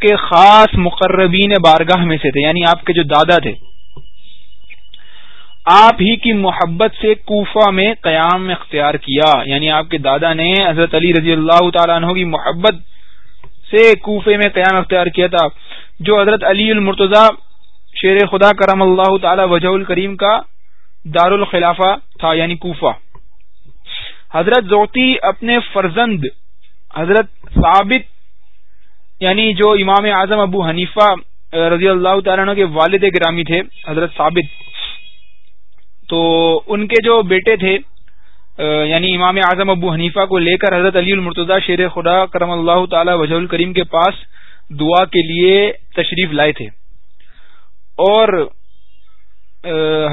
کے خاص مقربین بارگاہ میں سے تھے یعنی آپ کے جو دادا تھے۔ آپ ہی کی محبت سے کوفہ میں قیام اختیار کیا۔ یعنی آپ کے دادا نے حضرت علی رضی اللہ تعالیٰ عنہ کی محبت سے کوفے میں قیام اختیار کیا تھا۔ جو حضرت علی المرتضی شیر خدا کرم اللہ تعالی وجہ الکریم کا دار الخلافہ تھا یعنی کوفہ۔ حضرت زوتی اپنے فرزند حضرت ثابت یعنی جو امام اعظم ابو حنیفہ رضی اللہ تعالیٰ کے والد گرامی تھے، حضرت ثابت، تو ان کے جو بیٹے تھے یعنی امام اعظم ابو حنیفہ کو لے کر حضرت علی المرتضی شیر خدا کرم اللہ تعالی وجہ الکریم کے پاس دعا کے لیے تشریف لائے تھے۔ اور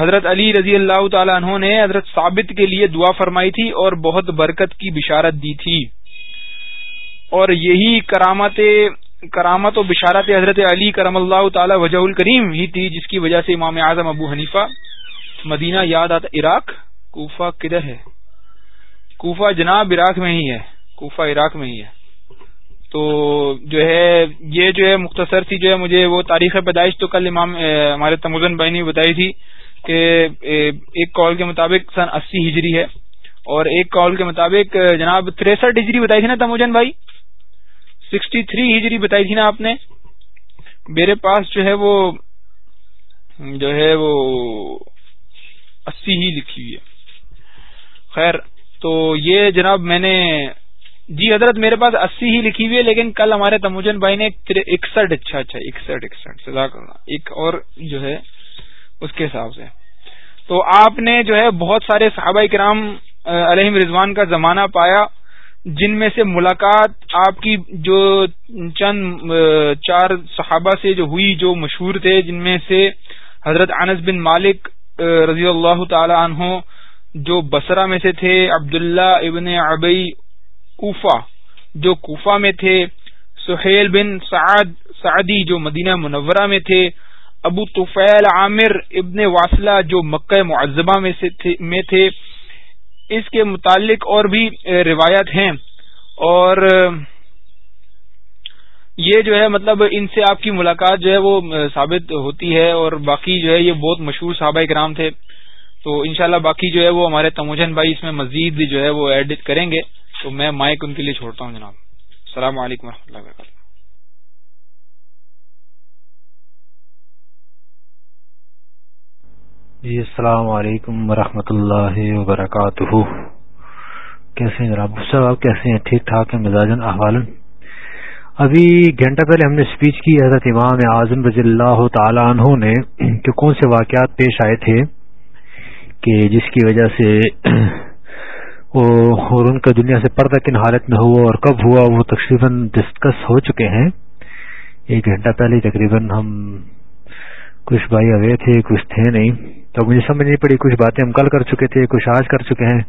حضرت علی رضی اللہ تعالیٰ عنہ نے حضرت ثابت کے لیے دعا فرمائی تھی اور بہت برکت کی بشارت دی تھی۔ اور یہی کرامت کرامت و بشارت حضرت علی کرم اللہ تعالی وجہ الکریم ہی تھی، جس کی وجہ سے امام اعظم ابو حنیفہ مدینہ، یاد آتا، عراق، کوفہ کدھر ہے؟ کوفہ جناب عراق میں ہی ہے، کوفہ عراق میں ہی ہے۔ تو جو ہے، یہ جو ہے مختصر سی جو ہے مجھے وہ تاریخ پیدائش تو کل امام ہمارے تموزن بھائی نے بتائی تھی کہ ایک کال کے مطابق سن اسی ہجری ہے۔ اور ایک کال کے مطابق جناب تریسٹھ ہجری بتائی تھی نا تموجن بھائی؟ سکسٹی تھری ہجری بتائی تھی نا آپ نے؟ میرے پاس جو ہے وہ، جو ہے وہ اسی ہی لکھی ہوئی ہے۔ خیر، تو یہ جناب میں نے جی حضرت میرے پاس اسی ہی لکھی ہوئی ہے، لیکن کل ہمارے تموجن بھائی نے اکسٹھ اچھا اچھا اکسٹھ اکسٹھ سزا کرنا ایک اور جو ہے، اس کے حساب سے۔ تو آپ نے جو ہے بہت سارے صحابہ کرام علیہم رضوان کا زمانہ پایا۔ جن میں سے ملاقات آپ کی جو چند چار صحابہ سے جو ہوئی، جو مشہور تھے، جن میں سے حضرت انس بن مالک رضی اللہ تعالی عنہ، جو بسرا میں سے تھے، عبداللہ ابن ابئی کوفہ، جو کوفہ میں تھے، سہیل بن سعد، سعدی جو مدینہ منورہ میں تھے، ابو توفیل عامر ابن واصلہ جو مکہ معذبہ میں تھے اس کے متعلق اور بھی روایت ہیں۔ اور یہ جو ہے مطلب ان سے آپ کی ملاقات جو ہے وہ ثابت ہوتی ہے اور باقی جو ہے، یہ بہت مشہور صحابہ کرام تھے۔ تو انشاءاللہ باقی جو ہے وہ ہمارے تموجن بھائی اس میں مزید جو ہے وہ ایڈ کریں گے۔ تو میں مائک ان کے لیے چھوڑتا ہوں جناب۔ السلام علیکم و اللہ وبرکاتہ۔ جی السلام علیکم ورحمۃ اللہ وبرکاتہ۔ کیسے ہیں جناب صاحب کیسے ہیں؟ ٹھیک ٹھاک ہیں؟ مزاجن احوال ابھی گھنٹہ پہلے ہم نے اسپیچ کی، حضرت امام اعظم رضی اللہ تعالی عنہ نے کہ کون سے واقعات پیش آئے تھے کہ جس کی وجہ سے اور ان کا دنیا سے پردہ کن حالت میں ہوا اور کب ہوا، وہ تقریباً ڈسکس ہو چکے ہیں۔ ایک گھنٹہ پہلے تقریباً ہم کچھ بھائی اوے تھے، کچھ تھے نہیں۔ تو مجھے سمجھ نہیں پڑی، کچھ باتیں ہم کل کر چکے تھے، کچھ آج کر چکے ہیں۔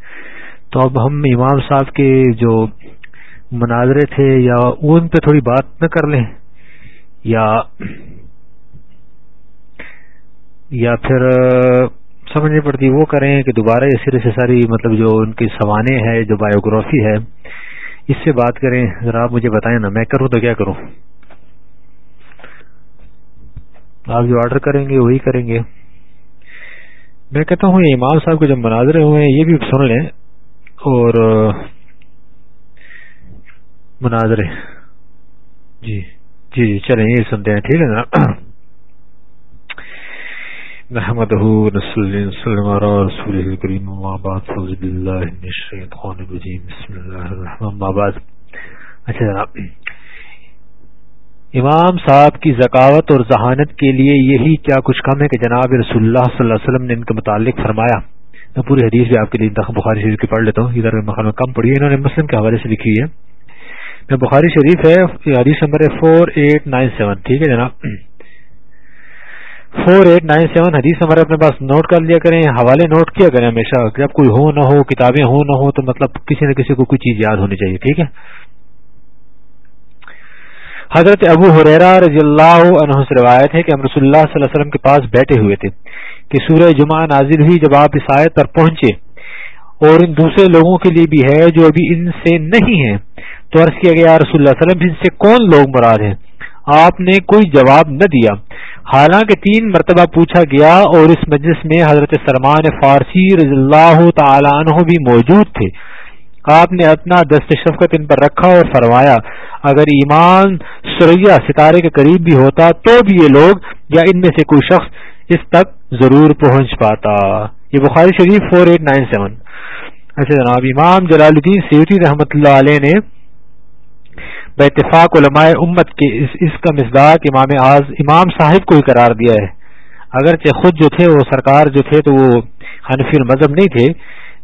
تو اب ہم امام صاحب کے جو مناظرے تھے یا ان پہ تھوڑی بات نہ کر لیں، یا یا پھر سمجھ نہیں پڑتی، وہ کریں کہ دوبارہ اس سرے سے ساری مطلب جو ان کی سوانے ہے جو بایوگرافی ہے، اس سے بات کریں۔ ذرا آپ مجھے بتائیں نا، میں کروں تو کیا کروں؟ آپ جو آرڈر کریں گے، وہی کریں گے۔ میں کہتا ہوں، یہ امام صاحب کے جو مناظرے ہوئے ہیں، یہ بھی سن لیں اور، مناظرے۔ جی جی جی چلیں، یہ سنتے ہیں، ٹھیک ہے نا؟ محمد رسول کریم بسم اللہ الرحمن اچھا جناب امام صاحب کی ذکاوت اور ذہانت کے لیے یہی کیا کچھ کم ہے کہ جناب رسول اللہ صلی اللہ علیہ وسلم نے ان کے متعلق فرمایا۔ میں پوری حدیث بھی آپ کے لیے بخاری شریف کی پڑھ لیتا ہوں۔ ادھر میں کم پڑھی ہے، انہوں نے مسلم کے حوالے سے لکھی ہے۔ میں بخاری شریف ہے حدیث نمبر ہے فور ایٹ نائن سیون ٹھیک ہے جناب۔ فور ایٹ نائن سیون حدیث نمبر اپنے پاس نوٹ کر لیا کریں، حوالے نوٹ کیا کریں ہمیشہ۔ جب کوئی ہو نہ ہو، کتابیں ہو نہ ہو تو مطلب کسی نہ کسی کو کوئی چیز یاد ہونی چاہیے۔ ٹھیک ہے؟ حضرت ابو حریرا رضی اللہ عنہ سے روایت ہے کہ ہم رسول اللہ صلی اللہ علیہ وسلم کے پاس بیٹھے ہوئے تھے کہ سورہ جمعہ نازل ہوئی جب آپ اس آیت پر پہنچے اور ان دوسرے لوگوں کے لیے بھی ہے جو ابھی ان سے نہیں ہیں تو عرض کیا گیا رسول اللہ علیہ وسلم، ان سے کون لوگ مراد ہیں؟ آپ نے کوئی جواب نہ دیا۔ حالانکہ تین مرتبہ پوچھا گیا اور اس مجلس میں حضرت سلمان فارسی رضی اللہ تعالیٰ عنہ بھی موجود تھے۔ آپ نے اپنا دست شفقت ان پر رکھا اور فرمایا اگر ایمان سریا ستارے کے قریب بھی ہوتا تو بھی یہ لوگ یا ان میں سے کوئی شخص اس تک ضرور پہنچ پاتا۔ یہ بخاری شریف فور ایٹ نائن سیون اچھا جناب امام جلال الدین سیوتی رحمت اللہ علیہ نے بے اتفاق علماء امت کے اس, اس کا مزداق امام آز امام صاحب کو ہی قرار دیا ہے۔ اگرچہ خود جو تھے وہ سرکار جو تھے تو وہ حنفی المذہب نہیں تھے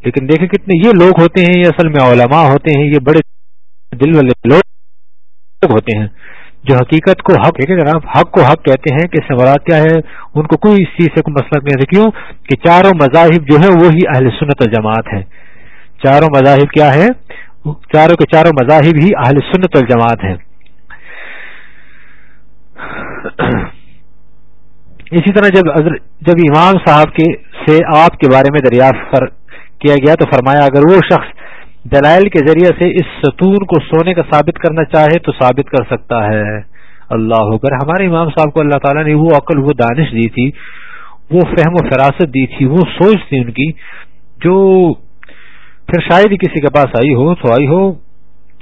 لیکن دیکھیں کتنے یہ لوگ ہوتے ہیں، یہ اصل میں علماء ہوتے ہیں، یہ بڑے دل والے لوگ ہوتے ہیں جو حقیقت کو حق ہے جناب، حق کو حق کہتے ہیں کہ اس سے مراد کیا ہے؟ ان کو کوئی اس چیز سے کوئی مسئلہ نہیں کیوں؟ کہ چاروں مذاہب جو ہے وہی اہل سنت الجماعت ہے چاروں مذاہب کیا ہے چاروں کے چاروں مذاہب ہی اہل سنت الجماعت ہیں۔ اسی طرح جب جب امام صاحب کے سے آپ کے بارے میں دریافت کیا گیا تو فرمایا، اگر وہ شخص دلائل کے ذریعے سے اس ستون کو سونے کا ثابت کرنا چاہے تو ثابت کر سکتا ہے۔ اللہ، اگر ہمارے امام صاحب کو اللہ تعالیٰ نے وہ عقل، وہ دانش دی تھی، وہ فہم و فراست دی تھی، وہ سوچ تھی ان کی، جو پھر شاید ہی کسی کے پاس آئی ہو، تو آئی ہو۔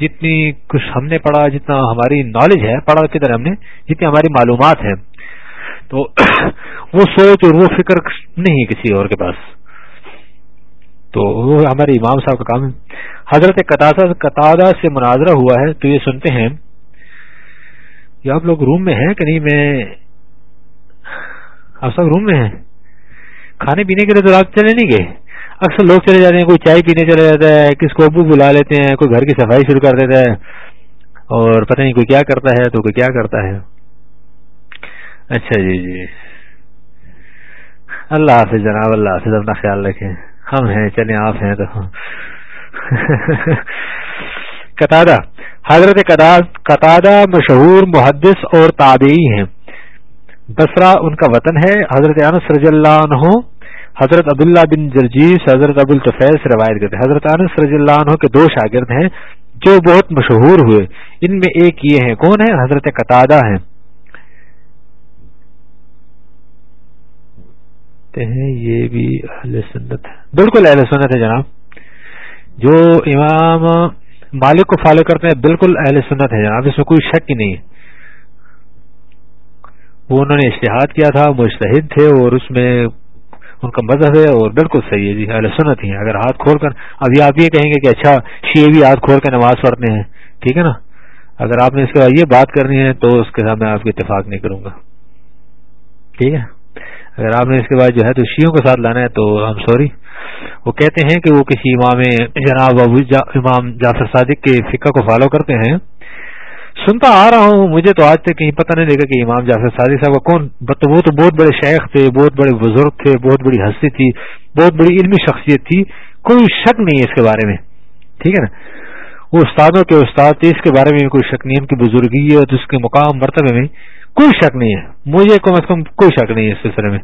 جتنی کچھ ہم نے پڑھا، جتنا ہماری نالج ہے، پڑھا کدھر ہم نے، جتنی ہماری معلومات ہیں۔ تو وہ سوچ اور وہ فکر نہیں کسی اور کے پاس۔ تو وہ ہمارے امام صاحب کا کام ہے۔ حضرت قطع سے مناظرہ ہوا ہے، تو یہ سنتے ہیں۔ کہ آپ لوگ روم میں ہیں کہ نہیں؟ میں آپ سب روم میں ہیں۔ کھانے پینے کے لیے تو رات چلے نہیں گئے۔ اکثر لوگ چلے جاتے ہیں، کوئی چائے پینے چلے جاتا ہے کس کو ابو بلا لیتے ہیں، کوئی گھر کی صفائی شروع کر دیتا ہے۔ اور پتہ نہیں کوئی کیا کرتا ہے، تو کوئی کیا کرتا ہے۔ اچھا جی جی۔ اللہ حافظ جناب، اللہ حافظ، اپنا خیال رکھیں۔ ہم ہیں، چلیں آپ ہیں تو۔ قطادہ، حضرت قطادہ مشہور محدث اور تابعی ہیں۔ بسرا ان کا وطن ہے، حضرت انس رضی اللہ عنہ، حضرت عبداللہ بن جرجیس، حضرت ابو الطفیل سے روایت کرتے ہیں۔ حضرت انس رضی اللہ عنہ کے دو شاگرد ہیں جو بہت مشہور ہوئے۔ ان میں ایک یہ ہیں، کون ہے حضرت قطادہ ہیں۔ ہیں یہ بھی اہل سنت ہے بالکل اہل سنت ہے جناب۔ جو امام مالک کو فالو کرتے ہیں، بالکل اہل سنت ہے جناب، اس میں کوئی شک ہی نہیں۔ ہے وہ انہوں نے اشتہاد کیا تھا مشتحد تھے اور اس میں ان کا مذہب ہے اور بالکل صحیح ہے جی اہل سنت ہی ہے اگر ہاتھ کھول کر ابھی آپ یہ کہیں گے کہ اچھا شیے بھی ہاتھ کھول کر نماز پڑھتے ہیں، ٹھیک ہے نا؟ اگر آپ نے اس کے بعد یہ بات کرنی ہے تو اس کے ساتھ میں آپ کی اتفاق نہیں کروں گا۔ ٹھیک ہے؟ اگر آپ نے اس کے بعد جو ہے تو شیوں کے ساتھ لانا ہے تو ہم سوری۔ وہ کہتے ہیں کہ وہ کسی امام جناب جا، امام جعفر صادق کے فقہ کو فالو کرتے ہیں۔ سنتا آ رہا ہوں، مجھے تو آج تک کہیں پتہ نہیں لگا کہ امام جعفر صادق صاحب کا کون۔ وہ تو بہت بڑے شیخ تھے، بہت بڑے بزرگ تھے، بہت بڑی ہستی تھی، بہت بڑی علمی شخصیت تھی۔ کوئی شک نہیں ہے اس کے بارے میں۔ ٹھیک ہے نا؟ وہ استادوں کے استاد تھے، اس کے بارے میں کوئی شک نہیں ان کی بزرگی اور اس کے مقام، مرتبے میں کوئی شک نہیں ہے۔ مجھے کم از کم کوئی شک نہیں ہے اس سلسلے میں۔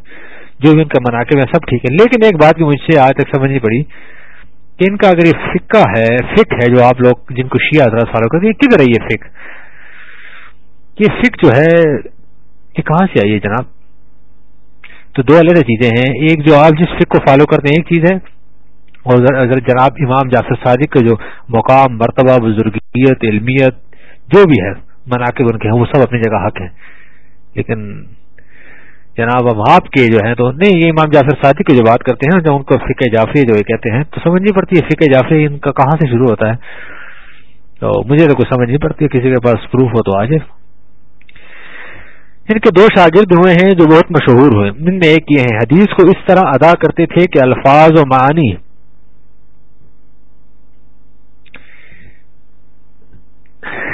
جو بھی ان کا مناقب ہے، سب ٹھیک ہے۔ لیکن ایک بات کی مجھ سے آج تک سمجھنی پڑی کہ ان کا اگر یہ فکا ہے فک ہے جو آپ لوگ، جن کو شیعہ حضرات فالو کرتے ہیں کدھر ہے یہ فک یہ فک جو ہے، یہ کہاں سے آئی ہے جناب؟ تو دو الگ چیزیں ہیں۔ ایک جو آپ جس فک کو فالو کرتے ہیں، ایک چیز ہے، اور اگر جناب امام جعفر صادق کا جو مقام، مرتبہ، بزرگیت، علمیت، جو بھی ہے، مناقب ان کے ہیں، وہ سب اپنی جگہ حق ہیں۔ لیکن جناب اب آپ کے جو ہیں تو نہیں، یہ امام جعفر صادق کی جو بات کرتے ہیں، جو ان کو فقہ جعفری جو کہتے ہیں، تو سمجھنی پڑتی ہے فقہ جعفری ان کا کہاں سے شروع ہوتا ہے؟ تو مجھے تو کچھ سمجھنی پڑتی ہے، کسی کے پاس پروف ہو تو آ جائے۔ ان کے دو شاگرد ہوئے ہیں جو بہت مشہور ہوئے۔ ان میں ایک یہ ہے، حدیث کو اس طرح ادا کرتے تھے کہ الفاظ و معنی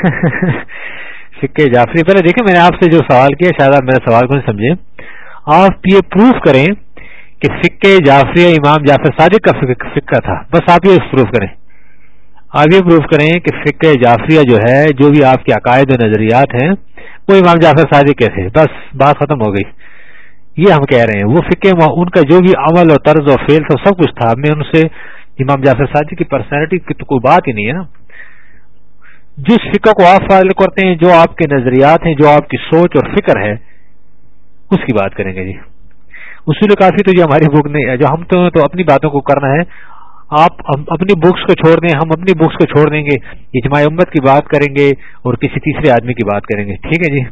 سکے جعفری۔ پہلے دیکھیں، میں نے آپ سے جو سوال کیا، شاید آپ میرا سوال کو نہیں سمجھے آپ یہ پروف کریں کہ فکے جعفری امام جعفر صادق کا فکا تھا۔ بس آپ یہ پروف کریں۔ آپ یہ پروف کریں کہ فکے جعفریہ جو ہے، جو بھی آپ کے عقائد و نظریات ہیں، وہ امام جعفر صادق کے تھے۔ بس بات ختم ہو گئی۔ یہ ہم کہہ رہے ہیں، وہ فکے ان کا جو بھی عمل اور طرز و فیل تھا، سب کچھ تھا۔ میں ان سے امام جعفر صادق کی پرسنالٹی کی تو کوئی بات ہی نہیں ہے نا۔ جس فکر کو آپ فائل کرتے ہیں، جو آپ کے نظریات ہیں، جو آپ کی سوچ اور فکر ہے، اس کی بات کریں گے جی۔ اصول کافی تو یہ ہماری بک نہیں ہے۔ جو ہم تو اپنی باتوں کو کرنا ہے۔ آپ اپنی بکس کو چھوڑ دیں، ہم اپنی بکس کو چھوڑ دیں گے۔ اجماع امت کی بات کریں گے اور کسی تیسرے آدمی کی بات کریں گے۔ ٹھیک ہے جی۔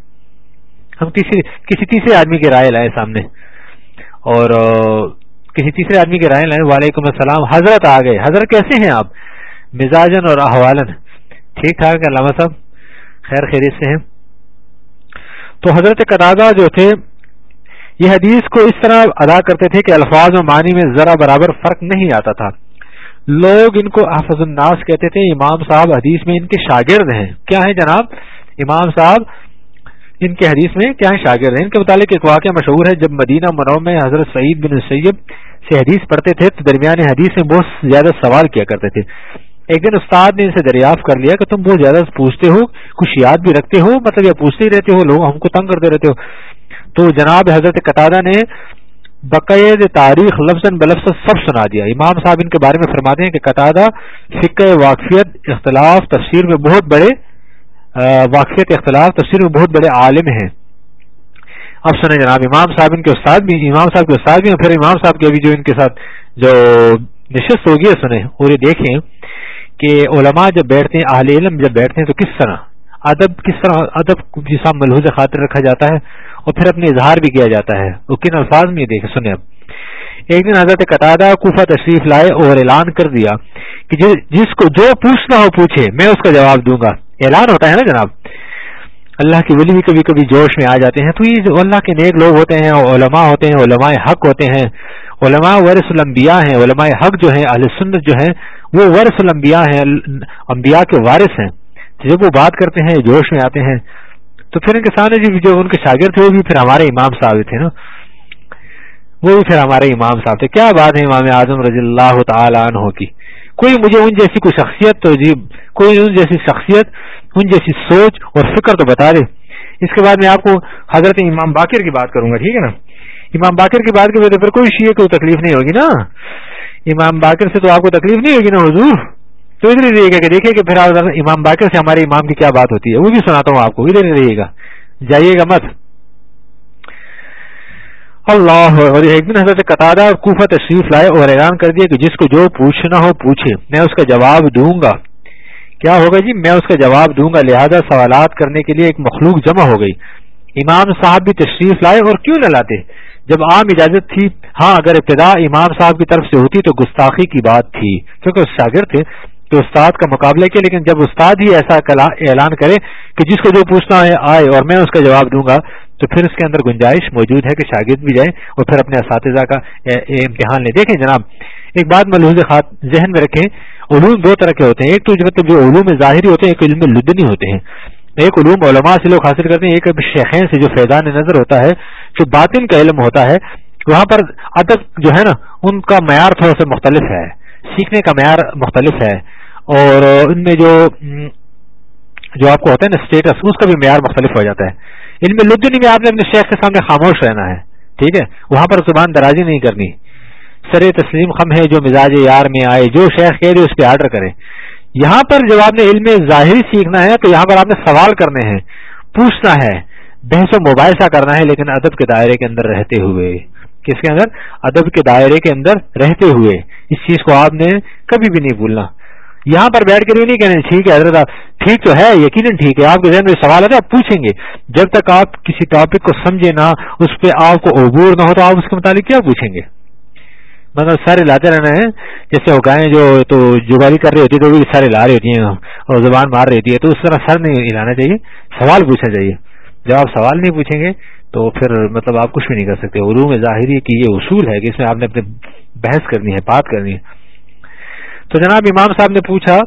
ہم کسی تیسرے آدمی کی رائے لائے سامنے۔ اور کسی تیسرے آدمی کی رائے لائے۔ وعلیکم السلام۔ حضرت آ گئے۔ حضرت کیسے ہیں آپ؟ مزاجن اور احوالن۔ ٹھیک ٹھاک علامہ صاحب؟ خیر، خیریت سے ہیں؟ تو حضرت قداغا جو تھے، یہ حدیث کو اس طرح ادا کرتے تھے کہ الفاظ و معنی میں ذرا برابر فرق نہیں آتا تھا۔ لوگ ان کو حفظ الناس کہتے تھے، امام صاحب حدیث میں ان کے شاگرد ہیں۔ کیا ہے جناب؟ امام صاحب ان کے حدیث میں کیا ہے شاگرد ہیں؟ ان کے متعلق ایک واقعہ مشہور ہے، جب مدینہ منو میں حضرت سعید بن سید سے حدیث پڑھتے تھے، تو درمیان حدیث میں بہت زیادہ سوال کیا کرتے تھے۔ ایک دن استاد نے ان سے دریافت کر لیا کہ تم بہت زیادہ پوچھتے ہو، کچھ یاد بھی رکھتے ہو مطلب یا پوچھتے ہی رہتے ہو، لوگ ہم کو تنگ کرتے رہتے ہو۔ تو جناب حضرت قطادہ نے بقید تاریخ لفظ بلفظ سب سنا دیا۔ امام صاحب ان کے بارے میں فرماتے ہیں کہ قطادہ فقہ واقفیت اختلاف تفسیر میں بہت بڑے واقفیت اختلاف تفسیر میں بہت بڑے عالم ہیں۔ اب سنیں جناب، امام صاحب ان کے استاد بھی، امام صاحب کے استاد بھی ہیں، پھر امام صاحب کے ابھی جو ان کے ساتھ جو نشست ہوگی سنیں، اور یہ دیکھیں۔ کہ علماء جب بیٹھتے ہیں، اہل علم جب بیٹھتے ہیں تو کس طرح؟ ادب کس طرح؟ ادب جسا ملحوظ خاطر رکھا جاتا ہے اور پھر اپنے اظہار بھی کیا جاتا ہے۔ وہ کن الفاظ میں دیکھے سنیں اب۔ ایک دن حضرت قطع کوفہ تشریف لائے اور اعلان کر دیا کہ جس کو جو پوچھنا ہو پوچھے، میں اس کا جواب دوں گا۔ اعلان ہوتا ہے نا جناب؟ اللہ کی ولی بھی کبھی کبھی جوش میں آ جاتے ہیں۔ تو یہ اللہ کے نیک لوگ ہوتے ہیں، علماء ہوتے ہیں، علماء حق ہوتے ہیں علماء ورث الانبیاء ہیں، علماء حق جو ہیں، اہل سنت جو ہیں، وہ ورث الانبیاء ہیں، انبیاء کے وارث ہیں۔ جب وہ بات کرتے ہیں، جوش میں آتے ہیں، تو پھر ان کے سامنے جی جو ان کے شاگرد تھے، وہ بھی پھر ہمارے امام صاحب تھے نا۔ وہ بھی پھر ہمارے امام صاحب تھے۔ کیا بات ہے امام اعظم رضی اللہ تعالیٰ عنہ کی؟ کوئی مجھے ان جیسی کوئی شخصیت تو جی کوئی ان جیسی شخصیت، ان جیسی سوچ اور فکر تو بتا دے۔ اس کے بعد میں آپ کو حضرت امام باقر کی بات کروں گا، ٹھیک ہے نا؟ امام باقر کی بات کریں تو پھر کوئی شیعہ کو تکلیف نہیں ہوگی نا؟ امام باقر سے تو آپ کو تکلیف نہیں ہوگی نا حضور؟ تو ادھر ہی رہیے گا کہ دیکھیے کہ پھر امام باقر سے ہمارے امام کی کیا بات ہوتی ہے، وہ بھی سناتا ہوں آپ کو، ادھر ہی رہیے گا۔ جائیے گا مت۔ اللہ اور ایک دن حضرت قطع کوفہ تشریف لائے اور اعلان کر دیا کہ جس کو جو پوچھنا ہو پوچھے، میں اس کا جواب دوں گا۔ کیا ہوگا جی؟ میں اس کا جواب دوں گا۔ لہذا سوالات کرنے کے لیے ایک مخلوق جمع ہو گئی۔ امام صاحب بھی تشریف لائے اور کیوں نہ لاتے؟ جب عام اجازت تھی ہاں اگر ابتدا امام صاحب کی طرف سے ہوتی تو گستاخی کی بات تھی، کیونکہ شاگرد تھے تو استاد کا مقابلہ کیا، لیکن جب استاد ہی ایسا اعلان کرے کہ جس کو جو پوچھنا ہے، آئے اور میں اس کا جواب دوں گا، تو پھر اس کے اندر گنجائش موجود ہے کہ شاگرد بھی جائے اور پھر اپنے اساتذہ کا امتحان لے دیکھیں جناب، ایک بات ملحوظ خات ذہن میں رکھیں، علوم دو طرح کے ہوتے ہیں۔ ایک تو مطلب جو علوم ظاہری ہوتے ہیں، ایک علم لدنی ہوتے ہیں۔ ایک علوم علماء سے لوگ حاصل کرتے ہیں، ایک شیخین سے جو فیضان نظر ہوتا ہے، جو باطن کا علم ہوتا ہے، وہاں پر ادب جو ہے نا، ان کا معیار تھوڑا سا مختلف ہے، سیکھنے کا معیار مختلف ہے، اور ان میں جو جو آپ کو ہوتا ہے نا اسٹیٹس اس کا بھی معیار مختلف ہو جاتا ہے۔ ان میں لدنی میں آپ نے اپنے شیخ کے سامنے خاموش رہنا ہے، ٹھیک ہے؟ وہاں پر زبان درازی نہیں کرنی۔ سر تسلیم خم ہے جو مزاج یار میں آئے، جو شیخ کہہ دے اس پہ آرڈر کرے یہاں پر جب آپ نے علم ظاہری سیکھنا ہے تو یہاں پر آپ نے سوال کرنے ہیں، پوچھنا ہے، بحث و مباحثہ کرنا ہے لیکن ادب کے دائرے کے اندر رہتے ہوئے۔ کس کے اندر؟ ادب کے دائرے کے اندر رہتے ہوئے۔ اس چیز کو آپ نے کبھی بھی نہیں بھولنا۔ یہاں پر بیٹھ کر نہیں کہنے ٹھیک ہے حضرت ٹھیک تو ہے، یقیناً ٹھیک ہے، آپ کے ذہن میں سوال ہے آپ پوچھیں گے۔ جب تک آپ کسی ٹاپک کو سمجھے نہ، اس پہ آپ کو عبور نہ ہو تو آپ اس کے متعلق کیا پوچھیں گے؟ مطلب سارے لاتے رہنا ہے۔ جیسے وہ گائیں جو تو جگاری کر رہی ہوتی ہے تو بھی سارے لا رہی ہوتی ہیں اور زبان مار رہی ہوتی ہے تو اس طرح سر نہیں ہلانا چاہیے، سوال پوچھنا چاہیے۔ جب آپ سوال نہیں پوچھیں گے تو پھر مطلب آپ کچھ بھی نہیں کر سکتے۔ علوم ظاہری کی یہ اصول ہے کہ اس میں آپ نے اپنے بحث کرنی ہے، بات کرنی ہے۔ تو جناب امام صاحب نے پوچھا،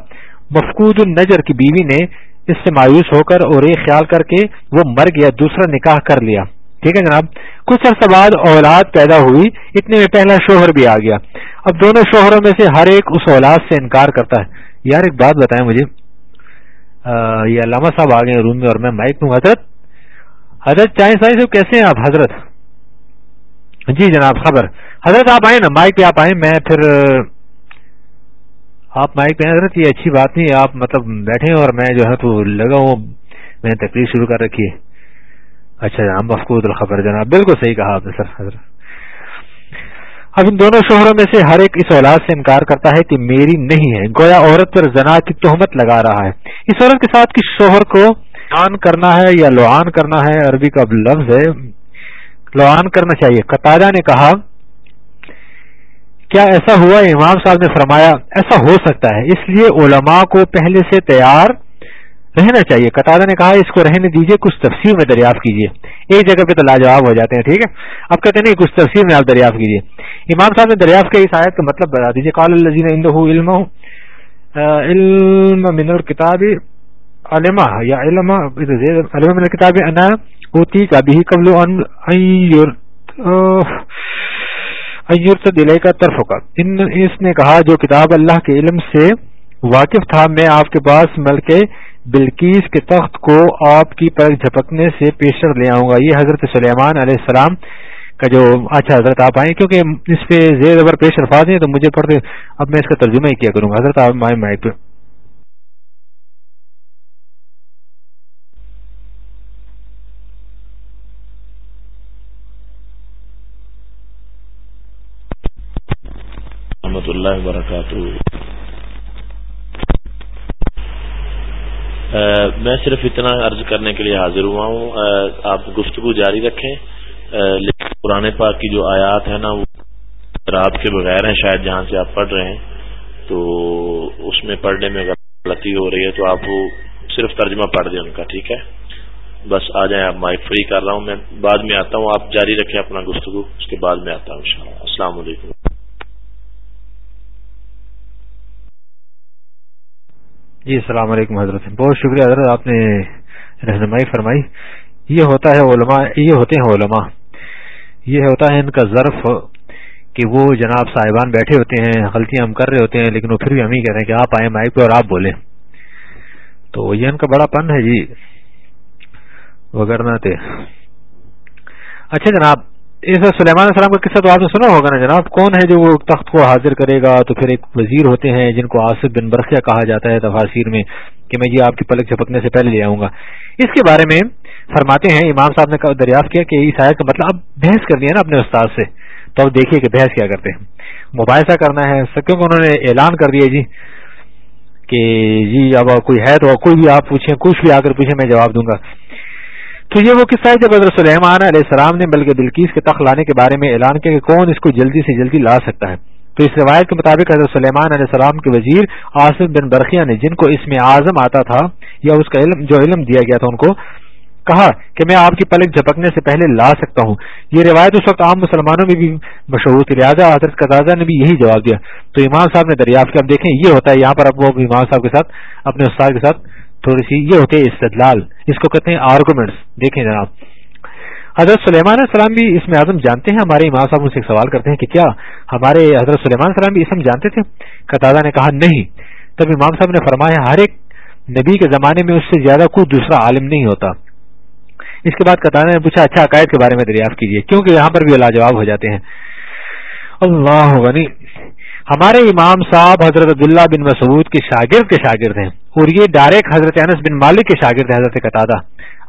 مفقود النجر کی بیوی نے اس سے مایوس ہو کر اور ایک خیال کر کے وہ مر گیا، دوسرا نکاح کر لیا۔ ٹھیک ہے جناب؟ کچھ عرصہ بعد اولاد پیدا ہوئی، اتنے میں پہلا شوہر بھی آ گیا۔ اب دونوں شوہروں میں سے ہر ایک اس اولاد سے انکار کرتا ہے۔ یار ایک بات بتائیں مجھے۔ یہ علامہ صاحب آ گئے روم میں اور میں مائک دوں حضرت حضرت چائے سائیں سے کیسے ہیں آپ؟ حضرت؟ جی جناب، خبر۔ حضرت، آپ آئیں نا، مائک پہ آپ آئیں۔ میں پھر آپ مائک پہ حضرت، یہ اچھی بات نہیں آپ مطلب بیٹھے اور میں جو ہے تو لگا ہوں۔ میں نے تقریر شروع کر رکھی ہے۔ اچھا جی، جناب مفقود الخبر، جناب، بالکل صحیح کہا آپ نے سر، حضرت۔ اب ان دونوں شوہروں میں سے ہر ایک اس اولاد سے انکار کرتا ہے کہ میری نہیں ہے۔ گویا عورت پر زنا کی تہمت لگا رہا ہے۔ اس عورت کے ساتھ کس شوہر کو آن کرنا ہے یا لوعان کرنا ہے؟ عربی کا لفظ ہے۔ لوعان کرنا چاہیے۔ قطع نے کہا، کیا ایسا ہوا؟ امام صاحب نے فرمایا، ایسا ہو سکتا ہے۔ اس لیے علماء کو پہلے سے تیار رہنا چاہیے۔ قطع نے کہا، اس کو رہنے دیجیے کچھ تفصیل میں دریافت کیجیے ایک جگہ پہ تو لاجواب ہو جاتے ہیں، ٹھیک ہے؟ اب کہتے ہیں، نہیں، کچھ تفصیل میں آپ دریافت کیجیے امام صاحب نے دریافت کے اس آیت کا مطلب بتا دیجیے قال الزین علم علم من الکتاب علما یا علم علم من الکتاب انا اوتی کا بھی قبل ان ایرت دلے کا طرف کا اس نے کہا، جو کتاب اللہ کے علم سے واقف تھا، میں آپ کے پاس مل بلکیس کے تخت کو آپ کی پلک جھپکنے سے پیشر لے آؤں گا۔ یہ حضرت سلیمان علیہ السلام کا جو اچھا حضرت آپ آئیں، کیونکہ اس پہ زیر زبر پیش الفاظ ہیں، تو مجھے پڑھتے اب میں اس کا ترجمہ ہی کیا کروں گا۔ حضرت آپ آئیں مائک پہ۔ رحمۃ اللہ وبرکاتہ۔ میں صرف اتنا عرض کرنے کے لیے حاضر ہوا ہوں۔ آپ گفتگو جاری رکھیں۔ لیکن پرانے پاک کی جو آیات ہیں نا، وہ رات کے بغیر ہیں شاید جہاں سے آپ پڑھ رہے ہیں۔ تو اس میں پڑھنے میں غلطی ہو رہی ہے تو آپ وہ صرف ترجمہ پڑھ دیں ان کا، ٹھیک ہے؟ بس آ جائیں، آپ مائک فری کر رہا ہوں۔ میں بعد میں آتا ہوں۔ آپ جاری رکھیں اپنا گفتگو، اس کے بعد میں آتا ہوں السلام علیکم۔ جی السلام علیکم حضرت بہت شکریہ حضرت، آپ نے رہنمائی فرمائی۔ یہ ہوتا ہے علماء، یہ ہوتے ہیں علماء۔ یہ ہوتا ہے ان کا ظرف کہ وہ جناب صاحبان بیٹھے ہوتے ہیں، غلطیاں ہم کر رہے ہوتے ہیں، لیکن وہ پھر بھی ہم ہی کہتے ہیں کہ آپ آئیں مائک پہ اور آپ بولیں۔ تو یہ ان کا بڑا پن ہے جی۔ وغیرہ تھے اچھا جناب اس سلیمان السلام کا قصہ تو آپ نے سنا ہوگا نا جناب، کون ہے جو وہ تخت کو حاضر کرے گا؟ تو پھر ایک وزیر ہوتے ہیں جن کو آصف بن برقیہ کہا جاتا ہے تفاصیر میں کہ میں یہ آپ کی پلک چھپکنے سے پہلے لے آؤں گا۔ اس کے بارے میں فرماتے ہیں، امام صاحب نے دریافت کیا کہ اس آیت کا مطلب اب بحث کر لیا نا اپنے استاد سے۔ تو اب دیکھیے کہ بحث کیا کرتے ہیں۔ مباحثہ کرنا ہے کیونکہ انہوں نے اعلان کر دیا جی کہ جی اب کوئی ہے تو کوئی بھی آپ پوچھیں، کچھ بھی آ کر پوچھیں میں جواب دوں گا۔ تو یہ وہ قصہ ہے جب حضرت سلیمان علیہ السلام نے بلکہ بلکیس کے تخت لانے کے بارے میں اعلان کیا کہ کون اس کو جلدی سے جلدی لا سکتا ہے۔ تو اس روایت کے مطابق حضرت سلیمان علیہ السلام کے وزیر آصف بن برقیہ نے جن کو اس میں اعظم آتا تھا یا اس کا علم جو علم دیا گیا تھا ان کو، کہا کہ میں آپ کی پلک جھپکنے سے پہلے لا سکتا ہوں۔ یہ روایت اس وقت عام مسلمانوں میں بھی مشہور تھی۔ لہٰذا حضرت قطع نے بھی یہی جواب دیا۔ تو امام صاحب نے دریافت کیا۔ اب دیکھیں، یہ ہوتا ہے یہاں پر اب وہ امام صاحب کے ساتھ، اپنے استاد کے ساتھ تھوڑی سی یہ ہوتے استدلال۔ اس کو کہتے ہیں آرگومنٹس دیکھیں جناب۔ حضرت سلیمان السلام بھی اس میں اعظم جانتے ہیں۔ ہمارے امام صاحب سے ایک سوال کرتے ہیں کہ کیا ہمارے حضرت سلیمان السلام بھی اسم جانتے تھے؟ قطع نے کہا نہیں۔ تب امام صاحب نے فرمایا، ہر ایک نبی کے زمانے میں اس سے زیادہ کوئی دوسرا عالم نہیں ہوتا۔ اس کے بعد قطع نے پوچھا اچھا عقائد کے بارے میں دریافت کیجیے کیونکہ یہاں پر بھی لاجواب ہو جاتے ہیں۔ اللہ غنی۔ ہمارے امام صاحب حضرت عبداللہ بن مسعود کے شاگرد کے شاگرد ہیں اور یہ ڈائریکٹ حضرت انس بن مالک کے شاگرد ہیں، حضرت قطع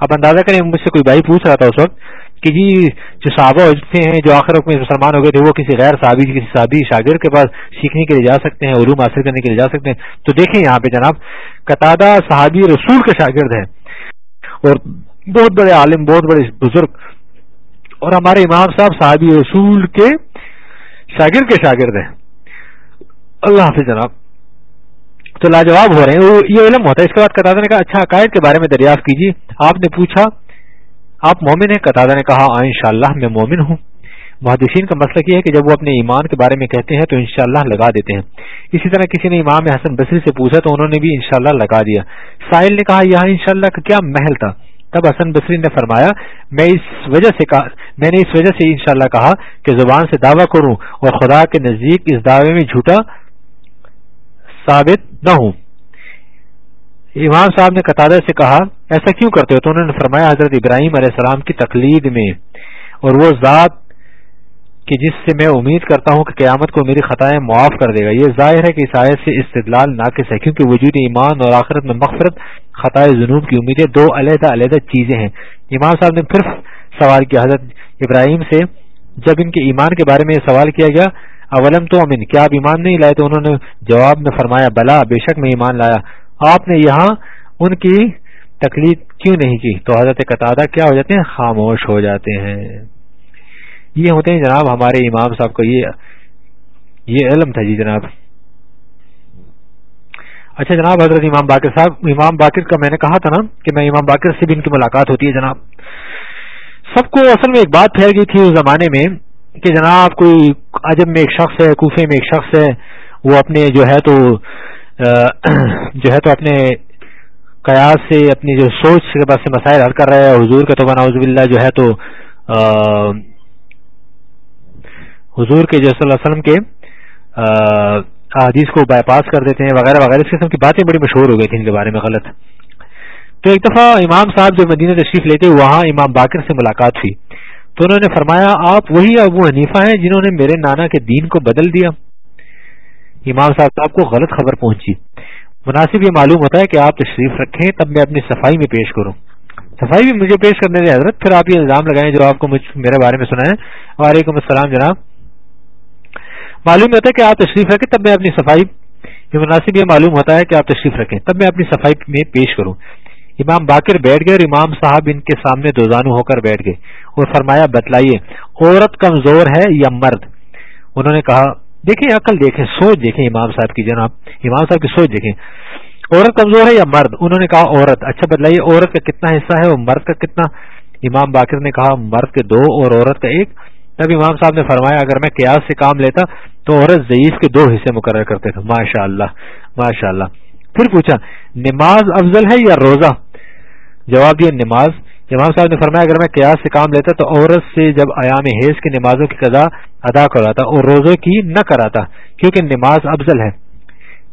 اب اندازہ کریں، مجھ سے کوئی بھائی پوچھ رہا تھا اس وقت کہ جی جو صحابہ ہوتے ہیں، جو آخر وقت میں مسلمان ہو گئے تھے، وہ کسی غیر صحابی، کسی صحابی شاگرد کے پاس سیکھنے کے لیے جا سکتے ہیں، علوم حاصل کرنے کے لیے جا سکتے ہیں۔ تو دیکھیں یہاں پہ جناب قطع صحابی رسول کے شاگرد ہیں۔ اور بہت بڑے عالم، بہت بڑے بزرگ۔ اور ہمارے امام صاحب صحابی رسول کے شاگرد کے شاگرد ہیں۔ اللہ حافظ جناب۔ تو لاجواب ہو رہے ہیں۔ یہ علم ہوتا ہے۔ اس کے بعد قطع نے کہا اچھا عقائد کے بارے میں دریافت کیجیے۔ آپ نے پوچھا، آپ مومن ہیں؟ قطع نے کہا ہاں، ان شاء اللہ میں مومن ہوں۔ محدثین کا مسئلہ یہ ہے کہ جب وہ اپنے ایمان کے بارے میں کہتے ہیں تو انشاءاللہ لگا دیتے ہیں۔ اسی طرح کسی نے امام حسن بصری سے پوچھا تو انہوں نے بھی انشاءاللہ لگا دیا۔ ساحل نے کہا، یہاں انشاءاللہ کا کیا محل تھا؟ تب حسن بصری نے فرمایا، میں اس وجہ سے کہا، میں نے اس وجہ سے انشاءاللہ کہا کہ زبان سے دعویٰ کروں اور خدا کے نزدیک اس دعوے میں جھوٹا ثابت نہ ہوں۔ امام صاحب نے قطع سے کہا، ایسا کیوں کرتے ہو؟ تو انہوں نے فرمایا، حضرت ابراہیم علیہ السلام کی تقلید میں۔ اور وہ ذات کہ جس سے میں امید کرتا ہوں کہ قیامت کو میری خطائیں معاف کر دے گا۔ یہ ظاہر ہے کہ اس آیت سے استدلال ناقص ہے، کیونکہ وجود ایمان اور آخرت میں مغفرت، خطائے جنوب کی امیدیں دو علیحدہ علیحدہ چیزیں ہیں۔ امام صاحب نے پھر سوال کیا، حضرت ابراہیم سے، جب ان کے ایمان کے بارے میں یہ سوال کیا گیا اولم تو امین کیا آپ ایمان نہیں لائے تو انہوں نے جواب میں فرمایا، بلا، بے شک میں ایمان لایا۔ آپ نے یہاں ان کی تکلیف کیوں نہیں کی؟ تو حضرت قطع کیا ہو جاتے ہیں؟ خاموش ہو جاتے ہیں۔ یہ ہوتے ہیں جناب، ہمارے امام صاحب کو یہ یہ علم تھا جی جناب۔ اچھا جناب، حضرت امام باقر صاحب، امام باقر کا میں نے کہا تھا نا کہ میں امام باقر سے بھی ان کی ملاقات ہوتی ہے جناب۔ سب کو اصل میں ایک بات پھیل گئی تھی اس زمانے میں کہ جناب کوئی عجب میں ایک شخص ہے، کوفے میں ایک شخص ہے، وہ اپنے جو ہے تو جو ہے تو اپنے قیاس سے، اپنی جو سوچ کے پاس سے مسائل حل کر رہا ہے، حضور کا تو بنا اللہ جو ہے تو حضور کے جو صلی اللہ علیہ وسلم کے حدیث کو بائی پاس کر دیتے ہیں، وغیرہ وغیرہ، اس قسم کی باتیں بڑی مشہور ہو گئی تھی ان کے بارے میں غلط۔ تو ایک دفعہ امام صاحب جو مدینہ تشریف لیتے، وہاں امام باقر سے ملاقات ہوئی۔ تو انہوں نے فرمایا، آپ وہی ابو حنیفہ ہیں جنہوں نے میرے نانا کے دین کو بدل دیا۔ امام صاحب صاحب کو غلط خبر پہنچی۔ مناسب یہ معلوم ہوتا ہے کہ آپ تشریف رکھیں، تب میں اپنی صفائی میں پیش کروں۔ صفائی بھی مجھے پیش کرنے دیں، حضرت، پھر آپ یہ الزام لگائیں جو آپ کو میرے بارے میں سنا ہے وعلیکم السلام جناب۔ معلوم ہوتا ہے کہ آپ تشریف رکھیں، تب میں اپنی صفائی، یہ مناسب یہ معلوم ہوتا ہے کہ آپ تشریف رکھیں، تب میں اپنی صفائی میں پیش کروں۔ امام باقر بیٹھ گئے اور امام صاحب ان کے سامنے دوزانو ہو کر بیٹھ گئے اور فرمایا، بتلائیے، عورت کمزور ہے یا مرد؟ انہوں نے کہا، دیکھیں، عقل دیکھیں، سوچ دیکھیں امام صاحب کی جناب، امام صاحب کی سوچ دیکھیں۔ عورت کمزور ہے یا مرد؟ انہوں نے کہا، عورت۔ اچھا بتلائیے، عورت کا کتنا حصہ ہے اور مرد کا کتنا؟ امام باقر نے کہا، مرد کے دو اور عورت کا ایک۔ تب امام صاحب نے فرمایا، اگر میں قیاس سے کام لیتا تو عورت ضعیف کے دو حصے مقرر کرتے تھے۔ ماشاء اللہ ماشاء اللہ پھر پوچھا، نماز افضل ہے یا روزہ؟ جواب دیا نماز، امام صاحب نے فرمایا اگر میں قیاس سے کام لیتا تو عورت سے جب ایام حیض کی نمازوں کی قضا ادا کراتا اور روزوں کی نہ کراتا، کیونکہ نماز افضل ہے۔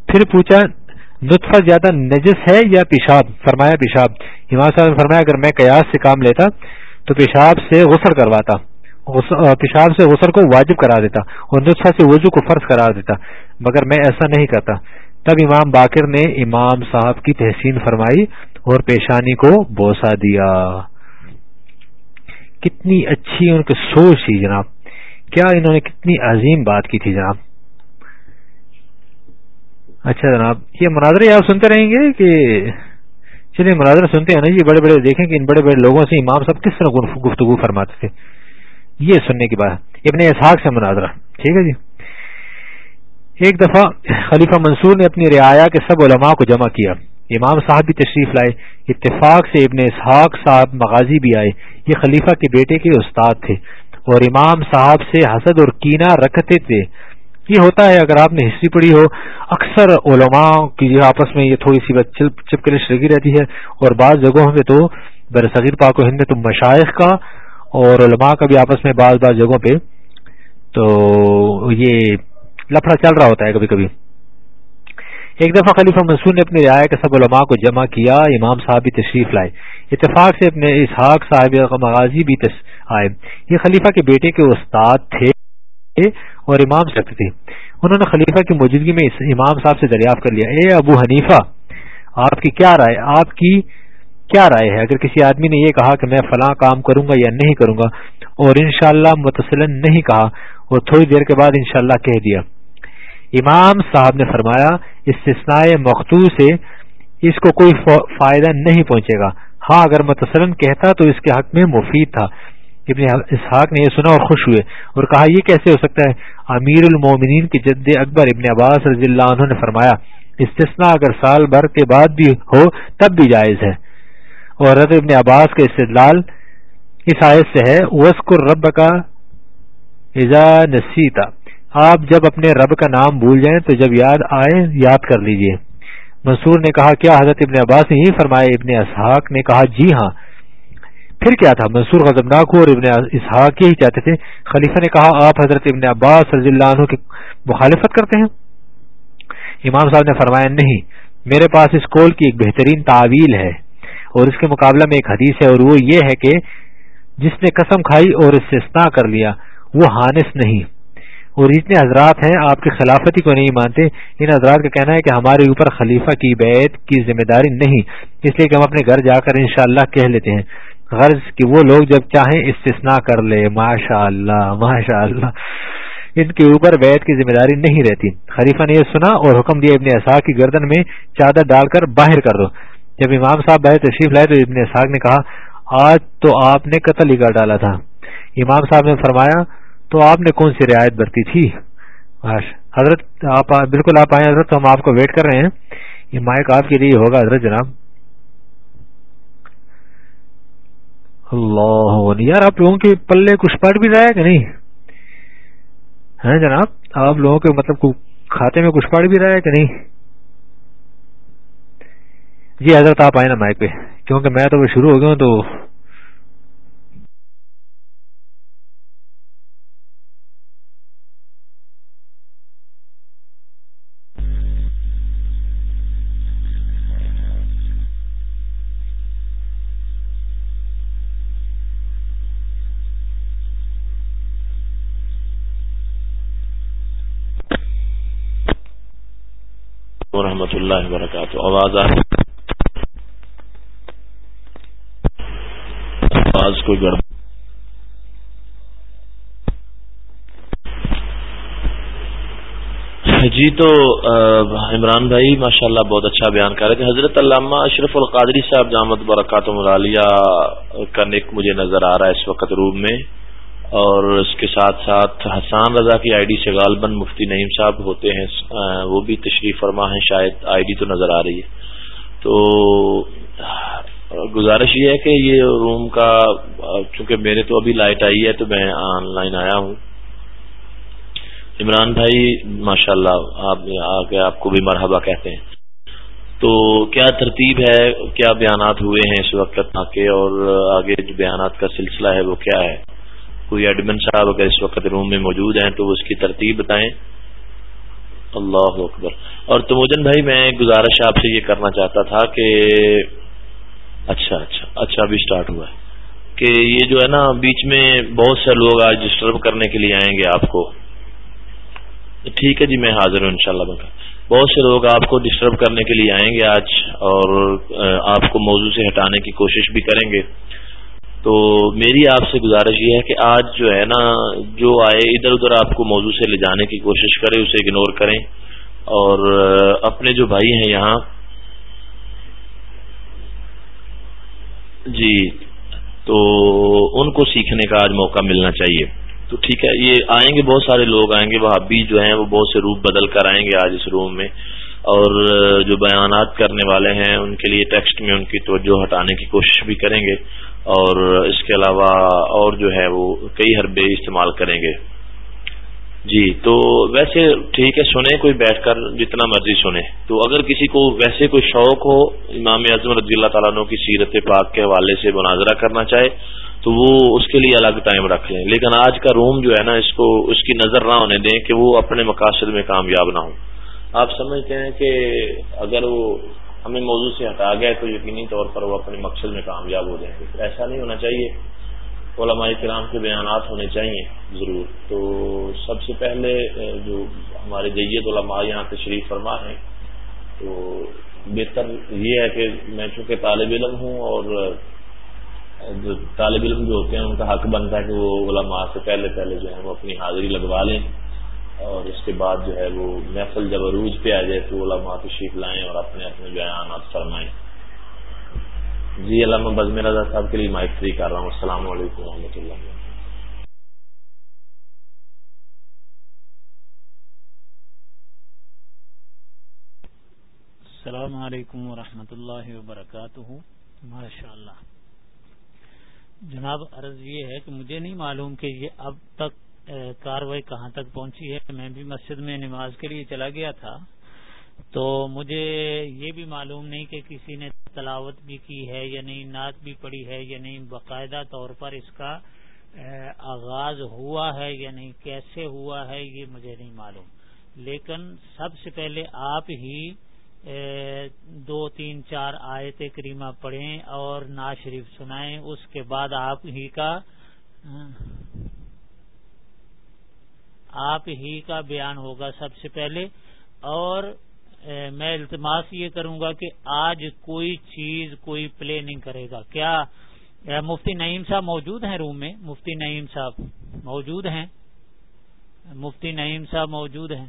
پھر پوچھا، نطفہ زیادہ نجس ہے یا پیشاب؟ فرمایا پیشاب۔ امام صاحب نے فرمایا اگر میں قیاس سے کام لیتا تو پیشاب سے غسل کرواتا پیشاب سے غسل کو واجب کرا دیتا اور نسخہ سے وضو کو فرض کرا دیتا، مگر میں ایسا نہیں کرتا۔ تب امام باقر نے امام صاحب کی تحسین فرمائی۔ اور پیشانی کو بوسا دیا۔ کتنی اچھی ان کی سوچ تھی جناب۔ کیا انہوں نے کتنی عظیم بات کی تھی جناب۔ اچھا جناب، یہ مناظرے آپ سنتے رہیں گے کہ چلیے مناظر سنتے ہیں نا جی بڑے بڑے دیکھیں کہ ان بڑے بڑے لوگوں سے امام صاحب کس طرح گفتگو فرماتے تھے۔ یہ سننے کی بات۔ ابن اسحاق سے مناظرہ۔ ٹھیک ہے جی۔ ایک دفعہ خلیفہ منصور نے اپنی رعایا کے سب علماء کو جمع کیا۔ امام صاحب بھی تشریف لائے، اتفاق سے ابن اسحاق صاحب مغازی بھی آئے۔ یہ خلیفہ کے بیٹے کے استاد تھے اور امام صاحب سے حسد اور کینہ رکھتے تھے۔ یہ ہوتا ہے اگر آپ نے ہسٹری پڑھی ہو، اکثر علماء کی جو آپس میں یہ تھوڑی سی بات چپکلش لگی رہتی ہے اور بعض جگہوں پہ تو برصغیر پاک و ہند میں تو مشائق کا اور علماء کا بھی آپس میں بعض بعض جگہوں پہ تو یہ لفڑا چل رہا ہوتا ہے کبھی کبھی۔ ایک دفعہ خلیفہ منصور نے اپنی رعایا کے سب علماء کو جمع کیا، امام صاحب بھی تشریف لائے۔ اتفاق سے اپنے اسحاق صاحب مغازی بھی آئے۔ یہ خلیفہ کے بیٹے کے استاد تھے اور امام سکتے تھے۔ انہوں نے خلیفہ کی موجودگی میں امام صاحب سے دریافت کر لیا۔ اے ابو حنیفہ، آپ کی کیا رائے آپ کی کیا رائے ہے؟ اگر کسی آدمی نے یہ کہا کہ میں فلاں کام کروں گا یا نہیں کروں گا، اور انشاءاللہ اللہ نہیں کہا، اور تھوڑی دیر کے بعد انشاءاللہ کہہ دیا۔ امام صاحب نے فرمایا، استثناء مختو سے اس کو کوئی فائدہ نہیں پہنچے گا۔ ہاں اگر متصل کہتا تو اس کے حق میں مفید تھا۔ ابن اسحاق نے یہ سنا اور خوش ہوئے اور کہا، یہ کیسے ہو سکتا ہے؟ امیر المومنین کی جد اکبر ابن عباس رضی اللہ عنہ نے فرمایا، استثناء اگر سال بھر کے بعد بھی ہو، تب بھی جائز ہے۔ اور حضرت ابن عباس کا استدلال اس آیت سے ہے وسکر رب کا ایزا نسیتا آپ جب اپنے رب کا نام بھول جائیں تو جب یاد آئے، یاد کر لیجیے۔ منصور نے کہا، کیا حضرت ابن عباس نے ہی فرمایا، ابن اسحاق نے کہا جی ہاں۔ پھر کیا تھا؟ منصور غزمناک اور ابن اسحاق یہی چاہتے تھے۔ خلیفہ نے کہا، آپ حضرت ابن عباس رضی اللہ عنہ کی مخالفت کرتے ہیں؟ امام صاحب نے فرمایا، نہیں، میرے پاس اس کول کی ایک بہترین تعویل ہے اور اس کے مقابلہ میں ایک حدیث ہے اور وہ یہ ہے کہ جس نے قسم کھائی اور استثناء کر لیا، وہ ہانس نہیں۔ اور اتنے حضرات ہیں، آپ کی خلافتی کو نہیں مانتے۔ ان حضرات کا کہنا ہے کہ ہمارے اوپر خلیفہ کی بیعت کی ذمہ داری نہیں، اس لیے کہ ہم اپنے گھر جا کر انشاءاللہ کہہ لیتے ہیں۔ غرض کہ وہ لوگ جب چاہیں استثناء کر لے ماشاء اللہ ماشاء اللہ ان کے اوپر بیعت کی ذمہ داری نہیں رہتی۔ خلیفہ نے یہ سنا اور حکم دیا ابن اسحاق کی گردن میں چادر ڈال کر باہر کر دو۔ جب امام صاحب باہر تشریف لائے تو ابن اسحاق نے کہا، آج تو آپ نے قتل ہی کر ڈالا تھا۔ امام صاحب نے فرمایا تو آپ نے کون سی رعایت برتی تھی؟ حضرت، آپ بالکل آپ آئے حضرت، تو ہم آپ کو ویٹ کر رہے ہیں۔ یہ مائک آپ کے لیے ہوگا حضرت جناب۔ اللہ یار، آپ لوگوں کے پلے کچھ پڑ بھی رہا ہے کہ نہیں؟ ہے جناب؟ آپ لوگوں کے مطلب کھاتے میں کچھ پڑ بھی رہا ہے کہ نہیں؟ جی حضرت، آپ آئے نا مائک پہ، کیونکہ میں تو شروع ہو گیا ہوں تو جی تو عمران بھائی ماشاء اللہ بہت اچھا بیان کر رہے تھے۔ حضرت علامہ اشرف القادری صاحب جامد برکات مرالیہ کا نک مجھے نظر آ رہا ہے اس وقت روم میں۔ اور اس کے ساتھ ساتھ حسان رضا کی آئی ڈی سے غالباً مفتی نعیم صاحب ہوتے ہیں وہ بھی تشریف فرما ہیں، شاید آئی ڈی تو نظر آ رہی ہے۔ تو گزارش یہ ہے کہ یہ روم کا چونکہ میرے تو ابھی لائٹ آئی ہے تو میں آن لائن آیا ہوں۔ عمران بھائی ماشاء اللہ آپ آپ کو بھی مرحبا کہتے ہیں۔ تو کیا ترتیب ہے؟ کیا بیانات ہوئے ہیں اس وقت کے؟ اور آگے جو بیانات کا سلسلہ ہے وہ کیا ہے؟ کوئی ایڈمن صاحب اگر اس وقت روم میں موجود ہیں تو اس کی ترتیب بتائیں۔ اللہ اکبر۔ اور تموجن بھائی، میں گزارش آپ سے یہ کرنا چاہتا تھا کہ اچھا اچھا اچھا ابھی اسٹارٹ ہوا ہے۔ کہ یہ جو ہے نا، بیچ میں بہت سے لوگ آج ڈسٹرب کرنے کے لیے آئیں گے آپ کو۔ ٹھیک ہے جی میں حاضر ہوں انشاءاللہ شاء بہت سے لوگ آپ کو ڈسٹرب کرنے کے لیے آئیں گے آج اور آپ کو موضوع سے ہٹانے کی کوشش بھی کریں گے۔ تو میری آپ سے گزارش یہ ہے کہ آج جو ہے نا، جو آئے ادھر ادھر آپ کو موضوع سے لے جانے کی کوشش کریں، اسے اگنور کریں۔ اور اپنے جو بھائی ہیں یہاں۔ جی تو ان کو سیکھنے کا آج موقع ملنا چاہیے۔ تو ٹھیک ہے، یہ آئیں گے بہت سارے لوگ، آئیں گے وہ ابھی جو ہیں وہ بہت سے روپ بدل کر آئیں گے آج اس روم میں۔ اور جو بیانات کرنے والے ہیں، ان کے لیے ٹیکسٹ میں ان کی توجہ ہٹانے کی کوشش بھی کریں گے۔ اور اس کے علاوہ اور جو ہے، وہ کئی حربے استعمال کریں گے۔ جی تو ویسے ٹھیک ہے، سنیں، کوئی بیٹھ کر جتنا مرضی سنیں۔ تو اگر کسی کو ویسے کوئی شوق ہو، امام اعظم رضی اللہ تعالیٰ عنہ کی سیرت پاک کے حوالے سے مناظرہ کرنا چاہے تو وہ اس کے لیے الگ ٹائم رکھ لیں۔ لیکن آج کا روم جو ہے نا، اس کو اس کی نظر نہ ہونے دیں کہ وہ اپنے مقاصد میں کامیاب نہ ہوں۔ آپ سمجھتے ہیں کہ اگر وہ ہمیں موضوع سے ہٹا گئے تو یقینی طور پر وہ اپنے مقصد میں کامیاب ہو جائیں گے۔ ایسا نہیں ہونا چاہیے۔ علماء کرام کے بیانات ہونے چاہیے ضرور۔ تو سب سے پہلے جو ہمارے جیت علماء یہاں تشریف فرما ہیں، تو بہتر یہ ہے کہ میں چونکہ طالب علم ہوں اور طالب علم جو ہوتے ہیں، ان کا حق بنتا ہے کہ وہ علماء سے پہلے پہلے جو ہے وہ اپنی حاضری لگوا لیں۔ اور اس کے بعد جو ہے وہ محفل جب عروج پہ آ جائے تو علماء تشریف لائیں اور اپنے اپنے بیانات فرمائیں۔ جی علامہ بزم رضا صاحب کے لیے مائک فری کر رہا ہوں۔ السلام علیکم و رحمۃ اللہ السلام علیکم ورحمۃ اللہ وبرکاتہ۔ ماشاء اللہ جناب، عرض یہ ہے کہ مجھے نہیں معلوم کہ یہ اب تک کاروائی کہاں تک پہنچی ہے۔ میں بھی مسجد میں نماز کے لیے چلا گیا تھا۔ تو مجھے یہ بھی معلوم نہیں کہ کسی نے تلاوت بھی کی ہے یا نہیں، نعت بھی پڑی ہے یا نہیں۔ باقاعدہ طور پر اس کا آغاز ہوا ہے یا نہیں، کیسے ہوا ہے، یہ مجھے نہیں معلوم۔ لیکن سب سے پہلے آپ ہی دو تین چار آیت کریمہ پڑھیں اور نا شریف سنائیں اس کے بعد آپ ہی کا آپ ہی کا بیان ہوگا سب سے پہلے اور میں التماس یہ کروں گا کہ آج کوئی چیز کوئی پلے نہیں کرے گا۔ کیا مفتی نعیم صاحب موجود ہیں روم میں؟ مفتی نعیم صاحب موجود ہیں؟ مفتی نعیم صاحب موجود ہیں۔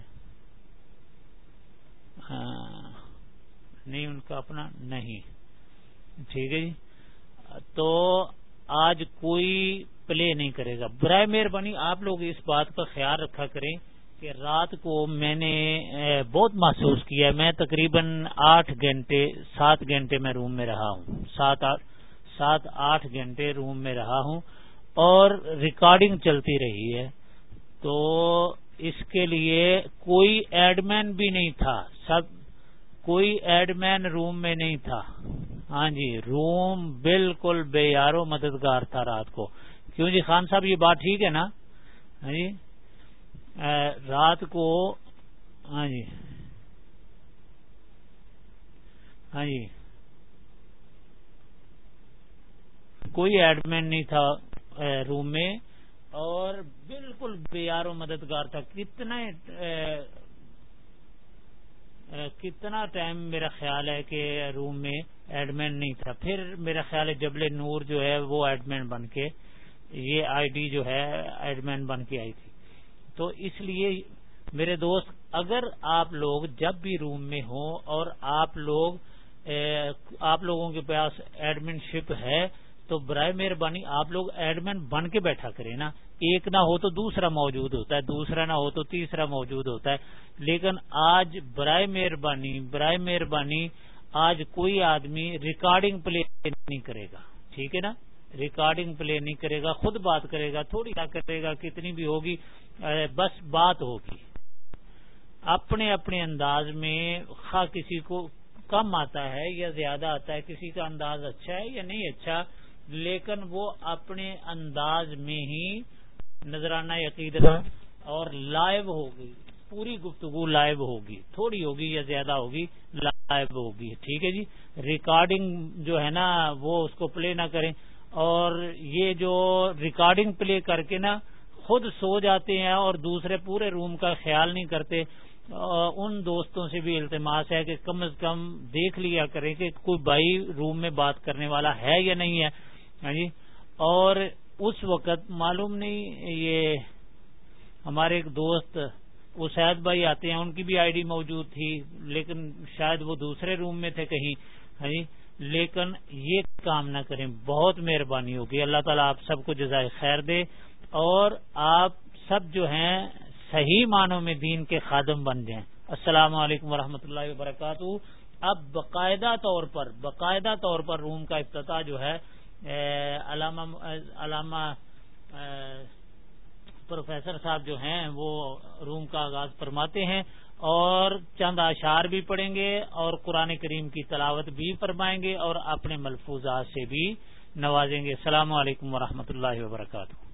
ہاں، نہیں، ان کا اپنا نہیں۔ ٹھیک ہے جی؟ تو آج کوئی پلے نہیں کرے گا۔ برائے مہربانی آپ لوگ اس بات کا خیال رکھا کریں کہ رات کو میں نے بہت محسوس کیا۔ میں تقریباً آٹھ گھنٹے، سات گھنٹے میں روم میں رہا ہوں۔ سات آٹھ سات آٹھ گھنٹے روم میں رہا ہوں اور ریکارڈنگ چلتی رہی ہے۔ تو اس کے لیے کوئی ایڈ مین بھی نہیں تھا۔ سب کوئی ایڈ مین روم میں نہیں تھا۔ ہاں جی روم بالکل بے یارو مددگار تھا رات کو۔ کیوں جی؟ خان صاحب، یہ بات ٹھیک ہے نا؟ ہاں جی۔ رات کو ہاں جی۔ ہاں جی۔ کوئی ایڈمن نہیں تھا روم میں۔ اور بالکل بے یار و مددگار تھا۔ کتنا کتنا ٹائم میرا خیال ہے کہ روم میں ایڈمن نہیں تھا۔ پھر میرا خیال ہے جبل نور جو ہے وہ ایڈمن بن کے، یہ آئی ڈی جو ہے ایڈمن بن کے آئی تھی۔ تو اس لیے میرے دوست، اگر آپ لوگ جب بھی روم میں ہوں اور آپ لوگ آپ لوگوں کے پاس ایڈمن شپ ہے، تو برائے مہربانی آپ لوگ ایڈمن بن کے بیٹھا کریں نا۔ ایک نہ ہو تو دوسرا موجود ہوتا ہے، دوسرا نہ ہو تو تیسرا موجود ہوتا ہے۔ لیکن آج برائے مہربانی برائے مہربانی آج کوئی آدمی ریکارڈنگ پلے نہیں کرے گا۔ ٹھیک ہے نا؟ ریکارڈنگ پلے نہیں کرے گا، خود بات کرے گا، تھوڑی کیا کرے گا، کتنی بھی ہوگی بس بات ہوگی۔ اپنے اپنے انداز میں خواہ کسی کو کم آتا ہے یا زیادہ آتا ہے، کسی کا انداز اچھا ہے یا نہیں اچھا لیکن وہ اپنے انداز میں ہی نذرانہ عقیدت اور لائیو ہوگی پوری گفتگو لائیو ہوگی تھوڑی ہوگی یا زیادہ ہوگی لائیو ہوگی ٹھیک ہے جی؟ ریکارڈنگ جو ہے نا وہ اس کو پلے نہ کریں۔ اور یہ جو ریکارڈنگ پلے کر کے نا خود سو جاتے ہیں اور دوسرے پورے روم کا خیال نہیں کرتے۔ ان دوستوں سے بھی التماس ہے کہ کم از کم دیکھ لیا کریں کہ کوئی بھائی روم میں بات کرنے والا ہے یا نہیں ہے۔ ہاں جی؟ اور اس وقت معلوم نہیں، یہ ہمارے ایک دوست وہ شاید بھائی آتے ہیں، ان کی بھی آئی ڈی موجود تھی، لیکن شاید وہ دوسرے روم میں تھے کہیں ہاں جی؟ لیکن یہ کام نہ کریں، بہت مہربانی ہوگی۔ اللہ تعالیٰ آپ سب کو جزائے خیر دے اور آپ سب جو ہیں صحیح معنوں میں دین کے خادم بن جائیں۔ السلام علیکم ورحمۃ اللہ وبرکاتہ۔ اب باقاعدہ طور پر، باقاعدہ طور پر روم کا افتتاح جو ہے علامہ علامہ پروفیسر صاحب جو ہیں، وہ روم کا آغاز فرماتے ہیں اور چند اشعار بھی پڑھیں گے اور قرآن کریم کی تلاوت بھی فرمائیں گے اور اپنے ملفوظات سے بھی نوازیں گے۔ السلام علیکم ورحمۃ اللہ وبرکاتہ۔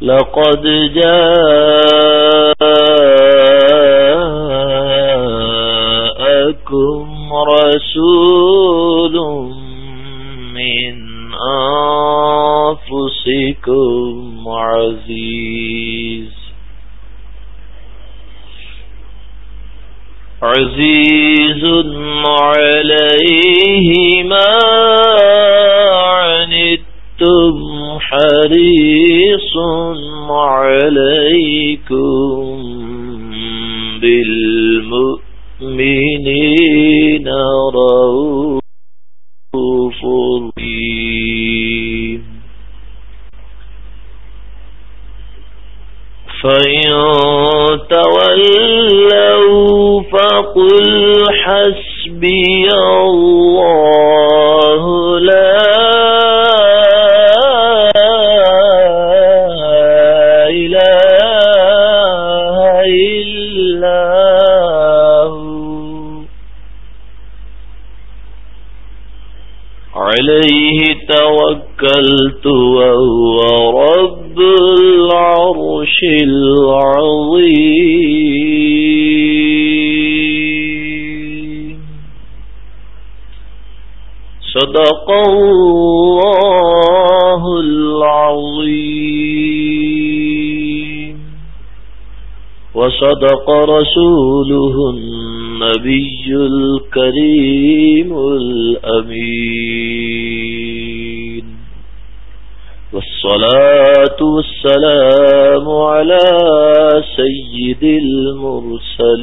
لقد جاءكم رسول من أنفسكم عزيز عزيز عليه ما عنتم حريص عليكم بالمؤمنين رؤوف رحيم. فإن تولوا فقل حسبي الله لا توكلت وهو رب العرش العظيم. صدق الله العظيم. وصدق رسوله النبي الكريم الأمين. والصلاة والسلام على سيد المرسلين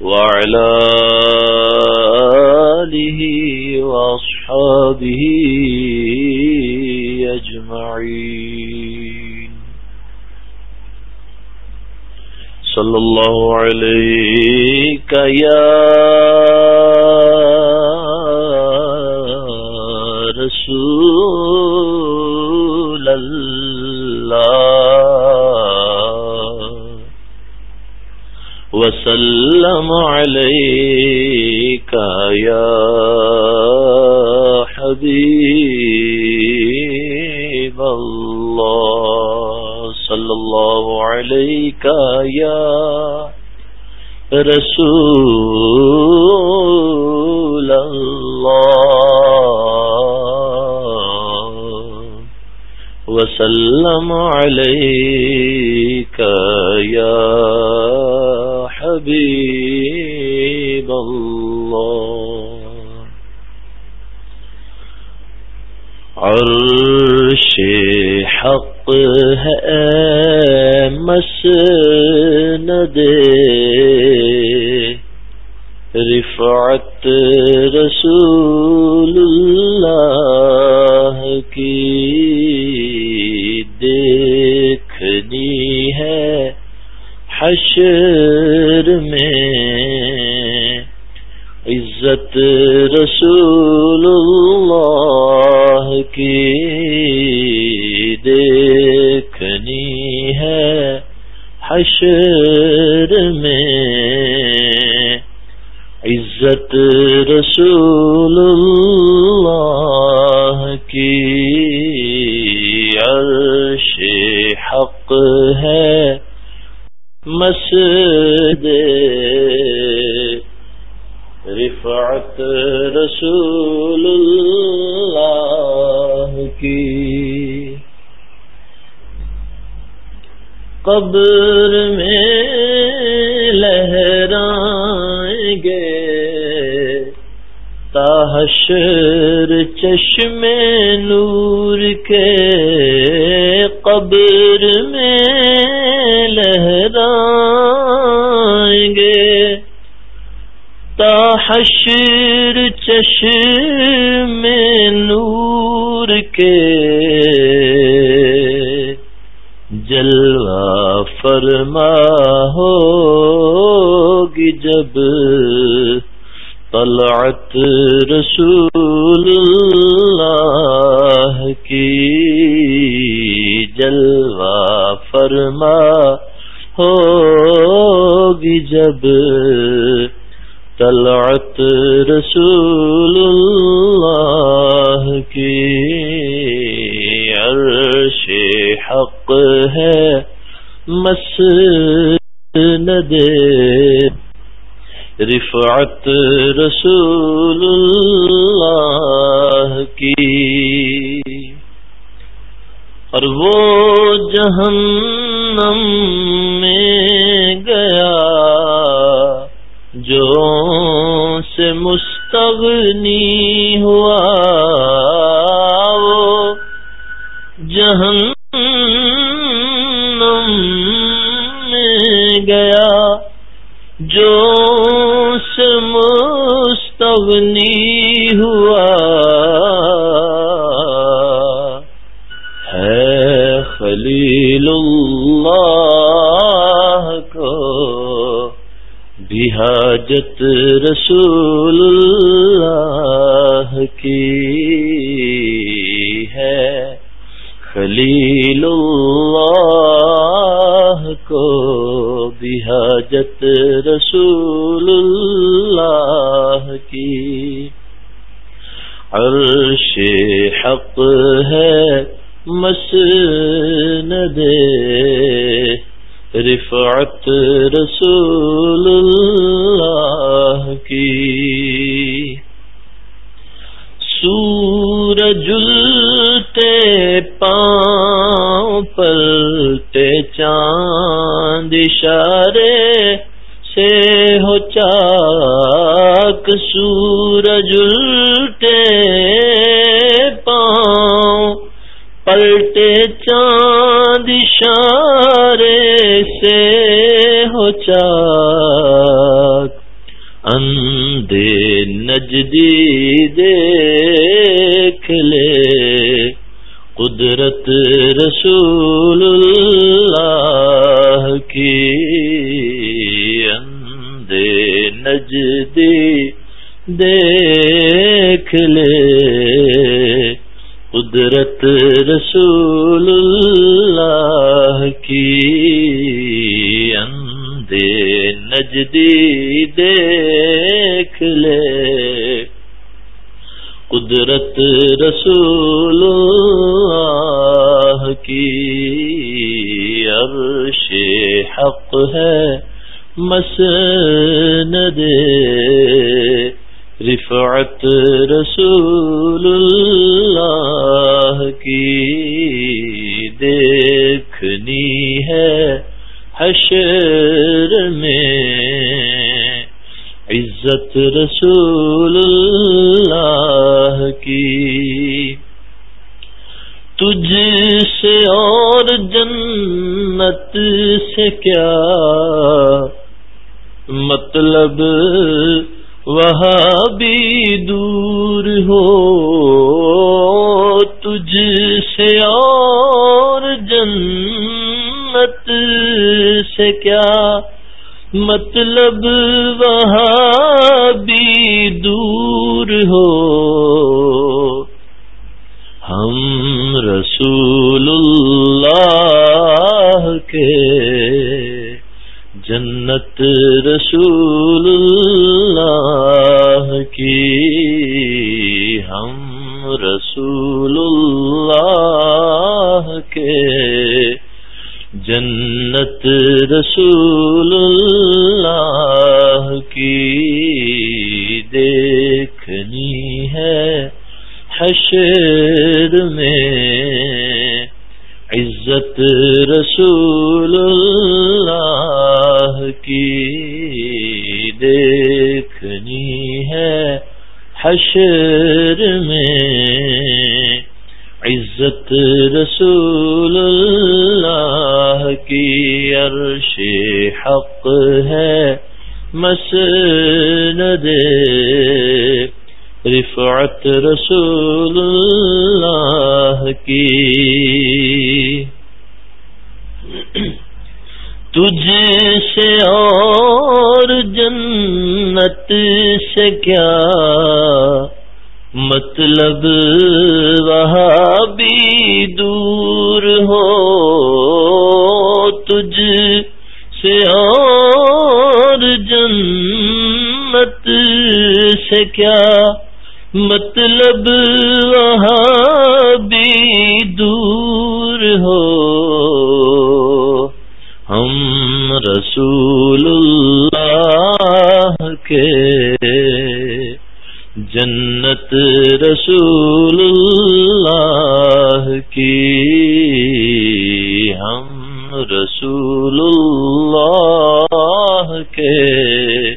وعلى آله وأصحابه أجمعين. صلى الله عليك يا الله وسلم عليك يا حبيب الله. صلى الله عليك يا رسول الله. وسلم عليك يا حبيب الله. عرش حق ہے مسند رفعت رسول اللہ کی دیکھنی ہے حشر میں عزت رسول اللہ کی دیکھنی ہے حشر میں عزت رسول اللہ کی عرش حق ہے مسد رفعت رسول اللہ کی قبر میں لہرائیں گے تاحشر چشم نور کے قبر میں لہرائیں گے۔ تاحشر چشم نور کے جلوہ فرما ہوگی جب طلعت رسول اللہ کی جلوہ فرما ہوگی جب طلعت رسول اللہ کی عرش حق ہے مسند رفعت رسول اللہ کی۔ اور وہ جہنم میں گیا جو سے مستغنی ہوا۔ وہ جہنم میں گیا جو سے مستغنی ہوا۔ ہے خلیل اللہ کو بحاجت رسول اللہ کی ہے۔ خلیل اللہ کو بحاجت رسول اللہ کی۔ عرش حق ہے مسند رفعت رسول اللہ کی۔ سورج التے پاؤں پلتے چاند اشارے سے ہو چاک سورج الٹے پاؤں۔ پلٹے چاند اشارے سے ہو چاک۔ اندے نجدی دیکھ لے۔ قدرت رسول اللہ کی اندے نجدی دیکھ لے۔ قدرت رسول اللہ کی اندے نجدی دیکھ لے۔ قدرت رسول اللہ کی عرش حق ہے، مسند رفعت رسول اللہ کی دیکھنی ہے، حشر میں عزت رسول اللہ کی۔ تجھ سے اور جنت سے کیا مطلب؟ وہ بھی دور ہو۔ تجھ سے اور جنت سے کیا مطلب وہاں بھی دور ہو۔ ہم رسول اللہ کے جنت رسول اللہ کی۔ ہم رسول اللہ کے جنت رسول اللہ کی دیکھنی ہے حشر میں عزت رسول اللہ کی دیکھنی ہے حشر میں عزت رسول اللہ کی عرش حق ہے، مسند رفعت رسول اللہ کی۔ تجھ سے اور جنت سے کیا مطلب وہاں بھی دور ہو تجھ سے اور جنت سے کیا مطلب وہاں بھی دور ہو ہم رسول اللہ کے جنت رسول اللہ کی، ہم رسول اللہ کے۔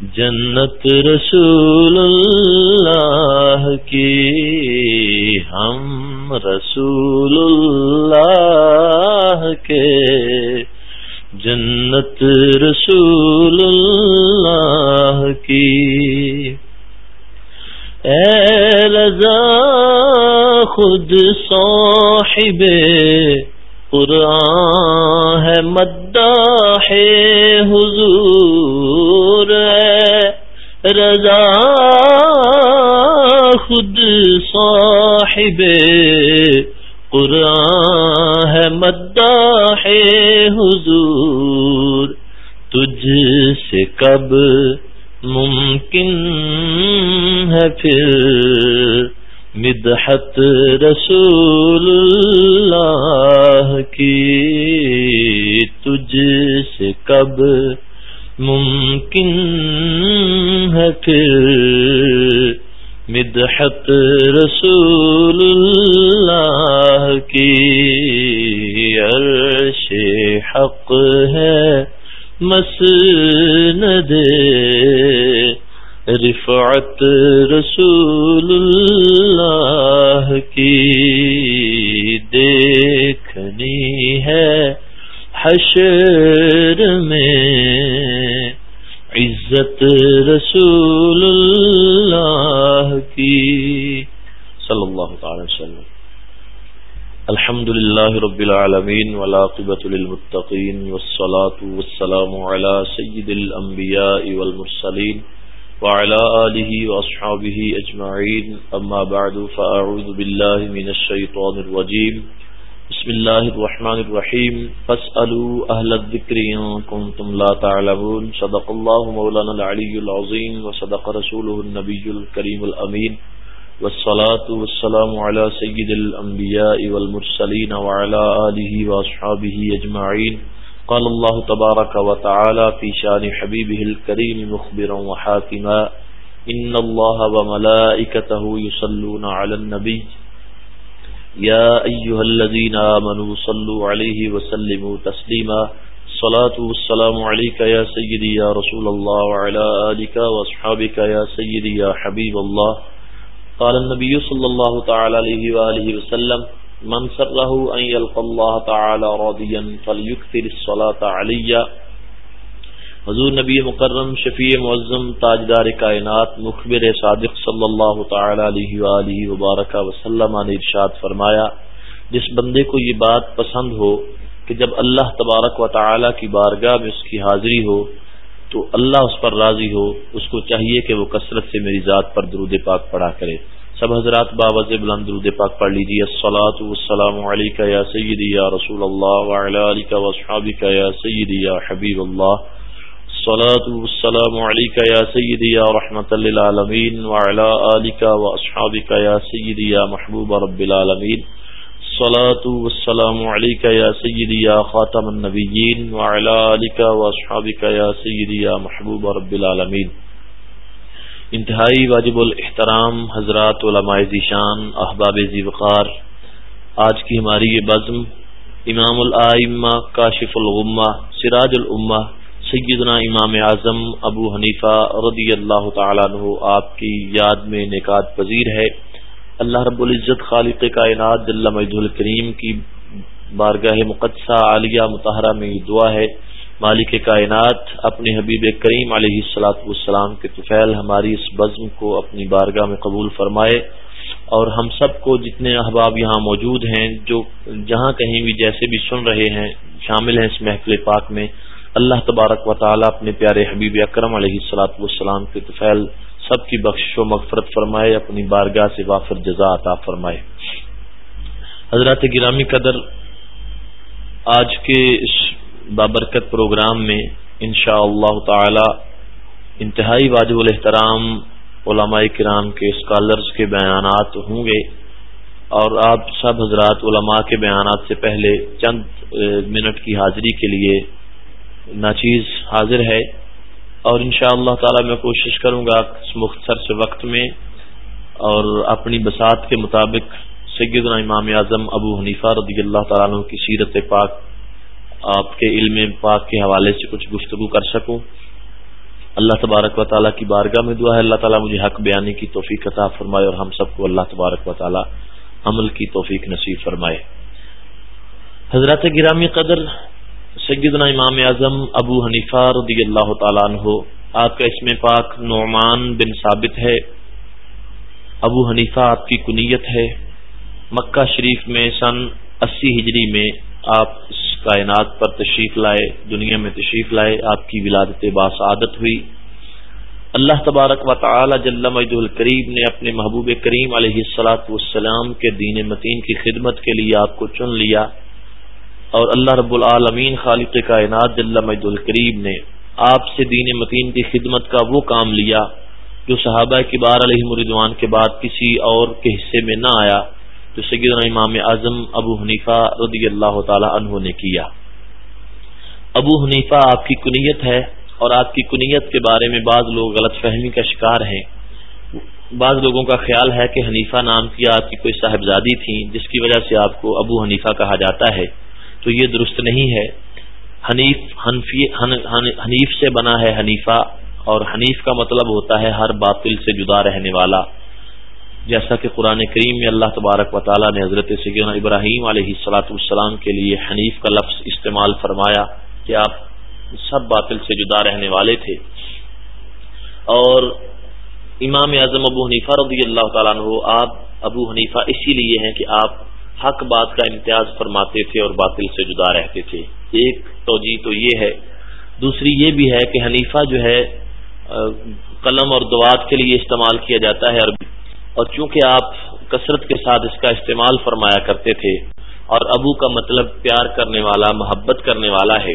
جنت رسول اللہ کی، ہم رسول اللہ کے۔ جنت رسول اللہ کی۔ اے رضا، خود صاحب، قرآن ہے مداح حضور ہے۔ رضا، خود صاحب، قرآن ہے مداح حضور۔ تجھ سے کب ممکن ہے پھر۔ مدحت رسول اللہ کی تجھ سے کب ممکن ہے پھر۔ مدحت رسول اللہ کی عرش حق ہے۔ مسند رفعت رسول اللہ کی دیکھنی ہے حشر میں عزت رسول اللہ کی صلی اللہ تعالی وسلم الحمد لله رب العالمين والعاقبة للمتقين والصلاة والسلام على سيد الأنبياء والمرسلين وعلى آله وأصحابه أجمعين. أما بعد، فأعوذ بالله من الشيطان الرجيم. بسم الله الرحمن الرحيم. فاسألوا أهل الذكر إن كنتم لا تعلمون. صدق الله مولانا العلي العظيم وصدق رسوله النبي الكريم الأمين. والصلاة والسلام على سيد الأنبياء والمرسلين وعلى آله وأصحابه أجمعين. قال الله تبارك وتعالى في شان حبيبه الكريم مخبرا وحاكما. إن الله وملائكته يصلون على النبي. يا أيها الذين آمنوا صلوا عليه وسلموا تسليما. الصلاة والسلام عليك يا سيدي يا رسول الله وعلى آلك وأصحابك يا سيدي يا حبيب الله. قال النبي صلى الله تعالى عليه وآله وسلم، من سره أن يلقى الله تعالى راضيا فليكثر الصلاة علي حضور نبی مکرم، شفیع، معظم، تاجدار کائنات، مخبر صادق صلی اللہ تعالی علیہ وآلہ وبارک وسلم نے ارشاد فرمایا، جس بندے کو یہ بات پسند ہو کہ جب اللہ تبارک و تعالی کی بارگاہ میں اس کی حاضری ہو تو اللہ اس پر راضی ہو، اس کو چاہیے کہ وہ کثرت سے میری ذات پر درود پاک پڑھا کرے۔ سب حضرات باوز بلند درود پاک پڑھ لیجیے السلاۃ والسلام علیکہ یا سیدی یا رسول اللہ وعلی علیکہ وصحابکہ یا سیدی یا حبیب اللہ۔ الصلاة والسلام علیکہ یا سیدی یا رحمت للعالمین وعلی آلکہ واصحابکہ یا سیدی یا محبوب رب العالمین۔ الصلاة والسلام عليك يا سيدي يا خاتم النبيين وعلى آلك وأصحابك يا سيدي يا محبوب رب العالمين. انتہائی واجب الاحترام حضرات علماء ذیشان احباب ذیوقار آج کی ہماری یہ بزم امام الائمہ کاشف الغمہ، سراج الامہ، سیدنا امام اعظم ابو حنیفہ رضی اللہ تعالیٰ عنہ آپ کی یاد میں نکات پذیر ہے۔ اللہ رب العزت خالق کائنات جل مجد الکریم کی بارگاہ مقدسہ عالیہ متحرہ میں یہ دعا ہے، مالک کائنات، اپنے حبیب کریم علیہ السلاۃ والسلام کے طفیل ہماری اس بزم کو اپنی بارگاہ میں قبول فرمائے اور ہم سب کو جتنے احباب یہاں موجود ہیں، جو جہاں کہیں بھی جیسے بھی سن رہے ہیں، شامل ہیں اس محفل پاک میں، اللہ تبارک و تعالیٰ اپنے پیارے حبیب اکرم علیہ السلاۃ والسلام کے طفیل سب کی بخش و مغفرت فرمائے، اپنی بارگاہ سے وافر جزا عطا فرمائے۔ حضرات گرامی قدر، آج کے اس بابرکت پروگرام میں انشاء اللہ تعالی انتہائی واجب الاحترام علماء کرام کے اسکالرز کے بیانات ہوں گے۔ اور آپ سب حضرات علماء کے بیانات سے پہلے چند منٹ کی حاضری کے لیے ناچیز حاضر ہے۔ اور ان شاء اللہ تعالی میں کوشش کروں گا اس مختصر سے وقت میں اور اپنی بساط کے مطابق سیدنا امام اعظم ابو حنیفہ رضی اللہ تعالیٰ عنہ کی سیرت پاک آپ کے علم پاک کے حوالے سے کچھ گفتگو کر سکوں۔ اللہ تبارک و تعالیٰ کی بارگاہ میں دعا ہے۔ اللہ تعالیٰ مجھے حق بیانی کی توفیق عطا فرمائے اور ہم سب کو اللہ تبارک و تعالیٰ عمل کی توفیق نصیب فرمائے۔ حضرت گرامی قدر سیدنا امام اعظم ابو حنیفہ رضی اللہ تعالیٰ عنہ، آپ کا اسم پاک نعمان بن ثابت ہے۔ ابو حنیفہ آپ کی کنیت ہے۔ مکہ شریف میں سن اسی ہجری میں آپ اس کائنات پر تشریف لائے، دنیا میں تشریف لائے، آپ کی ولادت باسعادت ہوئی۔ اللہ تبارک و تعالی جل مجد الکریم نے اپنے محبوب کریم علیہ السلاۃ والسلام کے دین متین کی خدمت کے لیے آپ کو چن لیا۔ اور اللہ رب العالمین خالق کائنات جل مجد الکریب نے آپ سے دین متین کی خدمت کا وہ کام لیا جو صحابہ کبار علیہ مردوان کے بعد کسی اور کے حصے میں نہ آیا، جو سیدنا امام اعظم ابو حنیفہ رضی اللہ تعالی عنہ نے کیا۔ ابو حنیفہ آپ کی کنیت ہے اور آپ کی کنیت کے بارے میں بعض لوگ غلط فہمی کا شکار ہیں۔ بعض لوگوں کا خیال ہے کہ حنیفہ نام کی آپ کی کوئی صاحبزادی تھی جس کی وجہ سے آپ کو ابو حنیفہ کہا جاتا ہے۔ تو یہ درست نہیں ہے۔ حنیف حنیف سے بنا ہے حنیفہ اور حنیف کا مطلب ہوتا ہے ہر باطل سے جدا رہنے والا۔ جیسا کہ قرآن کریم میں اللہ تبارک و تعالیٰ نے حضرت سیدنا ابراہیم علیہ السلاۃ والسلام کے لیے حنیف کا لفظ استعمال فرمایا کہ آپ سب باطل سے جدا رہنے والے تھے۔ اور امام اعظم ابو حنیفہ رضی اللہ تعالیٰ عنہ، آپ ابو حنیفہ اسی لیے ہیں کہ آپ حق بات کا امتیاز فرماتے تھے اور باطل سے جدا رہتے تھے۔ ایک توجہ تو یہ ہے۔ دوسری یہ بھی ہے کہ حنیفہ جو ہے قلم اور دعات کے لیے استعمال کیا جاتا ہے اور چونکہ آپ کثرت کے ساتھ اس کا استعمال فرمایا کرتے تھے اور ابو کا مطلب پیار کرنے والا، محبت کرنے والا ہے،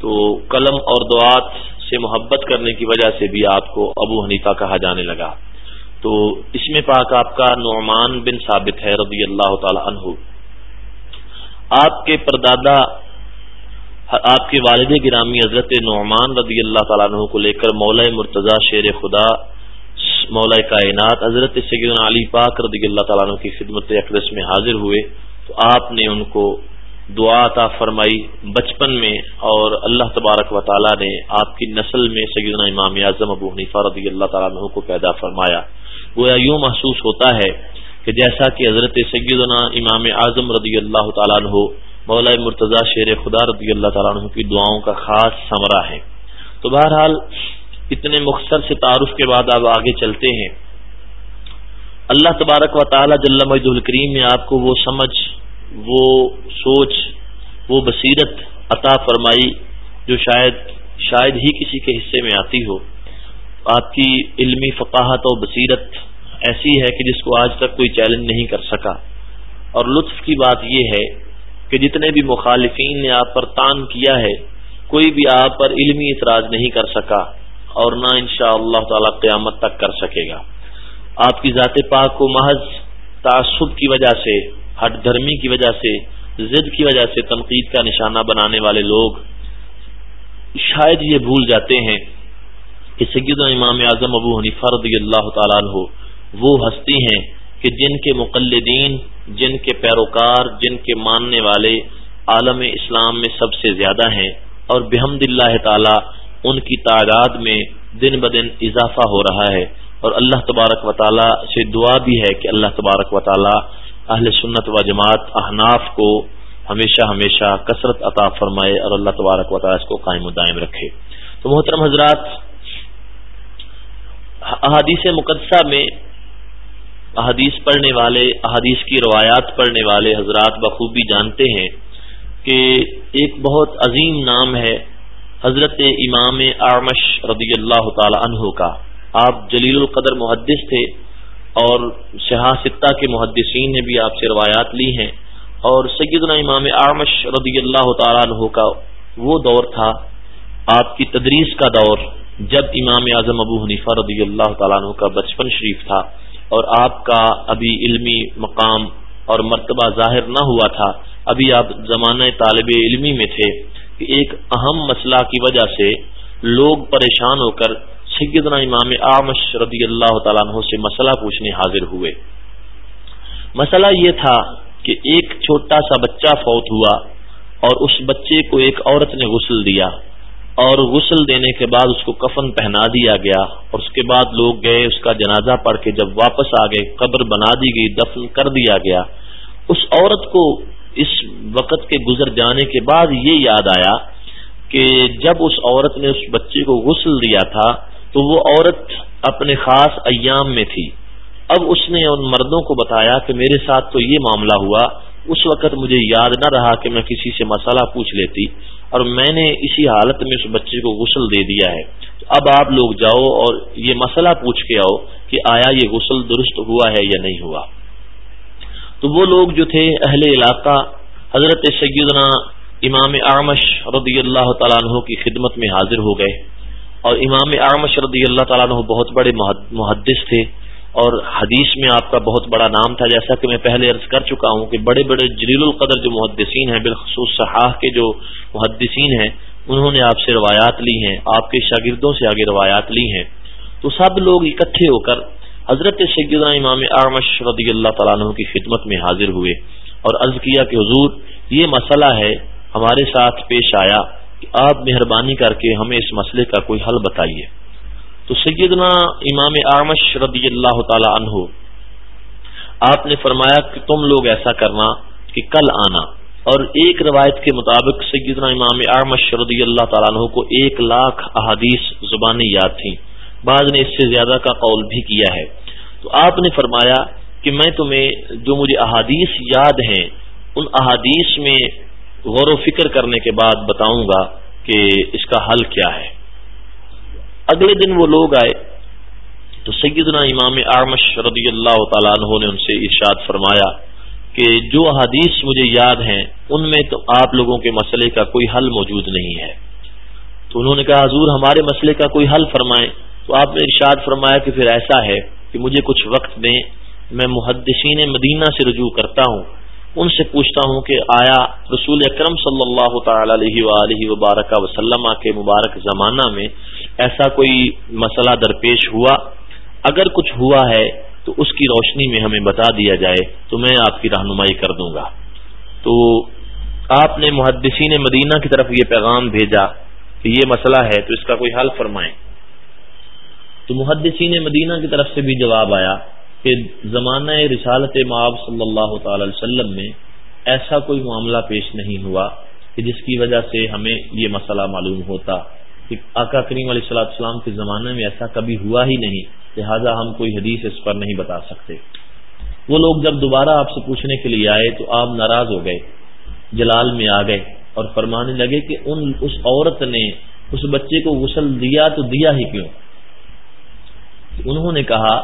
تو قلم اور دعات سے محبت کرنے کی وجہ سے بھی آپ کو ابو حنیفہ کہا جانے لگا۔ تو اس میں پاک آپ کا نعمان بن ثابت ہے رضی اللہ تعالی عنہ۔ آپ کے پردادا، آپ کے والد گرامی حضرت نعمان رضی اللہ تعالیٰ عنہ کو لے کر مولا مرتضی شیر خدا، مولا کائنات حضرت سیدنا علی پاک رضی اللہ تعالیٰ عنہ کی خدمت اقدس میں حاضر ہوئے۔ تو آپ نے ان کو دعا عطا فرمائی بچپن میں اور اللہ تبارک و تعالیٰ نے آپ کی نسل میں سیدنا امام اعظم ابو حنیفہ رضی اللہ تعالیٰ عنہ کو پیدا فرمایا۔ گویا یوں محسوس ہوتا ہے کہ جیسا کہ حضرت سیدنا امام اعظم رضی اللہ تعالیٰ عنہ مولا مرتضی شیر خدا رضی اللہ تعالیٰ عنہ کی دعاؤں کا خاص ثمرہ ہے۔ تو بہرحال اتنے مختصر سے تعارف کے بعد آپ آگے چلتے ہیں۔ اللہ تبارک و تعالیٰ جل مجد الکریم نے آپ کو وہ سمجھ، وہ سوچ، وہ بصیرت عطا فرمائی جو شاید شاید ہی کسی کے حصے میں آتی ہو۔ آپ کی علمی فقاہت و بصیرت ایسی ہے کہ جس کو آج تک کوئی چیلنج نہیں کر سکا۔ اور لطف کی بات یہ ہے کہ جتنے بھی مخالفین نے آپ پر تان کیا ہے، کوئی بھی آپ پر علمی اعتراض نہیں کر سکا اور نہ انشاء اللہ تعالی قیامت تک کر سکے گا۔ آپ کی ذات پاک کو محض تعصب کی وجہ سے، ہٹ دھرمی کی وجہ سے، ضد کی وجہ سے تنقید کا نشانہ بنانے والے لوگ شاید یہ بھول جاتے ہیں کہ سید امام اعظم ابو حنیفہ رضی اللہ تعالیٰ عنہ وہ ہستی ہیں کہ جن کے مقلدین، جن کے پیروکار، جن کے ماننے والے عالم اسلام میں سب سے زیادہ ہیں اور بحمد اللہ تعالی ان کی تعداد میں دن بدن اضافہ ہو رہا ہے اور اللہ تبارک و تعالی سے دعا بھی ہے کہ اللہ تبارک و تعالی اہل سنت و جماعت احناف کو ہمیشہ ہمیشہ کثرت عطا فرمائے اور اللہ تبارک و تعالیٰ اس کو قائم و دائم رکھے۔ تو محترم حضرات احادیث مقدسہ میں احادیث پڑھنے والے، احادیث کی روایات پڑھنے والے حضرات بخوبی جانتے ہیں کہ ایک بہت عظیم نام ہے حضرت امام آرمش رضی اللہ تعالی عنہ کا۔ آپ جلیل القدر محدث تھے اور شہا ستہ کے محدثین نے بھی آپ سے روایات لی ہیں اور سیدنا امام آرمش رضی اللہ تعالیٰ عنہ کا وہ دور تھا۔ آپ کی تدریس کا دور۔ جب امام اعظم ابو حنیفہ رضی اللہ تعالیٰ عنہ کا بچپن شریف تھا اور آپ کا ابھی علمی مقام اور مرتبہ ظاہر نہ ہوا تھا، ابھی آپ زمانہ طالب علمی میں تھے کہ ایک اہم مسئلہ کی وجہ سے لوگ پریشان ہو کر سیدنا امام آمش رضی اللہ تعالیٰ عنہ سے مسئلہ پوچھنے حاضر ہوئے۔ مسئلہ یہ تھا کہ ایک چھوٹا سا بچہ فوت ہوا اور اس بچے کو ایک عورت نے غسل دیا۔ اور غسل دینے کے بعد اس کو کفن پہنا دیا گیا۔ اور اس کے بعد لوگ گئے، اس کا جنازہ پڑھ کے جب واپس آ گئے، قبر بنا دی گئی، دفن کر دیا گیا۔ اس عورت کو اس وقت کے گزر جانے کے بعد یہ یاد آیا کہ جب اس عورت نے اس بچے کو غسل دیا تھا، تو وہ عورت اپنے خاص ایام میں تھی۔ اب اس نے ان مردوں کو بتایا کہ میرے ساتھ تو یہ معاملہ ہوا، اس وقت مجھے یاد نہ رہا کہ میں کسی سے مسئلہ پوچھ لیتی۔ اور میں نے اسی حالت میں اس بچے کو غسل دے دیا ہے۔ اب آپ لوگ جاؤ اور یہ مسئلہ پوچھ کے آؤ کہ آیا یہ غسل درست ہوا ہے یا نہیں ہوا۔ تو وہ لوگ جو تھے اہل علاقہ، حضرت سیدنا امام آمش رضی اللہ تعالیٰ عنہ کی خدمت میں حاضر ہو گئے۔ اور امام اعمش رضی اللہ تعالیٰ عنہ بہت بڑے محدث تھے۔ اور حدیث میں آپ کا بہت بڑا نام تھا، جیسا کہ میں پہلے عرض کر چکا ہوں کہ بڑے بڑے جلیل القدر جو محدثین ہیں، بالخصوص صحاح کے جو محدثین ہیں، انہوں نے آپ سے روایات لی ہیں، آپ کے شاگردوں سے آگے روایات لی ہیں۔ تو سب لوگ اکٹھے ہو کر حضرت سیدنا امام اعمش رضی اللہ تعالیٰ عنہ کی خدمت میں حاضر ہوئے۔ اور عرض کیا کہ حضور، یہ مسئلہ ہے ہمارے ساتھ پیش آیا کہ آپ مہربانی کر کے ہمیں اس مسئلے کا کوئی حل بتائیے۔ تو سیدنا امام آمش رضی اللہ تعالی عنہ، آپ نے فرمایا کہ تم لوگ ایسا کرنا کہ کل آنا۔ اور ایک روایت کے مطابق سیدنا امام آمش رضی اللہ تعالیٰ عنہ کو ایک لاکھ احادیث زبانیں یاد تھیں۔ بعض نے اس سے زیادہ کا قول بھی کیا ہے۔ تو آپ نے فرمایا کہ میں تمہیں جو مجھے احادیث یاد ہیں، ان احادیث میں غور و فکر کرنے کے بعد بتاؤں گا کہ اس کا حل کیا ہے۔ اگلے دن وہ لوگ آئے تو سیدنا امام آرمش رضی اللہ تعالیٰ عنہ نے ان سے ارشاد فرمایا کہ جو حدیث مجھے یاد ہیں، ان میں تو آپ لوگوں کے مسئلے کا کوئی حل موجود نہیں ہے۔ تو انہوں نے کہا، حضور ہمارے مسئلے کا کوئی حل فرمائیں۔ تو آپ نے ارشاد فرمایا کہ پھر ایسا ہے کہ مجھے کچھ وقت دیں، میں محدثین مدینہ سے رجوع کرتا ہوں۔ ان سے پوچھتا ہوں کہ آیا رسول اکرم صلی اللہ تعالی علیہ وآلہ وبارک وسلم کے مبارک زمانہ میں ایسا کوئی مسئلہ درپیش ہوا؟ اگر کچھ ہوا ہے تو اس کی روشنی میں ہمیں بتا دیا جائے تو میں آپ کی رہنمائی کر دوں گا۔ تو آپ نے محدثین مدینہ کی طرف یہ پیغام بھیجا کہ یہ مسئلہ ہے تو اس کا کوئی حل فرمائیں۔ تو محدثین مدینہ کی طرف سے بھی جواب آیا کہ زمانہ رسالت معاب صلی اللہ تعالی وسلم میں ایسا کوئی معاملہ پیش نہیں ہوا کہ جس کی وجہ سے ہمیں یہ مسئلہ معلوم ہوتا۔ آقا کریم علیہ السلاۃ السلام کے زمانے میں ایسا کبھی ہوا ہی نہیں، لہٰذا ہم کوئی حدیث اس پر نہیں بتا سکتے۔ وہ لوگ جب دوبارہ آپ سے پوچھنے کے لیے آئے تو آپ ناراض ہو گئے، جلال میں آ گئے اور فرمانے لگے کہ ان، اس عورت نے اس بچے کو غسل دیا تو دیا ہی کیوں؟ انہوں نے کہا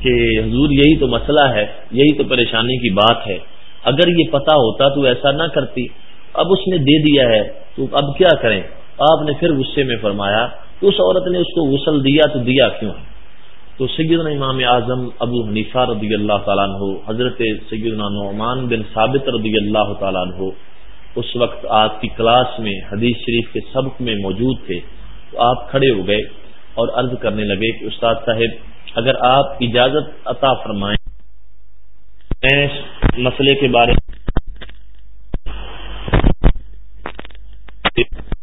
کہ حضور، یہی تو مسئلہ ہے، یہی تو پریشانی کی بات ہے۔ اگر یہ پتا ہوتا تو ایسا نہ کرتی، اب اس نے دے دیا ہے تو اب کیا کریں؟ آپ نے پھر غصے میں فرمایا اس عورت نے اس کو غسل دیا تو دیا کیوں تو سیدنا امام اعظم ابو حنیفہ رضی اللہ تعالیٰ عنہ، حضرت سیدنا نعمان بن ثابت رضی اللہ تعالیٰ عنہ اس وقت آپ کی کلاس میں حدیث شریف کے سبق میں موجود تھے، تو آپ کھڑے ہو گئے اور عرض کرنے لگے کہ استاد صاحب، اگر آپ اجازت عطا فرمائیں، میں مسئلے کے بارے میں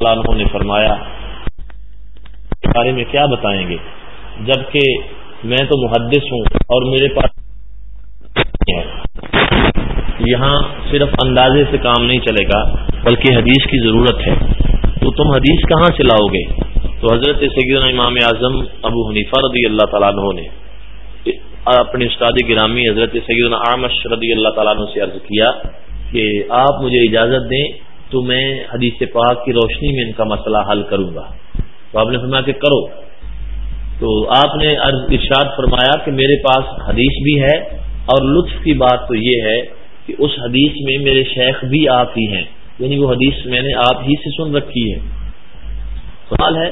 نے فرمایا بارے میں کیا بتائیں گے؟ جبکہ میں تو محدث ہوں اور میرے پاس یہاں صرف اندازے سے کام نہیں چلے گا، بلکہ حدیث کی ضرورت ہے۔ تو تم حدیث کہاں سے لاؤ گے؟ تو حضرت سیدنا امام اعظم ابو حنیفہ رضی اللہ تعالیٰ عنہ نے اپنے استاد گرامی حضرت سیدنا عامش رضی اللہ تعالیٰ عنہ سے عرض کیا کہ آپ مجھے اجازت دیں تو میں حدیث پاک کی روشنی میں ان کا مسئلہ حل کروں گا۔ تو آپ نے فرمایا کہ کرو۔ تو آپ نے ارشاد فرمایا کہ میرے پاس حدیث بھی ہے اور لطف کی بات تو یہ ہے کہ اس حدیث میں میرے شیخ بھی آپ ہی ہیں۔ یعنی وہ حدیث میں نے آپ ہی سے سن رکھی ہے۔ سوال ہے،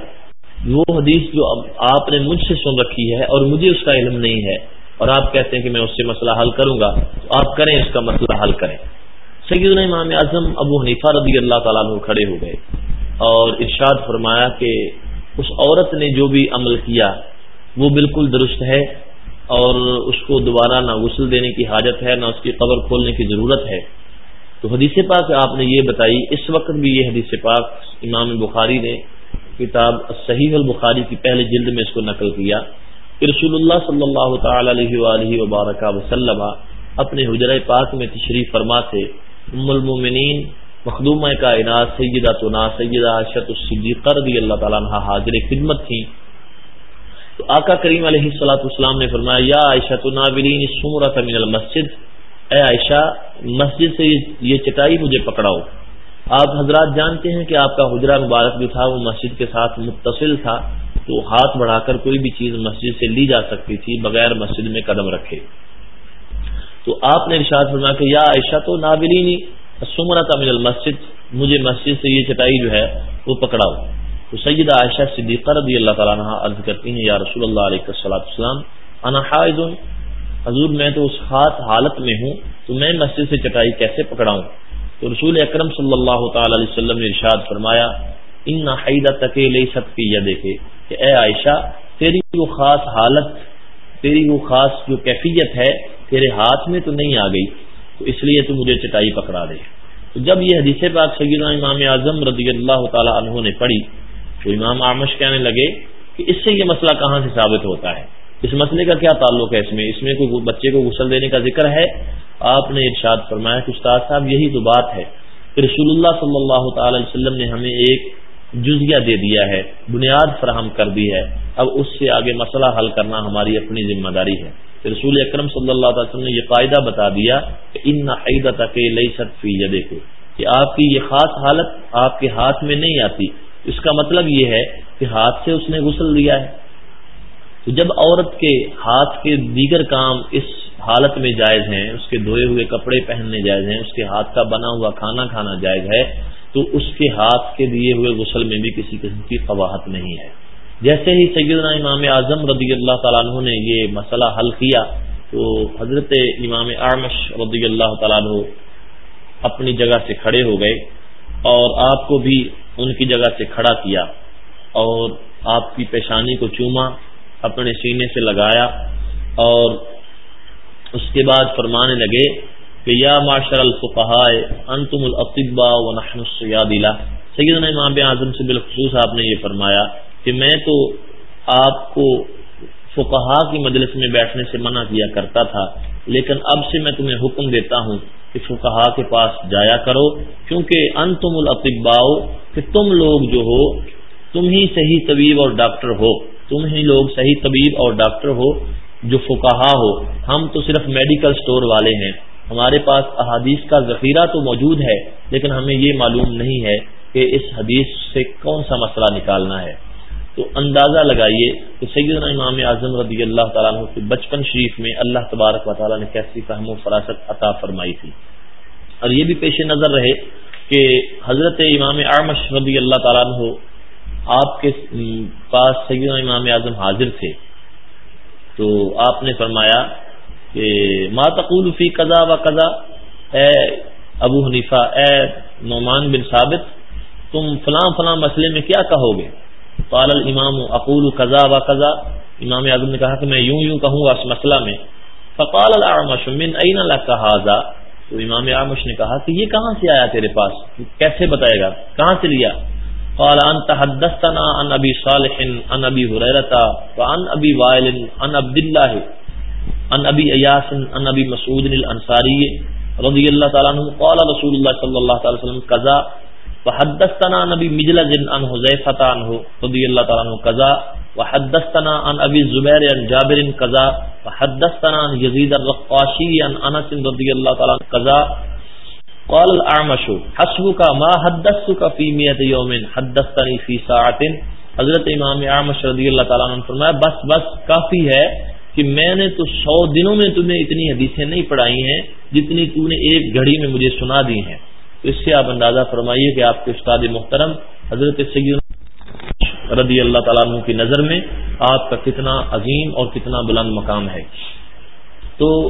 وہ حدیث جو آپ نے مجھ سے سن رکھی ہے اور مجھے اس کا علم نہیں ہے اور آپ کہتے ہیں کہ میں اس سے مسئلہ حل کروں گا، تو آپ کریں اس کا مسئلہ حل کریں۔ سید امام اعظم ابو حنیفہ رضی اللہ تعالیٰ عنہ کھڑے ہو گئے اور ارشاد فرمایا کہ اس عورت نے جو بھی عمل کیا وہ بالکل درست ہے اور اس کو دوبارہ نہ غسل دینے کی حاجت ہے، نہ اس کی قبر کھولنے کی ضرورت ہے۔ تو حدیث پاک آپ نے یہ بتائی، اس وقت بھی یہ حدیث پاک امام بخاری نے کتاب صحیح البخاری کی پہلے جلد میں اس کو نقل کیا۔ رسول اللہ صلی اللہ تعالی علیہ وآلہ وبارک وسلم اپنے حجرہ پاک میں تشریف فرما تھے۔ ام المومنین مخدومہ کائنات سیدہ تنا سیدہ عشت الصدیقہ رضی اللہ تعالیٰ عنہ حاضر خدمت تھیں تو آقا کریم علیہ السلاۃ السلام نے فرمایا، یا عائشہ نابرین سمرت من المسجد۔ اے عائشہ، مسجد سے یہ چٹائی مجھے پکڑاؤ۔ آپ حضرات جانتے ہیں کہ آپ کا حجرہ مبارک جو تھا، وہ مسجد کے ساتھ متصل تھا۔ تو ہاتھ بڑھا کر کوئی بھی چیز مسجد سے لی جا سکتی تھی، بغیر مسجد میں قدم رکھے۔ تو آپ نے ارشاد فرمایا کہ یا عائشہ تو نابلینی سمرا من المسجد، مجھے مسجد سے یہ چٹائی جو ہے وہ پکڑاؤ۔ تو سید عائشہ صدیقہ رضی اللہ تعالیٰ عنہ عرض کرتی ہیں، یا رسول اللہ علیہ السلام انا حائض، حضور میں تو اس خاص حالت میں ہوں، تو میں مسجد سے چٹائی کیسے پکڑاؤں؟ تو رسول اکرم صلی اللہ تعالی علیہ وسلم نے ارشاد فرمایا، ان حیدہ تک لے سب کی یہ دیکھے کہ اے عائشہ، تیری وہ خاص حالت، تیری وہ خاص جو کیفیت ہے تیرے ہاتھ میں تو نہیں آ گئی، تو اس لیے تو مجھے چٹائی پکڑا دے۔ تو جب یہ حدیث پاک سیدنا امام اعظم رضی اللہ تعالی عنہ نے پڑھی، تو امام آمش کہنے لگے کہ اس سے یہ مسئلہ کہاں سے ثابت ہوتا ہے؟ اس مسئلے کا کیا تعلق ہے؟ اس میں اس میں کوئی بچے کو غسل دینے کا ذکر ہے؟ آپ نے ارشاد فرمایا کہ استاد صاحب، یہی تو بات ہے کہ رسول اللہ صلی اللہ تعالی علیہ وسلم نے ہمیں ایک جزیہ دے دیا ہے، بنیاد فراہم کر دی ہے۔ اب اس سے آگے مسئلہ حل کرنا ہماری اپنی ذمہ داری ہے۔ رسول اکرم صلی اللہ علیہ وسلم نے یہ قاعدہ بتا دیا کہ ان عیدہ تک لئی سط فی دیکھو کہ آپ کی یہ خاص حالت آپ کے ہاتھ میں نہیں آتی۔ اس کا مطلب یہ ہے کہ ہاتھ سے اس نے غسل دیا ہے۔ تو جب عورت کے ہاتھ کے دیگر کام اس حالت میں جائز ہیں، اس کے دھوئے ہوئے کپڑے پہننے جائز ہیں، اس کے ہاتھ کا بنا ہوا کھانا کھانا جائز ہے، تو اس کے ہاتھ کے دیے ہوئے غسل میں بھی کسی قسم کی قواہت نہیں ہے۔ جیسے ہی سیدنا امام اعظم رضی اللہ تعالیٰ عنہ نے یہ مسئلہ حل کیا، تو حضرت امام اعمش رضی اللہ تعالیٰ عنہ اپنی جگہ سے کھڑے ہو گئے اور آپ کو بھی ان کی جگہ سے کھڑا کیا اور آپ کی پیشانی کو چوما، اپنے سینے سے لگایا اور اس کے بعد فرمانے لگے کہ یا معاشر الفقہ انتم الاطباء و نحن السیادلہ سیدنا امام اعظم سے بالخصوص آپ نے یہ فرمایا کہ میں تو آپ کو فقہا کی مجلس میں بیٹھنے سے منع کیا کرتا تھا، لیکن اب سے میں تمہیں حکم دیتا ہوں کہ فقہا کے پاس جایا کرو، کیونکہ ان تم الاطباؤ کہ تم لوگ جو ہو، تم ہی صحیح طبیب اور ڈاکٹر ہو۔ تم ہی لوگ صحیح طبیب اور ڈاکٹر ہو جو فقہا ہو۔ ہم تو صرف میڈیکل سٹور والے ہیں۔ ہمارے پاس احادیث کا ذخیرہ تو موجود ہے، لیکن ہمیں یہ معلوم نہیں ہے کہ اس حدیث سے کون سا مسئلہ نکالنا ہے۔ تو اندازہ لگائیے کہ سیدنا امام اعظم رضی اللہ تعالیٰ عنہ کے بچپن شریف میں اللہ تبارک و تعالیٰ نے کیسی فہم و فراست عطا فرمائی تھی۔ اور یہ بھی پیش نظر رہے کہ حضرت امام اعمش رضی اللہ تعالیٰ عنہ آپ کے پاس سیدنا امام اعظم حاضر تھے۔ تو آپ نے فرمایا کہ ما تقول فی قضا و قضا، اے ابو حنیفہ، اے نعمان بن ثابت، تم فلاں فلاں مسئلے میں کیا کہو گے؟ قال الامام اقول قضا و قضا امام اعظم نے کہا کہ میں یوں یوں کہوں گا اس مسئلہ میں. فقال الاعمش، من اين لك هذا تو امام اعمش نے کہا کہ یہ کہاں سے آیا تیرے پاس؟ کیسے بتائے گا؟ کہاں سے لیا؟ قال انت حدثتنا عن ابي صالح، عن ابي هريره وعن ابي وائل، عن عبد الله عن ابي اياس عن ابي مسعود الانصاري رضي الله تعالى عنه قال رسول الله صلى الله عليه وسلم كذا وحدثنا نبی مجلد عن حذیفہ عنہ رضی اللہ تعالی عنہ قضا وحدثنا عن ابي الزبير عن جابر قضا وحدثنا عن يزيد الرقاشي عن انس رضي الله تعالى عنه قضا۔ قال الاعمش حسبك ما حدثتك في 100 يوم حدثتني في ساعه حضرت امام اعمش رضی اللہ تعالی عنہ فرمایا، بس بس کافی ہے کہ میں نے تو سو دنوں میں تمہیں اتنی حدیثیں نہیں پڑھائی ہیں جتنی تو نے ایک گھڑی میں مجھے سنا دی ہیں۔ تو اس سے آپ اندازہ فرمائیے کہ آپ کے استاد محترم حضرت سید رضی اللہ تعالیٰ عنہ کی نظر میں آپ کا کتنا عظیم اور کتنا بلند مقام ہے۔ تو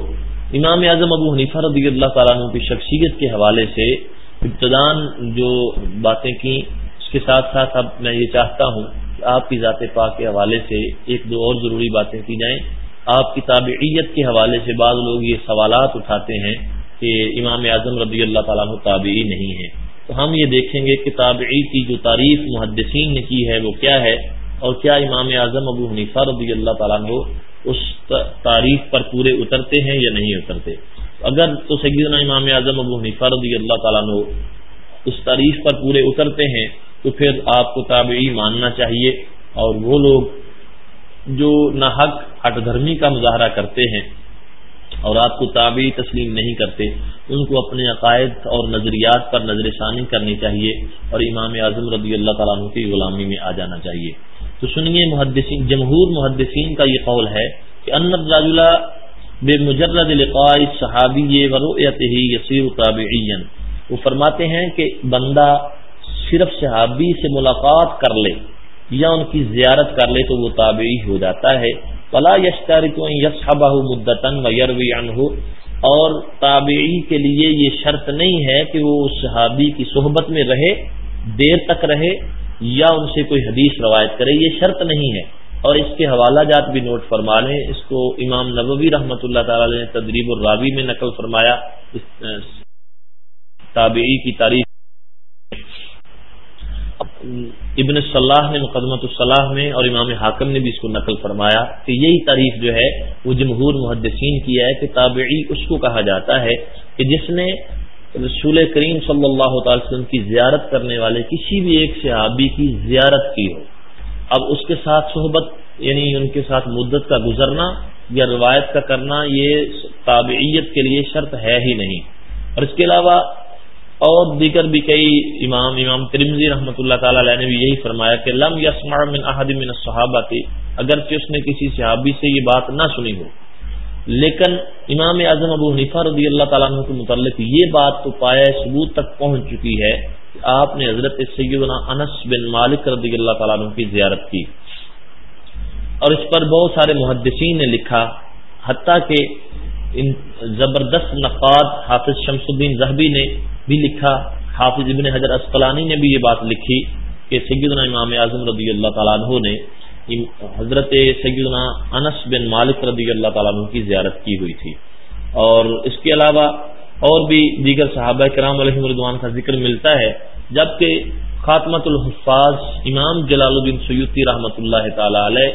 امام اعظم ابو حنیفہ رضی اللہ تعالیٰ عنہ کی شخصیت کے حوالے سے ابتدان جو باتیں کی اس کے ساتھ ساتھ اب میں یہ چاہتا ہوں کہ آپ کی ذات پاک کے حوالے سے ایک دو اور ضروری باتیں کی جائیں۔ آپ کی تابعیت کے حوالے سے بعض لوگ یہ سوالات اٹھاتے ہیں کہ امام اعظم رضی اللہ تعالیٰ تابعی نہیں ہے تو ہم یہ دیکھیں گے کہ تابعی کی جو تعریف محدثین نے کی ہے وہ کیا ہے اور کیا امام اعظم ابو حنیفہ رضی اللہ تعالیٰ اس تعریف پر پورے اترتے ہیں یا نہیں اترتے۔ اگر تو سیدنا امام اعظم ابو حنیفہ رضی اللہ تعالیٰ اس تعریف پر پورے اترتے ہیں تو پھر آپ کو تابعی ماننا چاہیے اور وہ لوگ جو نہ حق ہٹ دھرمی کا مظاہرہ کرتے ہیں اور آپ کو تابعی تسلیم نہیں کرتے، ان کو اپنے عقائد اور نظریات پر نظر ثانی کرنی چاہیے اور امام اعظم رضی اللہ تعالیٰ عنہ کی غلامی میں آ جانا چاہیے۔ تو سنیے محدثین، جمہور محدثین کا یہ قول ہے کہ ان راجلہ بے مجرد لقاء صحابی ورویت ہی یسیر وہ فرماتے ہیں کہ بندہ صرف صحابی سے ملاقات کر لے یا ان کی زیارت کر لے تو وہ تابعی ہو جاتا ہے۔ فلا یشتاری تو یسحبہ مدتن و یروی ہو اور تابعی کے لیے یہ شرط نہیں ہے کہ وہ اس صحابی کی صحبت میں رہے، دیر تک رہے، یا ان سے کوئی حدیث روایت کرے، یہ شرط نہیں ہے۔ اور اس کے حوالہ جات بھی نوٹ فرما لیں۔ اس کو امام نبوی رحمۃ اللہ تعالی نے تدریب الراوی میں نقل فرمایا۔ تابعی کی تاریخ ابن صلاح نے مقدمت الصلاح میں اور امام حاکم نے بھی اس کو نقل فرمایا کہ یہی تعریف جو ہے وہ جمہور محدثین کی ہے کہ تابعی اس کو کہا جاتا ہے کہ جس نے رسول کریم صلی اللہ تعالی وسلم کی زیارت کرنے والے کسی بھی ایک صحابی کی زیارت کی ہو۔ اب اس کے ساتھ صحبت یعنی ان کے ساتھ مدت کا گزرنا یا روایت کا کرنا، یہ تابعیت کے لیے شرط ہے ہی نہیں۔ اور اس کے علاوہ اور دیگر بھی کئی امام امام ترمزی رحمۃ اللہ تعالی علیہ نے بھی یہی فرمایا کہ لم یسمع من احد من الصحابہ تھی اگرچہ اس نے کسی صحابی سے یہ بات نہ سنی ہو۔ لیکن امام اعظم ابو حنیفہ رضی اللہ تعالیٰ عنہ کے متعلق یہ بات تو پایا ثبوت تک پہنچ چکی ہے کہ آپ نے حضرت سیدنا انس بن مالک رضی اللہ تعالیٰ عنہ کی زیارت کی۔ اور اس پر بہت سارے محدثین نے لکھا، حتیٰ کہ ان زبردست نقاد حافظ شمس الدین زہبی نے بھی لکھا، حافظ ابن حضر اسقلانی نے بھی یہ بات لکھی کہ سیدنا امام اعظم رضی اللہ تعالیٰ عنہ نے حضرت سیدنا انس بن مالک رضی اللہ تعالیٰ عنہ کی زیارت کی ہوئی تھی۔ اور اس کے علاوہ اور بھی دیگر صحابہ کرام علیہ مردوان کا ذکر ملتا ہے، جبکہ خاتمت الحفاظ امام جلال الدین سیدی رحمۃ اللہ تعالی علیہ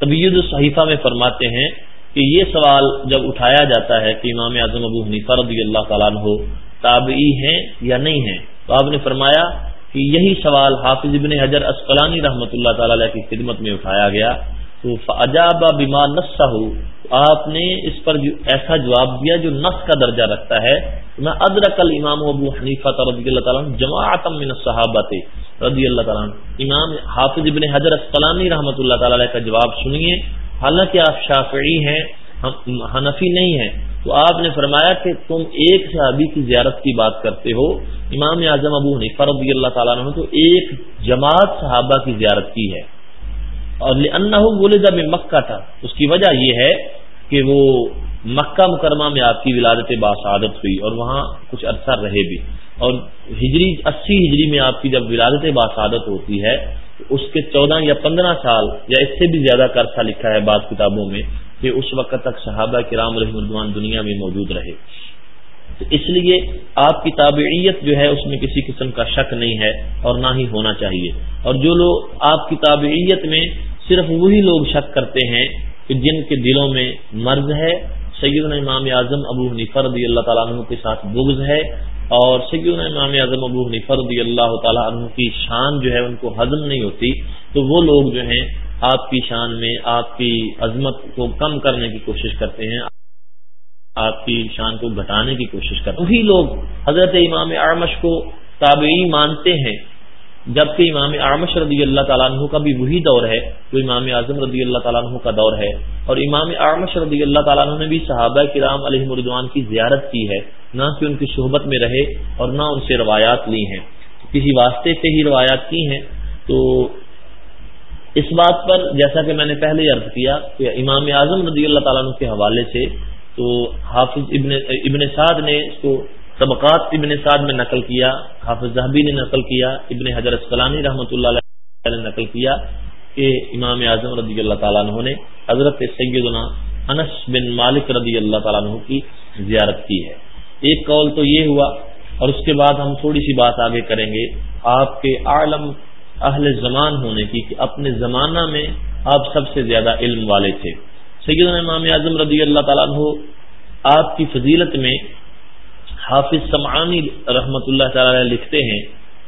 طبیعت الصحیفہ میں فرماتے ہیں کہ یہ سوال جب اٹھایا جاتا ہے کہ امام اعظم ابو حنیفہ رضی اللہ تعالیٰ عنہ تابعی ہیں یا نہیں ہیں، تو آپ نے فرمایا کہ یہی سوال حافظ ابن حجر اسقلانی رحمۃ اللہ تعالی علیہ کی خدمت میں اٹھایا گیا۔ تو فجاب بیما نسا ہو آپ نے اس پر جو ایسا جواب دیا جو نس کا درجہ رکھتا ہے۔ میں ادرک الامام ابو حنیفہ رضی اللہ تعالیٰ جماعت من صحابت رضی اللہ تعالیٰ امام حافظ ابن حجر اسقلانی رحمۃ اللہ تعالی علیہ کا جواب سنیے۔ حالانکہ آپ شافعی ہیں حنفی نہیں ہیں۔ تو آپ نے فرمایا کہ تم ایک صحابی کی زیارت کی بات کرتے ہو۔ امام اعظم ابو رضی اللہ تعالیٰ نے تو ایک جماعت صحابہ کی زیارت کی ہے۔ اور بولے جب مکہ تھا۔ اس کی وجہ یہ ہے کہ وہ مکہ مکرمہ میں آپ کی ولادت باسعادت ہوئی اور وہاں کچھ عرصہ رہے بھی۔ اور ہجری، اسی ہجری میں آپ کی جب ولادت باسعادت ہوتی ہے اس کے چودہ یا پندرہ سال یا اس سے بھی زیادہ عرصہ لکھا ہے بعض کتابوں میں کہ اس وقت تک صحابہ کرام رحم الدوان دنیا میں موجود رہے۔ تو اس لیے آپ کی تابعیت جو ہے اس میں کسی قسم کا شک نہیں ہے اور نہ ہی ہونا چاہیے۔ اور جو لوگ آپ کی تابعیت میں صرف وہی لوگ شک کرتے ہیں کہ جن کے دلوں میں مرض ہے، سیدنا امام اعظم ابو حنیفر رضی اللہ تعالیٰ عنہ کے ساتھ بغض ہے اور سیدنا امام اعظم ابو حنیفہ رضی اللہ تعالیٰ عنہ کی شان جو ہے ان کو ہضم نہیں ہوتی، تو وہ لوگ جو ہیں، آپ کی شان میں، آپ کی عظمت کو کم کرنے کی کوشش کرتے ہیں، آپ کی شان کو گھٹانے کی کوشش کرتے ہیں۔ وہی لوگ حضرت امام اعمش کو تابعی مانتے ہیں۔ جبکہ امام اعمش رضی اللہ تعالیٰ عنہ کا بھی وہی دور ہے، جو امام اعظم رضی اللہ تعالیٰ عنہ کا دور ہے۔ اور امام اعمش رضی اللہ تعالیٰ عنہ نے بھی صحابہ کرام علیہ مردوان کی زیارت کی ہے، نہ کہ ان کی صحبت میں رہے اور نہ ان سے روایات لی ہیں۔ کسی واسطے سے ہی روایات کی ہیں۔ تو اس بات پر جیسا کہ میں نے پہلے عرض کیا کہ امام اعظم رضی اللہ تعالیٰ عنہ کے حوالے سے تو حافظ ابن ابن سعد نے اس کو طبقات ابن سعد میں نقل کیا، حافظ زہبی نے نقل کیا، ابن حضر اسکلانی رحمۃ اللہ علیہ نے نقل کیا کہ امام اعظم رضی اللہ تعالیٰ عنہ نے حضرت سیدنا انس بن مالک رضی اللہ تعالیٰ عنہ کی زیارت کی ہے۔ ایک قول تو یہ ہوا اور اس کے بعد ہم تھوڑی سی بات آگے کریں گے۔ آپ کے عالم اہل زمان ہونے کی کہ اپنے زمانہ میں آپ سب سے زیادہ علم والے تھے۔ سیدنا امام اعظم رضی اللہ تعالیٰ عنہ آپ کی فضیلت میں حافظ سمعانی رحمۃ اللہ تعالی لکھتے ہیں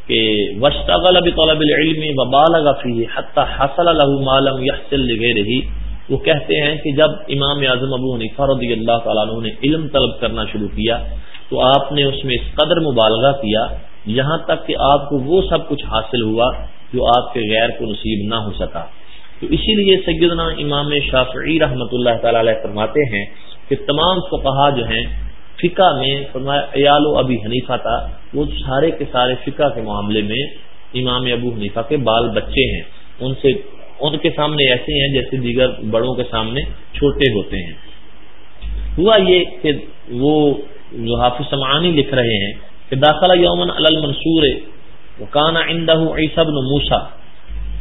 کہ وشتغل بطلب العلم وبالغ فيه حتى حصل له ما لم يحصل لغيره وہ کہتے ہیں کہ جب امام اعظم ابو حنیفہ رضی اللہ تعالیٰ عنہ نے علم طلب کرنا شروع کیا تو آپ نے اس میں اس قدر مبالغہ کیا یہاں تک کہ آپ کو وہ سب کچھ حاصل ہوا جو آپ کے غیر کو نصیب نہ ہو سکا۔ تو اسی لیے سیدنا امام شافعی رحمۃ اللہ تعالی علیہ فرماتے ہیں کہ تمام فقہا جو ہیں فقہ میں فرمایا ایال و ابھی حنیفہ تھا۔ وہ سارے کے سارے فقہ کے معاملے میں امام ابو حنیفہ کے بال بچے ہیں۔ ان سے، ان کے سامنے ایسے ہیں جیسے دیگر بڑوں کے سامنے چھوٹے ہوتے ہیں۔ ہوا یہ کہ وہ جو حافظ سمعانی لکھ رہے ہیں کہ داخلہ یومن المنصور کانا اندہ عیسیٰ بن موسا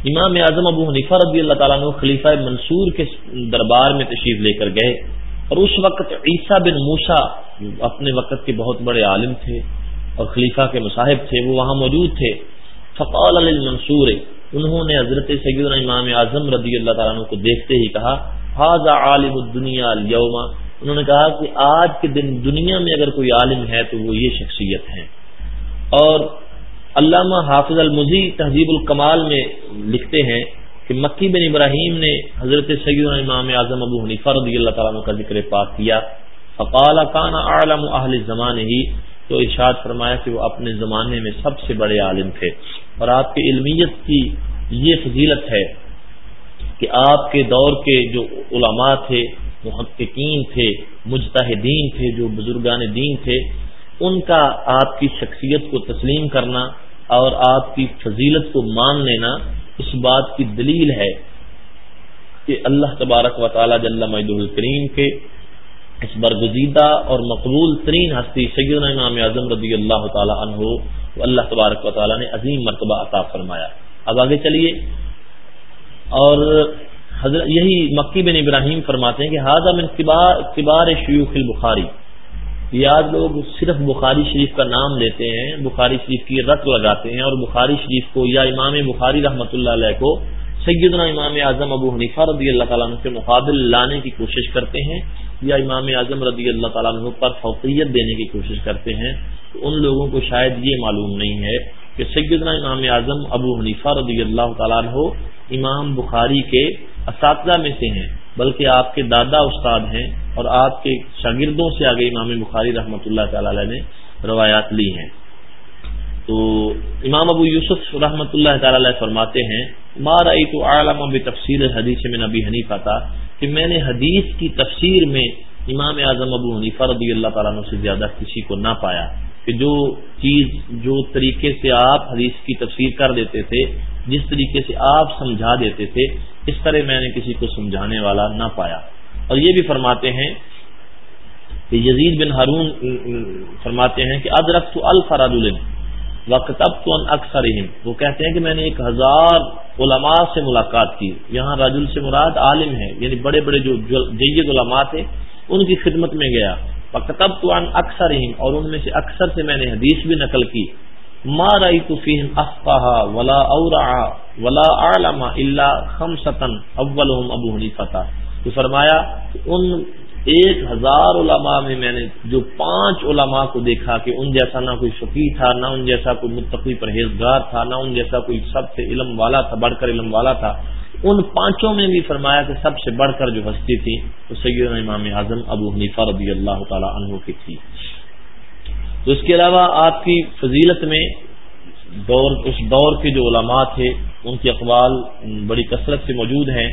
امام اعظم ابو حنیفہ رضی اللہ تعالیٰ خلیفہ منصور کے دربار میں تشریف لے کر گئے۔ اور اس وقت عیسیٰ بن موسا اپنے وقت کے بہت بڑے عالم تھے اور خلیفہ کے مصاحب تھے، وہ وہاں موجود تھے۔ فقال المنصور انہوں نے حضرت سیدنا امام اعظم رضی اللہ تعالیٰ کو دیکھتے ہی کہا حاضہ عالم الدنیا اليوم انہوں نے کہا کہ آج کے دن دنیا میں اگر کوئی عالم ہے تو وہ یہ شخصیت ہے۔ اور علامہ حافظ المزی تہذیب الکمال میں لکھتے ہیں کہ مکی بن ابراہیم نے حضرت سید امام اعظم ابو حنیفہ رضی اللہ تعالیٰ کا ذکر پاک کیا۔ فقال، کان عالم اہل زمان ہی تو ارشاد فرمایا کہ وہ اپنے زمانے میں سب سے بڑے عالم تھے۔ اور آپ کی علمیت کی یہ فضیلت ہے کہ آپ کے دور کے جو علماء تھے، محققین تھے، مجتہدین تھے، جو بزرگان دین تھے، ان کا آپ کی شخصیت کو تسلیم کرنا اور آپ کی فضیلت کو مان لینا اس بات کی دلیل ہے کہ اللہ تبارک و تعالی جل مجد الکریم کے اس برگزیدہ اور مقبول ترین ہستی سیدنا امام اعظم رضی اللہ تعالی عنہ اللہ تبارک و تعالی نے عظیم مرتبہ عطا فرمایا۔ اب آگے چلیے۔ اور حضرت یہی مکی بن ابراہیم فرماتے ہیں کہ حاضم کبار شیوخ البخاری یہ آج لوگ صرف بخاری شریف کا نام لیتے ہیں، بخاری شریف کی رت لگاتے ہیں اور بخاری شریف کو یا امام بخاری رحمۃ اللہ علیہ کو سیدنا امام اعظم ابو حنیفہ رضی اللہ تعالیٰ عنہ کے مقابل لانے کی کوشش کرتے ہیں یا امام اعظم رضی اللہ تعالیٰ عنہ پر فوقیت دینے کی کوشش کرتے ہیں، تو ان لوگوں کو شاید یہ معلوم نہیں ہے کہ سیدنا امام اعظم ابو حنیفہ رضی اللہ تعالیٰ عنہ امام بخاری کے اساتذہ میں سے ہیں۔ بلکہ آپ کے دادا استاد ہیں اور آپ کے شاگردوں سے آگے امام بخاری رحمۃ اللہ تعالی علیہ نے روایات لی ہیں۔ تو امام ابو یوسف رحمۃ اللہ تعالی علیہ فرماتے ہیں مارا تو عالم اب تفصیل حدیث میں نبی حنیفہ تھا کہ میں نے حدیث کی تفسیر میں امام اعظم ابو حنیفہ رضی اللہ تعالیٰ عنہ سے زیادہ کسی کو نہ پایا۔ کہ جو چیز جو طریقے سے آپ حدیث کی تفسیر کر دیتے تھے، جس طریقے سے آپ سمجھا دیتے تھے، اس طرح میں نے کسی کو سمجھانے والا نہ پایا۔ اور یہ بھی فرماتے ہیں کہ یزید بن ہارون فرماتے ہیں کہ ادرخت الفراد وقت اب تو اکثر وہ کہتے ہیں کہ میں نے ایک ہزار علماء سے ملاقات کی۔ یہاں راجل سے مراد عالم ہے یعنی بڑے بڑے جو جید علماء تھے، ان کی خدمت میں گیا۔ وقت اب تو اکثر اور ان میں سے اکثر سے میں نے حدیث بھی نقل کی۔ ما رأيت فيهم افقها ولا اورع ولا اعلم الا خمسه اولهم ابو حنیفہ تو فرمایا کہ ان ایک ہزار علماء میں میں نے جو پانچ علماء کو دیکھا کہ ان جیسا نہ کوئی فقی تھا، نہ ان جیسا کوئی متقی پرہیزگار تھا، نہ ان جیسا کوئی سب سے علم والا تھا، بڑھ کر علم والا تھا ان پانچوں میں بھی فرمایا کہ سب سے بڑھ کر جو ہستی تھی وہ سیدنا امام اعظم ابو حنیفہ رضی اللہ تعالی عنہ کی تھی۔ تو اس کے علاوہ آپ کی فضیلت میں دور، اس دور کے جو علماء تھے، ان کے اقوال بڑی کثرت سے موجود ہیں۔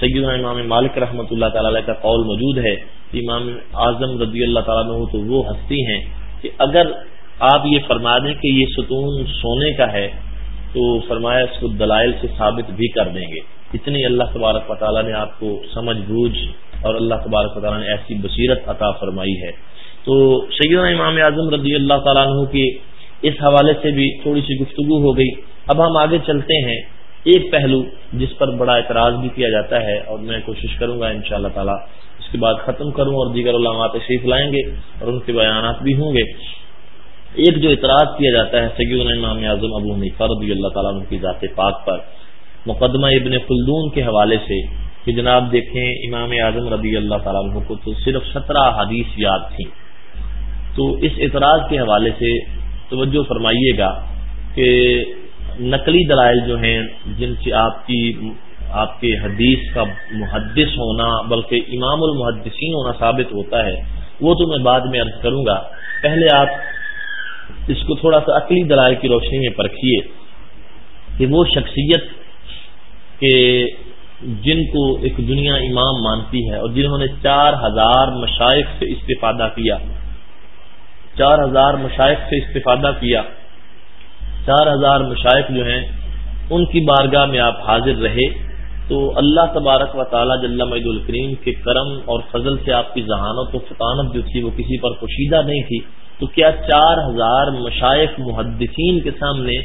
سیدنا امام مالک رحمۃ اللہ تعالی کا قول موجود ہے امام اعظم رضی اللہ تعالیٰ عنہ تو وہ ہستی ہیں کہ اگر آپ یہ فرما دیں کہ یہ ستون سونے کا ہے تو فرمایا اس کو دلائل سے ثابت بھی کر دیں گے۔ اتنی اللہ تبارک و تعالیٰ نے آپ کو سمجھ بوجھ اور اللہ تبارک و تعالیٰ نے ایسی بصیرت عطا فرمائی ہے۔ تو سیدنا امام اعظم رضی اللہ تعالیٰ عنہ کی اس حوالے سے بھی تھوڑی سی گفتگو ہو گئی۔ اب ہم آگے چلتے ہیں ایک پہلو جس پر بڑا اعتراض بھی کیا جاتا ہے اور میں کوشش کروں گا ان شاء اللہ تعالیٰ اس کے بعد ختم کروں اور دیگر علماء تشریف لائیں گے اور ان کے بیانات بھی ہوں گے۔ ایک جو اعتراض کیا جاتا ہے سیدنا امام اعظم ابو حنیفہ رضی اللہ تعالیٰ عنہ کی ذات پاک پر مقدمہ ابن خلدون کے حوالے سے کہ جناب دیکھیں امام اعظم رضی اللہ تعالیٰ عنہ کو تو صرف سترہ حدیث یاد تھیں۔ تو اس اعتراض کے حوالے سے توجہ فرمائیے گا کہ نقلی دلائل جو ہیں جن سے آپ کی آپ کے حدیث کا محدث ہونا بلکہ امام المحدثین ہونا ثابت ہوتا ہے، وہ تو میں بعد میں عرض کروں گا۔ پہلے آپ اس کو تھوڑا سا عقلی دلائل کی روشنی میں پرکھیے کہ وہ شخصیت کے جن کو ایک دنیا امام مانتی ہے اور جنہوں نے چار ہزار مشائق سے استفادہ کیا، چار ہزار مشائق سے استفادہ کیا، چار ہزار مشائق جو ہیں، ان کی بارگاہ میں آپ حاضر رہے تو اللہ تبارک و تعالیٰ جل مید الکریم کے کرم اور فضل سے آپ کی ذہانت و فطانت جو تھی وہ کسی پر پوشیدہ نہیں تھی۔ تو کیا چار ہزار مشائق محدثین کے سامنے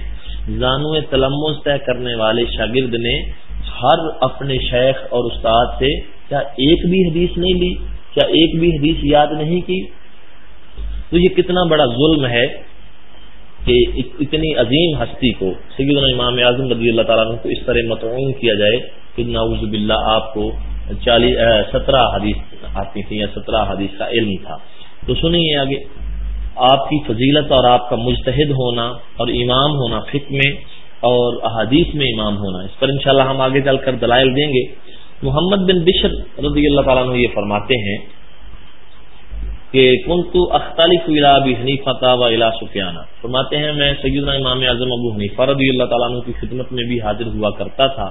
زانو تلمز طے کرنے والے شاگرد نے ہر اپنے شیخ اور استاد سے کیا ایک بھی حدیث نہیں لی؟ کیا ایک بھی حدیث یاد نہیں کی؟ تو یہ کتنا بڑا ظلم ہے کہ اتنی عظیم ہستی کو سیدنا امام اعظم رضی اللہ تعالیٰ کو اس طرح متعین کیا جائے کہ ناوز باللہ آپ کو چالیس سترہ حدیث آتی تھی یا سترہ حدیث کا علم تھا۔ تو سنیے آگے، آپ کی فضیلت اور آپ کا مجتہد ہونا اور امام ہونا فک میں اور احادیث میں امام ہونا اس پر انشاءاللہ ہم آگے چل کر دلائل دیں گے۔ محمد بن بشر رضی اللہ تعالیٰ یہ فرماتے ہیں کہ کن تو اختلف حنیفہ و الا سفیانہ فرماتے ہیں، میں سیدنا امام اعظم ابو حنیفہ رضی اللہ تعالیٰ عنہ کی خدمت میں بھی حاضر ہوا کرتا تھا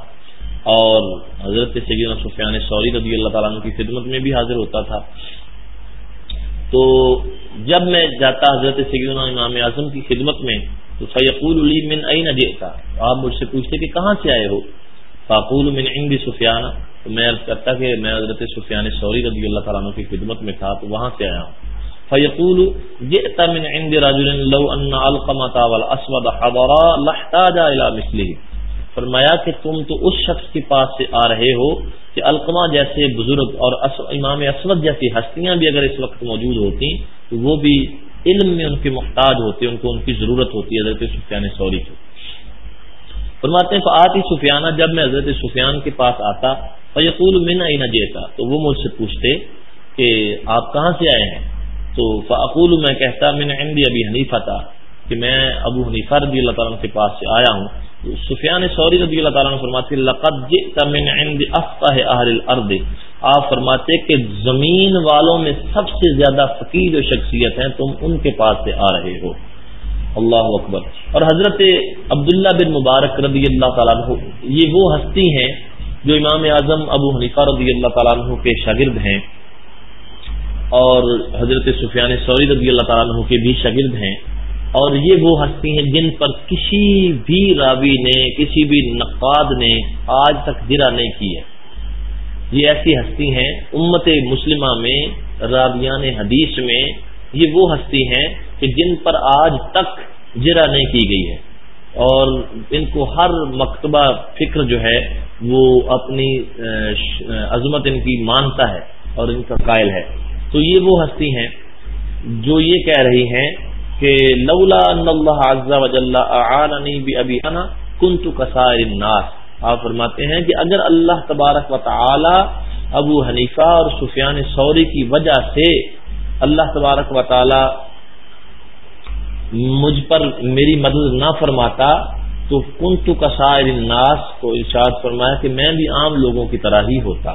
اور حضرت سیدنا سفیان سوری رضی اللہ تعالیٰ عنہ کی خدمت میں بھی حاضر ہوتا تھا۔ تو جب میں جاتا حضرت سیدنا امام اعظم کی خدمت میں تو فیقول علی من این جیتا آپ مجھ سے پوچھتے کہ کہاں سے آئے ہو؟ فاقول من عند سفیانہ تو میں عرض کرتا کہ میں حضرت سفیان سوری رضی اللہ تعالیٰ عنہ کی خدمت میں تھا، تو وہاں سے آیا ہوں۔ فیقول جئت من عند رجل لو ان القمۃ والاسود حضرا لاحتاج الى مثله۔ فرمایا کہ تم تو اس شخص کے پاس سے آ رہے ہو کہ القما جیسے بزرگ اور امام اسود جیسی ہستیاں بھی اگر اس وقت موجود ہوتی تو وہ بھی علم میں ان کے محتاج ہوتے ہیں ان کو ان کی ضرورت ہوتی ہے، حضرت سفیان سوری کی۔ فرماتے ہیں تو سفیانہ جب میں حضرت سفیان کے پاس آتا، فیقول، من نہ جیتا تو وہ مجھ سے پوچھتے کہ آپ کہاں سے آئے ہیں؟ تو فعقول میں کہتا میں نے ابھی حنیفہ تھا کہ میں ابو حنیفہ رضی اللہ تعالیٰ کے پاس سے آیا ہوں۔ سفیان سوری رضی اللہ تعالیٰ فرماتے لقد جئت من عند افقہ اہل الارض۔ آپ فرماتے کہ زمین والوں میں سب سے زیادہ فقیر جو شخصیت ہیں، تم ان کے پاس سے آ رہے ہو۔ اللہ اکبر۔ اور حضرت عبداللہ بن مبارک رضی اللہ تعالیٰ یہ وہ ہستی ہیں جو امام اعظم ابو حنیفہ رضی اللہ تعالیٰ عنہ کے شاگرد ہیں، اور حضرت سفیان سوری رضی اللہ تعالیٰ عنہ کے بھی شاگرد ہیں۔ اور یہ وہ ہستی ہیں جن پر کسی بھی راوی نے، کسی بھی نقاد نے آج تک گرا نہیں کی ہے۔ یہ ایسی ہستی ہیں امت مسلمہ میں، راویان حدیث میں، یہ وہ ہستی ہیں کہ جن پر آج تک جرا نہیں کی گئی ہے۔ اور ان کو ہر مکتبہ فکر جو ہے، وہ اپنی عظمت ان کی مانتا ہے اور ان کا قائل ہے۔ تو یہ وہ ہستی ہیں جو یہ کہہ رہی ہیں کہ لولا اللہ وجل ابی انا کن تو کسائر الناس۔ آپ فرماتے ہیں کہ اگر اللہ تبارک و تعالی ابو حنیفہ اور سفیان سوری کی وجہ سے اللہ تبارک و تعالی مجھ پر میری مدد نہ فرماتا، تو کن تو کسائر الناس کو ارشاد فرمایا کہ میں بھی عام لوگوں کی طرح ہی ہوتا۔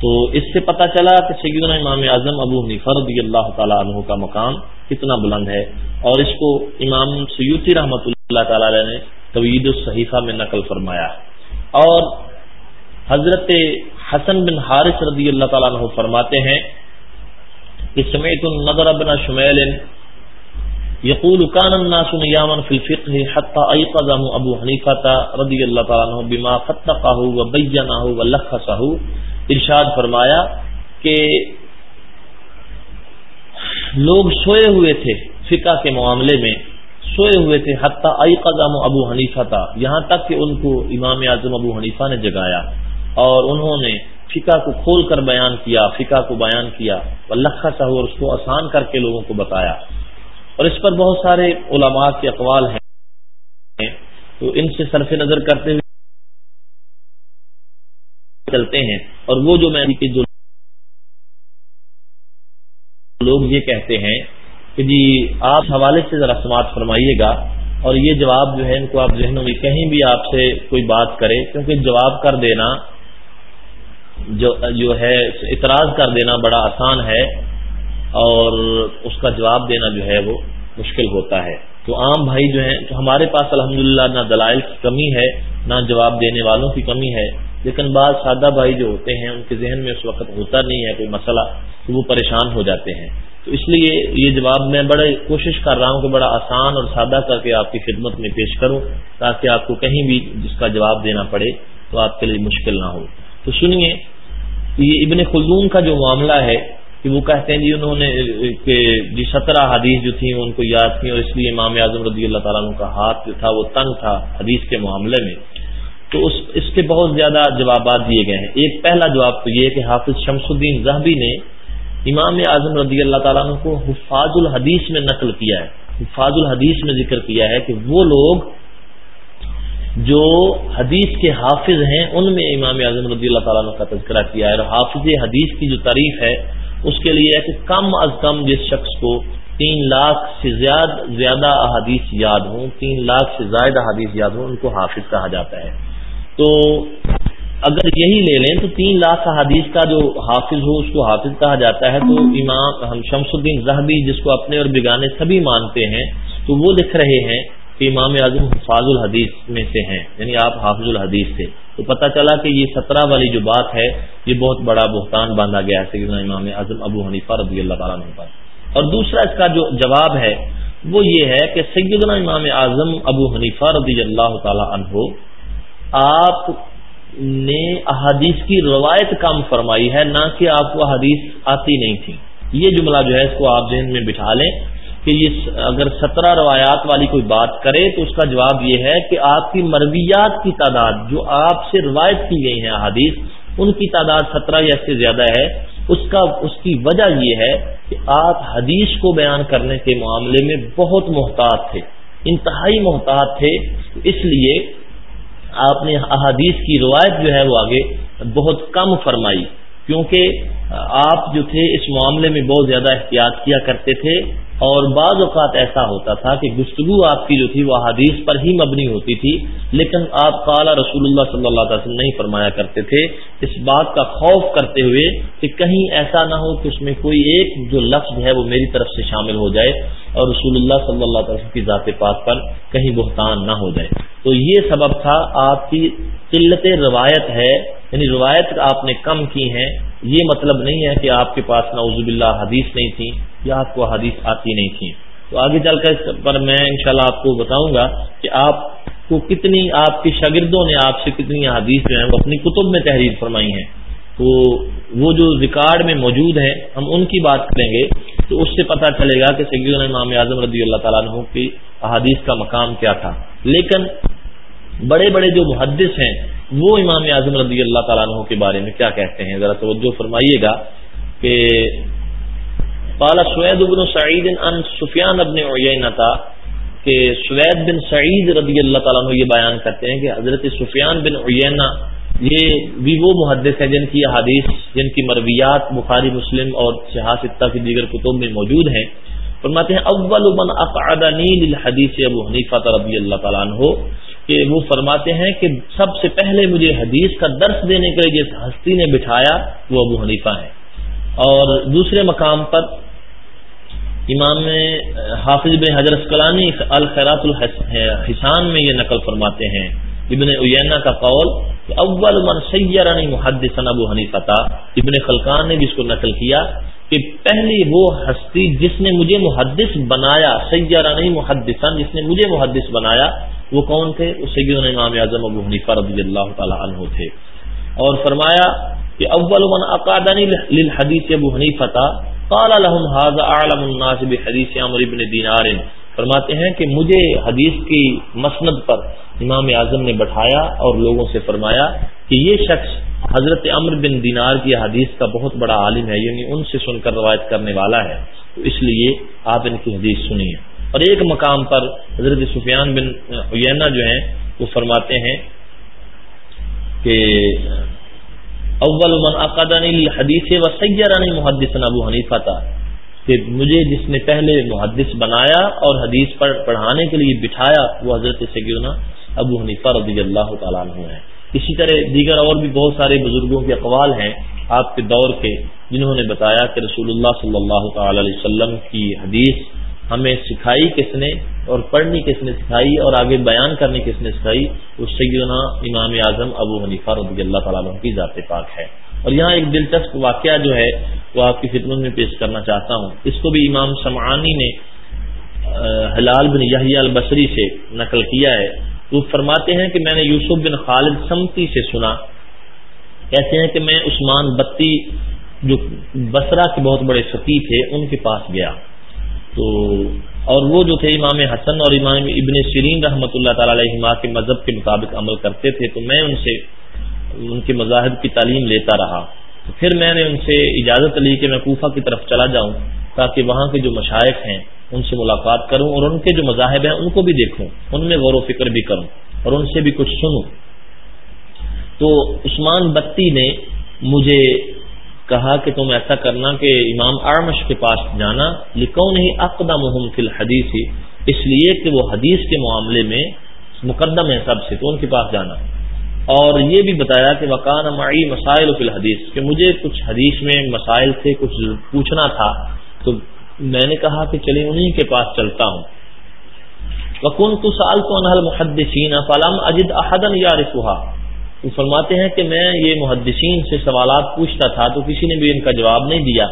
تو اس سے پتہ چلا کہ سیدنا امام اعظم ابو رضی اللہ تعالیٰ عنہ کا مقام کتنا بلند ہے۔ اور اس کو امام سیوتی رحمۃ اللہ تعالی نے طوید الصحیفہ میں نقل فرمایا۔ اور حضرت حسن بن حارث رضی اللہ تعالیٰ عنہ فرماتے ہیں کہ سمیت النظر بن شمیل یقول کان الناس نیاما فی الفقه حتى ایقظه ابو حنیفہ رضی اللہ تعالی عنہ بما فتقه وبینه ولخصه ارشاد فرمایا کہ لوگ سوئے ہوئے تھے فقہ کے معاملے میں سوئے ہوئے تھے، حتی ایقظه ابو حنیفہ یہاں تک کہ ان کو امام اعظم ابو حنیفہ نے جگایا۔ اور انہوں نے فقہ کو کھول کر بیان کیا، فقہ کو بیان کیا ولخصه اور اس کو آسان کر کے لوگوں کو بتایا۔ اور اس پر بہت سارے علماء کے اقوال ہیں۔ تو ان سے صرف نظر کرتے ہوئے چلتے ہیں۔ اور وہ جو میں جو لوگ یہ کہتے ہیں کہ جی آپ حوالے سے ذرا سماعت فرمائیے گا اور یہ جواب جو ہے ان کو آپ ذہنوں میں کہیں بھی آپ سے کوئی بات کرے، کیونکہ جواب کر دینا جو ہے، اعتراض کر دینا بڑا آسان ہے اور اس کا جواب دینا جو ہے وہ مشکل ہوتا ہے۔ تو عام بھائی جو ہیں، تو ہمارے پاس الحمدللہ نہ دلائل کی کمی ہے، نہ جواب دینے والوں کی کمی ہے، لیکن بعض سادہ بھائی جو ہوتے ہیں، ان کے ذہن میں اس وقت ہوتا نہیں ہے کوئی مسئلہ، تو وہ پریشان ہو جاتے ہیں۔ تو اس لیے یہ جواب میں بڑے کوشش کر رہا ہوں کہ بڑا آسان اور سادہ کر کے آپ کی خدمت میں پیش کروں تاکہ آپ کو کہیں بھی جس کا جواب دینا پڑے تو آپ کے لیے مشکل نہ ہو۔ تو سنیے، یہ ابن خلدون کا جو معاملہ ہے کہ وہ کہتے ہیں جی انہوں نے، کہ جی سترہ حدیث جو تھیں ان کو یاد کی اور اس لیے امام اعظم رضی اللہ تعالیٰ عنہ کا ہاتھ جو تھا وہ تنگ تھا حدیث کے معاملے میں۔ تو اس اس کے بہت زیادہ جوابات دیے گئے ہیں۔ ایک پہلا جواب تو یہ کہ حافظ شمس الدین زہبی نے امام اعظم رضی اللہ تعالیٰ عنہ کو حفاظ الحدیث میں نقل کیا ہے، حفاظ الحدیث میں ذکر کیا ہے کہ وہ لوگ جو حدیث کے حافظ ہیں، ان میں امام اعظم رضی اللہ تعالیٰ عنہ کا تذکرہ کیا ہے اور حافظ حدیث کی جو تعریف ہے، اس کے لیے ہے کہ کم از کم جس شخص کو تین لاکھ سے زیادہ زیادہ احادیث یاد ہوں، تین لاکھ سے زائد احادیث یاد ہوں، ان کو حافظ کہا جاتا ہے۔ تو اگر یہی لے لیں تو تین لاکھ احادیث کا جو حافظ ہو اس کو حافظ کہا جاتا ہے، تو امام ہم شمس الدین زہبی جس کو اپنے اور بگانے سبھی مانتے ہیں، تو وہ لکھ رہے ہیں کہ امام اعظم حفاظ الحدیث میں سے ہیں یعنی آپ حافظ الحدیث سے تو پتہ چلا کہ یہ سترہ والی جو بات ہے، یہ بہت بڑا بہتان باندھا گیا ہے امام اعظم ابو حنیفہ رضی اللہ تعالیٰ عنہ پر۔ اور دوسرا اس کا جو جواب ہے، وہ یہ ہے کہ سیدنا امام اعظم ابو حنیفہ رضی اللہ تعالیٰ عنہ، آپ نے احادیث کی روایت کم فرمائی ہے، نہ کہ آپ کو احادیث آتی نہیں تھی۔ یہ جملہ جو ہے، اس کو آپ ذہن میں بٹھا لیں کہ یہ اگر سترہ روایات والی کوئی بات کرے تو اس کا جواب یہ ہے کہ آپ کی مرویات کی تعداد جو آپ سے روایت کی گئی ہیں حدیث ان کی تعداد سترہ یا سے زیادہ ہے۔ اس کا اس کی وجہ یہ ہے کہ آپ حدیث کو بیان کرنے کے معاملے میں بہت محتاط تھے، انتہائی محتاط تھے۔ اس لیے آپ نے احادیث کی روایت جو ہے وہ آگے بہت کم فرمائی۔ کیونکہ آپ جو تھے اس معاملے میں بہت زیادہ احتیاط کیا کرتے تھے اور بعض اوقات ایسا ہوتا تھا کہ گفتگو آپ کی جو تھی وہ حدیث پر ہی مبنی ہوتی تھی، لیکن آپ کالا رسول اللہ صلی اللہ علیہ وسلم نہیں فرمایا کرتے تھے۔ اس بات کا خوف کرتے ہوئے کہ کہیں ایسا نہ ہو کہ اس میں کوئی ایک جو لفظ ہے وہ میری طرف سے شامل ہو جائے اور رسول اللہ صلی اللہ علیہ وسلم کی ذات پاک پر کہیں بہتان نہ ہو جائے۔ تو یہ سبب تھا آپ کی قلت روایت ہے یعنی روایت آپ نے کم کی ہیں، یہ مطلب نہیں ہے کہ آپ کے پاس نعوذ باللہ حدیث نہیں تھی یا آپ کو حدیث آتی نہیں تھی۔ تو آگے چل کر اس پر میں انشاءاللہ آپ کو بتاؤں گا کہ آپ کو کتنی، آپ کے شاگردوں نے آپ سے کتنی حدیث جو ہیں وہ اپنی کتب میں تحریر فرمائی ہیں۔ تو وہ جو ریکارڈ میں موجود ہیں، ہم ان کی بات کریں گے تو اس سے پتہ چلے گا کہ سید امام اعظم رضی اللہ تعالیٰ عنہ کی احادیث کا مقام کیا تھا۔ لیکن بڑے بڑے جو محدث ہیں، وہ امام اعظم رضی اللہ تعالیٰ عنہ کے بارے میں کیا کہتے ہیں؟ ذرا توجہ فرمائیے گا کہ قال سوید بن سعید ان سفیان ابن عینتا کہ سوید بن سعید رضی اللہ تعالیٰ عنہ یہ بیان کرتے ہیں کہ حضرت سفیان بن عینا یہ بھی وہ محدث ہیں جن کی حدیث جن کی مرویات بخاری مسلم اور سیاستہ کی دیگر کتب میں موجود ہیں۔ فرماتے ہیں، اول من اقعدنی للحدیث ابو حنیفہ رضی اللہ تعالیٰ عنہ۔ کہ وہ فرماتے ہیں کہ سب سے پہلے مجھے حدیث کا درس دینے کے لیے جس ہستی نے بٹھایا وہ ابو حنیفہ ہیں اور دوسرے مقام پر امام حافظ بن حضرت کلانی الخیرات الحسان میں یہ نقل فرماتے ہیں۔ ابن اینا کا قول کہ اول من سیرانی محدث ابو حنیفہ تھا ابن خلقان نے جس کو نقل کیا کہ پہلی وہ ہستی جس نے مجھے محدث بنایا سیرانی محدثان جس نے مجھے محدث بنایا وہ کون تھے؟ وہ سید امام اعظم ابو حنیفہ رضی اللہ تعالی عنہ تھے۔ اور فرمایا کہ اول من اقادنی للحدیث ابو حنیفہ قال لهم هذا اعلم الناس بحديث عمرو بن دینار۔ فرماتے ہیں کہ مجھے حدیث کی مسند پر امام اعظم نے بٹھایا اور لوگوں سے فرمایا کہ یہ شخص حضرت امر بن دینار کی حدیث کا بہت بڑا عالم ہے یعنی ان سے سن کر روایت کرنے والا ہے۔ تو اس لیے آپ ان کی حدیث سنیے۔ اور ایک مقام پر حضرت سفیان بن عینا جو ہیں، وہ فرماتے ہیں کہ اول من عقدنی الحدیث و سیرانی محدث ابو حنیفہ تھا کہ مجھے جس نے پہلے محدث بنایا اور حدیث پر پڑھانے کے لیے بٹھایا، وہ حضرت سیدنا ابو حنیفہ رضی اللہ تعالیٰ عنہ ہے اسی طرح دیگر اور بھی بہت سارے بزرگوں کے اقوال ہیں آپ کے دور کے، جنہوں نے بتایا کہ رسول اللہ صلی اللہ تعالی علیہ وسلم کی حدیث ہمیں سکھائی کس نے اور پڑھنی کس نے سکھائی اور آگے بیان کرنی کس نے سکھائی، وہ سیدنا امام اعظم ابو حنیفہ رضی اللہ تعالیٰ عنہ کی ذات پاک ہے۔ اور یہاں ایک دلچسپ واقعہ جو ہے، وہ آپ کی خدمت میں پیش کرنا چاہتا ہوں۔ اس کو بھی امام سمعانی نے حلال بن یحییٰ البصری سے نقل کیا ہے۔ وہ فرماتے ہیں کہ میں نے یوسف بن خالد سمتی سے سنا۔ کہتے ہیں کہ میں عثمان بتی، جو بسرا کے بہت بڑے فقی تھے، ان کے پاس گیا۔ تو اور وہ جو تھے امام حسن اور امام ابن شرین رحمۃ اللہ تعالی علیہ کے مذہب کے مطابق عمل کرتے تھے، تو میں ان سے، ان کے مذاہب کی تعلیم لیتا رہا۔ تو پھر میں نے ان سے اجازت لی کہ میں کوفہ کی طرف چلا جاؤں تاکہ وہاں کے جو مشائق ہیں ان سے ملاقات کروں اور ان کے جو مذاہب ہیں ان کو بھی دیکھوں، ان میں غور و فکر بھی کروں اور ان سے بھی کچھ سنوں۔ تو عثمان بتی نے مجھے کہا کہ تم ایسا کرنا کہ امام آرمش کے پاس جانا لکھو نہیں اقدام فی الحدیث، اس لیے کہ وہ حدیث کے معاملے میں مقدم ہے سب سے، تو ان کے پاس جانا۔ اور یہ بھی بتایا کہ وکان معی مسائل فی الحدیث، کہ مجھے کچھ حدیث میں مسائل سے کچھ پوچھنا تھا، تو میں نے کہا کہ چلے انہیں کے پاس چلتا ہوں۔ وکن تو سال تو انحل محدثین فلم اجد احدن یا وہ فرماتے ہیں کہ میں یہ محدثین سے سوالات پوچھتا تھا تو کسی نے بھی ان کا جواب نہیں دیا۔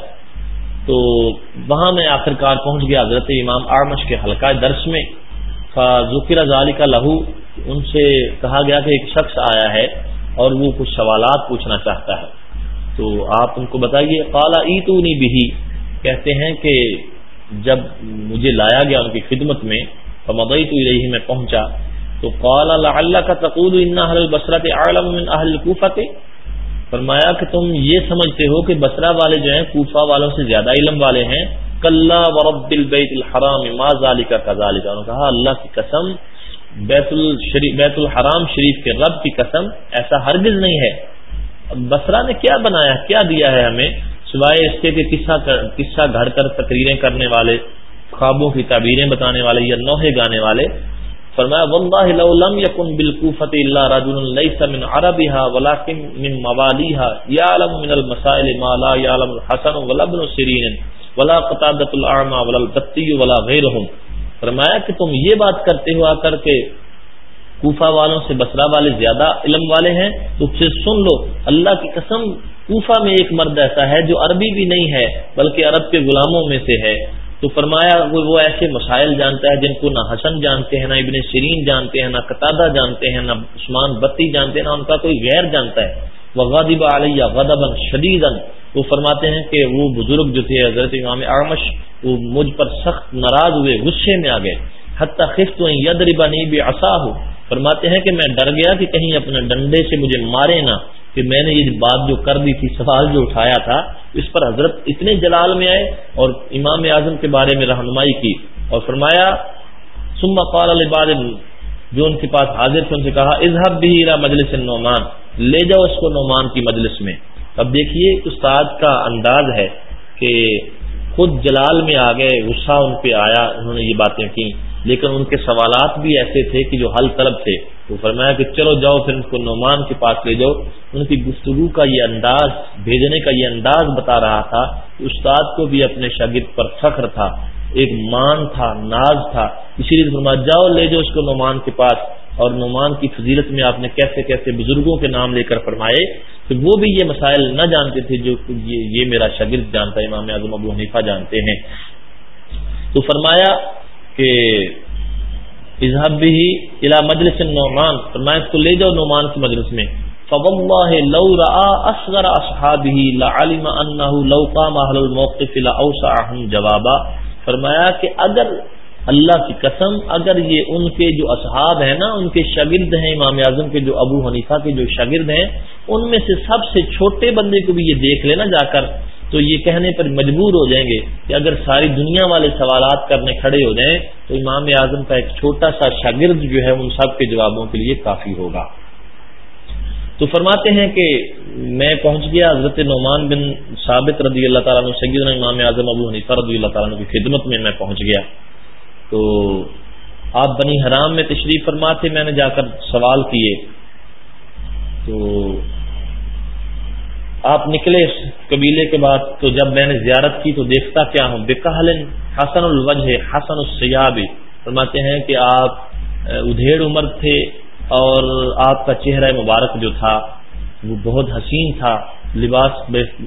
تو وہاں میں آخر کار پہنچ گیا حضرت امام آرمش کے حلقہ درس میں۔ ذکر ظالی کا لہو، ان سے کہا گیا کہ ایک شخص آیا ہے اور وہ کچھ سوالات پوچھنا چاہتا ہے۔ تو آپ ان کو بتائیے کالا ای تو نہیں بھی کہتے ہیں کہ جب مجھے لایا گیا ان کی خدمت میں مدئی تو میں پہنچا۔ تو قال اللہ کا تقول ان البصرت عالم من اہل کوفہ کے فرمایا کہ تم یہ سمجھتے ہو کہ بسرا والے جو ہیں کوفہ والوں سے زیادہ علم والے ہیں. کلّا ورب البیت الحرام ما ذالک کذالک. انہوں نے کہا، اللہ کی قسم، بیت الشریف بیت الحرام شریف کے رب کی قسم، ایسا ہرگز نہیں ہے. بسرا نے کیا بنایا، کیا دیا ہے ہمیں؟ سوائے اس کے کہ قصہ قصہ گھڑ کر تقریریں کرنے والے، خوابوں کی تعبیریں بتانے والے یا نوحے گانے والے فرمایا، واللہ لو لم يكن بالكوفه الا رجل ليس من عربها ولكن من مواليها يعلم من المسائل ما لا يعلم الحسن ولا ابن سيرين ولا قتادة الاعمى ولا البتي ولا غيرهم فرمایا کہ تم یہ بات کرتے ہو آ کر کے کوفہ والوں سے بسرا والے زیادہ علم والے ہیں، تو پھر سن لو، اللہ کی قسم کوفہ میں ایک مرد ایسا ہے جو عربی بھی نہیں ہے، بلکہ عرب کے غلاموں میں سے ہے۔ تو فرمایا وہ ایسے مسائل جانتا ہے جن کو نہ حسن جانتے ہیں، نہ ابن شرین جانتے ہیں، نہ قطادہ جانتے ہیں، نہ عثمان بتی جانتے ہیں، نہ ان کا کوئی غیر جانتا ہے۔ وہ غادب علیہ غدب شدید وہ فرماتے ہیں کہ وہ بزرگ جو تھے حضرت امام آرمش وہ مجھ پر سخت ناراض ہوئے، غصے میں آ گئے۔ حتیٰ خست یدربا نہیں بھی فرماتے ہیں کہ میں ڈر گیا کہ کہیں اپنے ڈنڈے سے مجھے مارے نہ۔ کہ میں نے یہ بات جو کر دی تھی، سوال جو اٹھایا تھا، اس پر حضرت اتنے جلال میں آئے اور امام اعظم کے بارے میں رہنمائی کی اور فرمایا سما قال الباد جو ان کے پاس حاضر تھے، ان سے کہا اظہب بھی مجلس نعمان لے جاؤ اس کو نعمان کی مجلس میں۔ اب دیکھیے، استاد کا انداز ہے کہ خود جلال میں آ گئے غصہ ان پہ آیا، انہوں نے یہ باتیں کی لیکن ان کے سوالات بھی ایسے تھے کہ جو حل طلب تھے۔ تو فرمایا کہ چلو جاؤ پھر ان کو نعمان کے پاس لے جاؤ۔ ان کی گفتگو کا یہ انداز، بھیجنے کا یہ انداز بتا رہا تھا کہ استاد کو بھی اپنے شاگرد پر فخر تھا، ایک مان تھا، ناز تھا۔ اسی لیے فرمایا، جاؤ لے جاؤ اس کو نعمان کے پاس۔ اور نعمان کی فضیلت میں آپ نے کیسے کیسے بزرگوں کے نام لے کر فرمائے۔ کہ وہ بھی یہ مسائل نہ جانتے تھے جو یہ میرا شاگرد جانتا ہے، امام اعظم ابو حنیفہ جانتے ہیں۔ تو فرمایا کہ اظہب بھی الا مجلس نعمان فرمایا، اس کو لے جاؤ نعمان کی مجلس میں۔ فوالله لو راى اصغر اصحابه لعلم انه لو قام اهل الموقف لاوسعهم جوابا۔ فرمایا کہ اگر اللہ کی قسم، اگر یہ ان کے جو اصحاب ہیں نا، ان کے شاگرد ہیں، امام اعظم کے جو، ابو حنیفہ کے جو شاگرد ہیں، ان میں سے سب سے چھوٹے بندے کو بھی یہ دیکھ لینا جا کر۔ تو یہ کہنے پر مجبور ہو جائیں گے کہ اگر ساری دنیا والے سوالات کرنے کھڑے ہو جائیں تو امام اعظم کا ایک چھوٹا سا شاگرد جو ہے ان سب کے جوابوں کے لیے کافی ہوگا۔ تو فرماتے ہیں کہ میں پہنچ گیا حضرت نعمان بن ثابت رضی اللہ تعالیٰ عنہ سید امام اعظم ابو حنیفہ رضی اللہ تعالیٰ عنہ کی خدمت میں میں پہنچ گیا۔ تو آپ بنی حرام میں تشریف فرما تھے میں نے جا کر سوال کیے۔ تو آپ نکلے قبیلے کے بعد تو جب میں نے زیارت کی تو دیکھتا کیا ہوں؟ بکال حسن الوجہ، حسن السیابی فرماتے ہیں کہ آپ ادھیڑ عمر تھے اور آپ کا چہرہ مبارک جو تھا، وہ بہت حسین تھا۔ لباس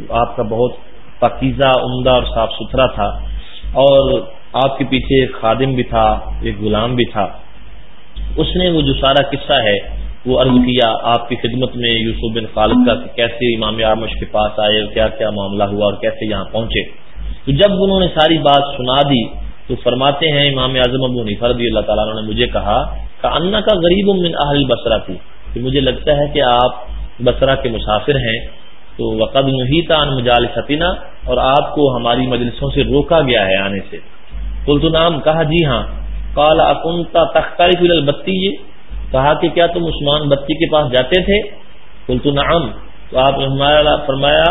آپ کا بہت پاکیزہ، عمدہ اور صاف ستھرا تھا۔ اور آپ کے پیچھے ایک خادم بھی تھا، ایک غلام بھی تھا۔ اس نے وہ جو سارا قصہ ہے وہ عرض کیا، آپ کی خدمت میں یوسف بن خالد کا کہ کیسے امام آمش کے پاس آئے اور کیا کیا معاملہ ہوا اور کیسے یہاں پہنچے۔ تو جب انہوں نے ساری بات سنا دی تو فرماتے ہیں امام اعظم ابو نفرد اللہ تعالیٰ نے مجھے کہا کہ انا کا غریب من اہل بسرا تھی کہ مجھے لگتا ہے کہ آپ بسرا کے مسافر ہیں۔ تو وقد محیط ان مجال ستینہ اور آپ کو ہماری مجلسوں سے روکا گیا ہے آنے سے۔ کل تو نام کہا جی ہاں۔ کالا اکنتا تختاری فی البتی کہا کہ کیا تم عثمان بتی کے پاس جاتے تھے؟ کل تو تو آپ نے فرمایا،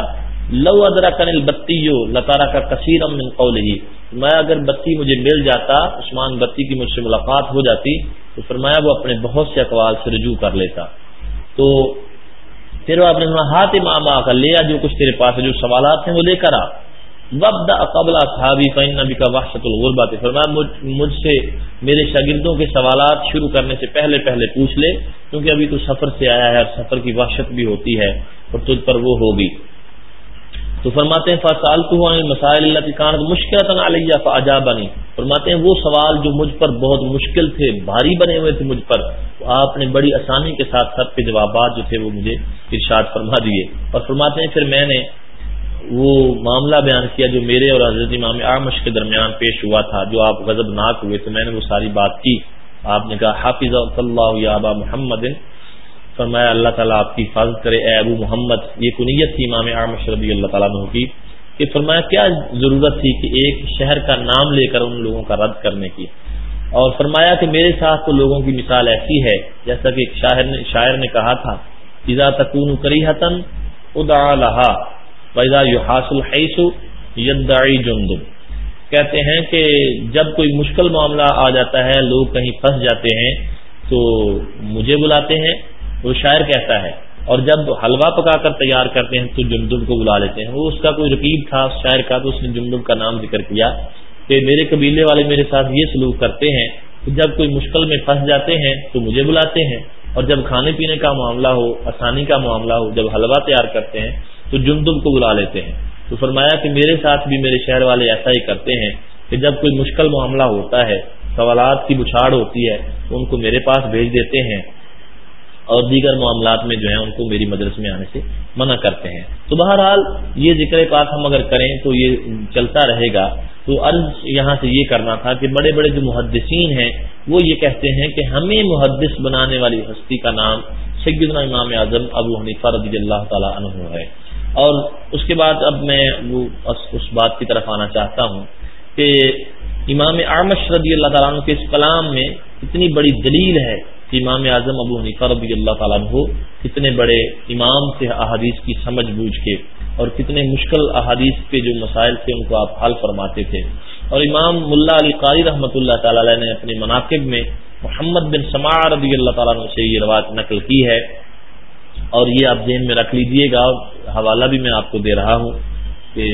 لو ادرا کنل بتی لتارا کا کثیر امن قول ہی میں اگر بتی مجھے مل جاتا، عثمان بتی کی مجھ سے ملاقات ہو جاتی، تو فرمایا، وہ اپنے بہت سے اقوال سے رجوع کر لیتا۔ تو پھر وہ اپنے ہاتھ امام آ کر لیا جو کچھ تیرے پاس جو سوالات ہیں، وہ لے کر آ۔ وبد قبل صحابی فین نبی کا وحشت الغربات فرمایا، مجھ سے میرے شاگردوں کے سوالات شروع کرنے سے پہلے پہلے پوچھ لے، کیونکہ ابھی تو سفر سے آیا ہے اور سفر کی وحشت بھی ہوتی ہے اور تجھ پر وہ ہوگی۔ تو فرماتے ہیں فصال تو مسائل اللہ کی کانت مشکل تن علیہ فاجا بنی فرماتے ہیں، وہ سوال جو مجھ پر بہت مشکل تھے، بھاری بنے ہوئے تھے مجھ پر آپ نے بڑی آسانی کے ساتھ سب کے جوابات جو تھے وہ مجھے ارشاد فرما دیے۔ اور فرماتے ہیں، پھر میں نے وہ معاملہ بیان کیا جو میرے اور حضرت امام آمش کے درمیان پیش ہوا تھا، جو آپ غضب ناک ہوئے تو میں نے وہ ساری بات کی۔ آپ نے کہا، حافظ اللہ ابا محمد، فرمایا، اللہ تعالیٰ آپ کی حفاظت کرے۔ اے ابو محمد، یہ کنیت تھی امام آمش رضی اللہ تعالیٰ عنہ کی کہ فرمایا، کیا ضرورت تھی کہ ایک شہر کا نام لے کر ان لوگوں کا رد کرنے کی؟ اور فرمایا کہ میرے ساتھ تو لوگوں کی مثال ایسی ہے، جیسا کہ ایک شاعر نے شاعر نے کہا تھا، اذا تکون کری حتن ادا لہا ویزا یو حاصل حیث یدعی جندب کہتے ہیں کہ جب کوئی مشکل معاملہ آ جاتا ہے، لوگ کہیں پھنس جاتے ہیں، تو مجھے بلاتے ہیں، وہ شاعر کہتا ہے۔ اور جب حلوہ پکا کر تیار کرتے ہیں، تو جمدم کو بلا لیتے ہیں۔ وہ اس کا کوئی رقیب تھا شاعر کا، تو اس نے جمدم کا نام ذکر کیا کہ میرے قبیلے والے میرے ساتھ یہ سلوک کرتے ہیں کہ جب کوئی مشکل میں پھنس جاتے ہیں، تو مجھے بلاتے ہیں۔ اور جب کھانے پینے کا معاملہ ہو، آسانی کا معاملہ ہو، جب حلوہ تیار کرتے ہیں تو جمدم کو بلا لیتے ہیں۔ تو فرمایا کہ میرے ساتھ بھی میرے شہر والے ایسا ہی کرتے ہیں کہ جب کوئی مشکل معاملہ ہوتا ہے، سوالات کی بچھاڑ ہوتی ہے، تو ان کو میرے پاس بھیج دیتے ہیں۔ اور دیگر معاملات میں جو ہے ان کو میری مدرس میں آنے سے منع کرتے ہیں۔ تو بہرحال یہ ذکر پاک ہم اگر کریں تو یہ چلتا رہے گا۔ تو عرض یہاں سے یہ کرنا تھا کہ بڑے بڑے جو محدثین ہیں، وہ یہ کہتے ہیں کہ ہمیں محدث بنانے والی ہستی کا نام سیدنا امام اعظم ابو حنیفہ رضی اللہ تعالیٰ عنہ ہے۔ اور اس کے بعد اب میں وہ اس بات کی طرف آنا چاہتا ہوں کہ امام آمش رضی اللہ تعالیٰ عنہ کے اس کلام میں اتنی بڑی دلیل ہے کہ امام اعظم ابو حنیفہ رضی اللہ تعالیٰ عنہ کتنے بڑے امام سے احادیث کی سمجھ بوجھ کے اور کتنے مشکل احادیث کے جو مسائل تھے ان کو آپ حل فرماتے تھے۔ اور امام ملا علی قاری رحمۃ اللہ تعالی نے اپنے مناقب میں محمد بن سما رضی اللہ تعالیٰ عنہ سے یہ روایت نقل کی ہے۔ اور یہ آپ ذہن میں رکھ لیجیے گا، حوالہ بھی میں آپ کو دے رہا ہوں کہ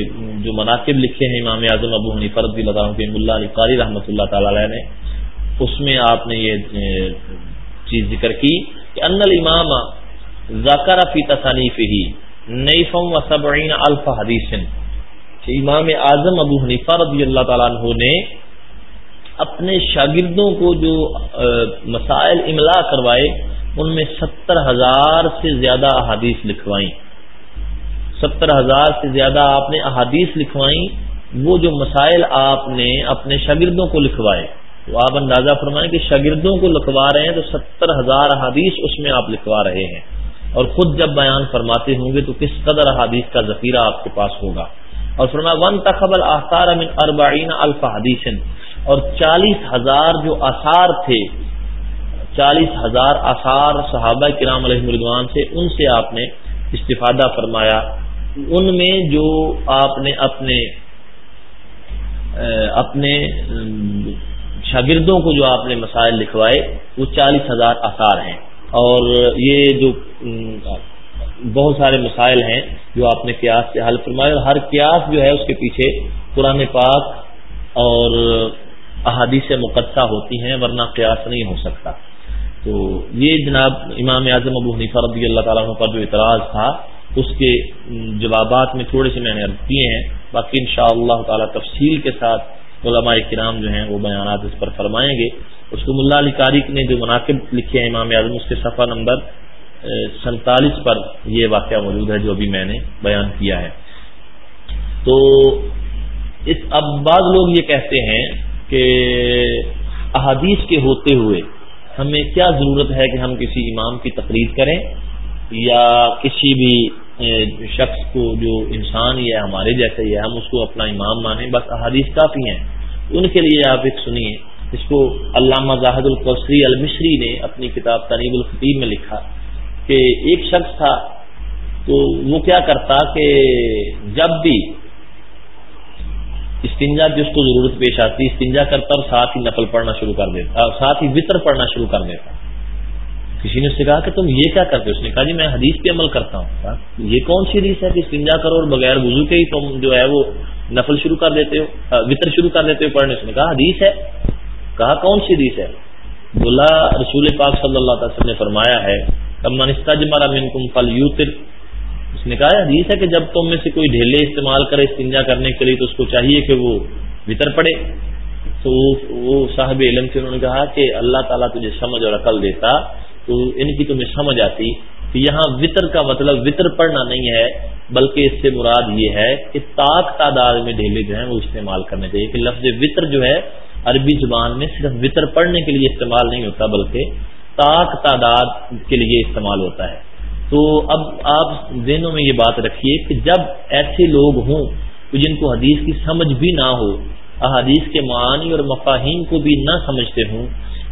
جو مناقب لکھے ہیں امام اعظم ابو حنی فرد اللہ کے ملا علی قاری رحمۃ اللہ تعالی علیہ نے، اس میں آپ نے یہ چیز ذکر کی کہ ان الامام ذکر فی تصانیف ہی نیفم و سبعین الف حدیث۔ کہ امام اعظم ابو حنیفہ رضی اللہ تعالیٰ عنہ نے اپنے شاگردوں کو جو مسائل املا کروائے ان میں ستر ہزار سے زیادہ احادیث لکھوائیں۔ ستر ہزار سے زیادہ آپ نے احادیث لکھوائیں، وہ جو مسائل آپ نے اپنے شاگردوں کو لکھوائے۔ تو آپ اندازہ فرمائیں کہ شاگردوں کو لکھوا رہے ہیں تو ستر ہزار احادیث اس میں آپ لکھوا رہے ہیں۔ اور خود جب بیان فرماتے ہوں گے تو کس قدر احادیث کا ذخیرہ آپ کے پاس ہوگا۔ اور فرمایا ون تخبل آثار من اربعین الف حدیث اور چالیس ہزار جو آثار تھے چالیس ہزار آثار صحابہ کرام علیہ مردوان سے ان سے آپ نے استفادہ فرمایا۔ ان میں جو آپ نے اپنے اپنے، شاگردوں کو جو آپ نے مسائل لکھوائے، وہ چالیس ہزار آثار ہیں۔ اور یہ جو بہت سارے مسائل ہیں جو آپ نے قیاس سے حل فرمائے، اور ہر قیاس جو ہے اس کے پیچھے قرآن پاک اور احادیث مقدسہ ہوتی ہیں، ورنہ قیاس نہیں ہو سکتا۔ تو یہ جناب امام اعظم ابو حنیفہ رضی اللہ تعالیٰ عنہ کا جو اعتراض تھا، اس کے جوابات میں تھوڑے سے میں نے عرض کیے ہیں، باقی ان شاء اللہ تعالی تفصیل کے ساتھ علماء کرام جو ہیں وہ بیانات اس پر فرمائیں گے۔ اس کو ملا علی کاری نے جو مناقب لکھے ہیں امام اعظم، اس کے صفحہ نمبر سینتالیس پر یہ واقعہ موجود ہے جو ابھی میں نے بیان کیا ہے۔ تو اس، اب بعض لوگ یہ کہتے ہیں کہ احادیث کے ہوتے ہوئے ہمیں کیا ضرورت ہے کہ ہم کسی امام کی تقریر کریں یا کسی بھی شخص کو جو انسان یا ہمارے جیسے ہی ہے ہم اس کو اپنا امام مانیں، بس احادیث کافی ہیں۔ ان کے لیے آپ ایک سنیے، اس کو علامہ زاہد القصری المشری نے اپنی کتاب تنیب الخطیب میں لکھا کہ ایک شخص تھا تو وہ کیا کرتا کہ جب بھی استنجا کی اس کو ضرورت پیش آتی، استنجا کرتا اور ساتھ ہی نفل پڑھنا شروع کر دیتا، اور ساتھ ہی وطر پڑھنا شروع کر دیتا۔ کسی نے اس سے کہا کہ تم یہ کیا کرتے اس نے کہا جی میں حدیث پہ عمل کرتا ہوں۔ ہاں؟ یہ کون سی حدیث ہے کہ استنجا کرو اور بغیر وضو کے ہی تم جو ہے وہ نفل شروع کر دیتے ہو وطر شروع کر دیتے ہو پڑھنے؟ اس نے کہا حدیث ہے۔ کہا کون سی حدیث ہے؟ بولا رسول پاک صلی اللہ تعالی وسلم نے فرمایا ہے فل یوتر اس نے کہا، حدیث ہے کہ جب تم میں سے کوئی ڈھیلے استعمال کرے استنجا کرنے کے لیے تو اس کو چاہیے کہ وہ وطر پڑے۔ تو وہ صاحب علم سے انہوں نے کہا کہ اللہ تعالیٰ تجھے سمجھ اور عقل دیتا، تو ان کی تمہیں سمجھ آتی کہ یہاں وطر کا مطلب وطر پڑھنا نہیں ہے، بلکہ اس سے مراد یہ ہے کہ تاک تعداد میں ڈھیلے جو ہیں وہ استعمال کرنے چاہیے۔ کہ لفظ وطر جو ہے، عربی زبان میں صرف وطر پڑھنے کے لیے استعمال نہیں ہوتا، بلکہ تاک تعداد کے لیے استعمال ہوتا ہے۔ تو اب آپ ذہنوں میں یہ بات رکھیے کہ جب ایسے لوگ ہوں جن کو حدیث کی سمجھ بھی نہ ہو، احادیث کے معنی اور مفاہیم کو بھی نہ سمجھتے ہوں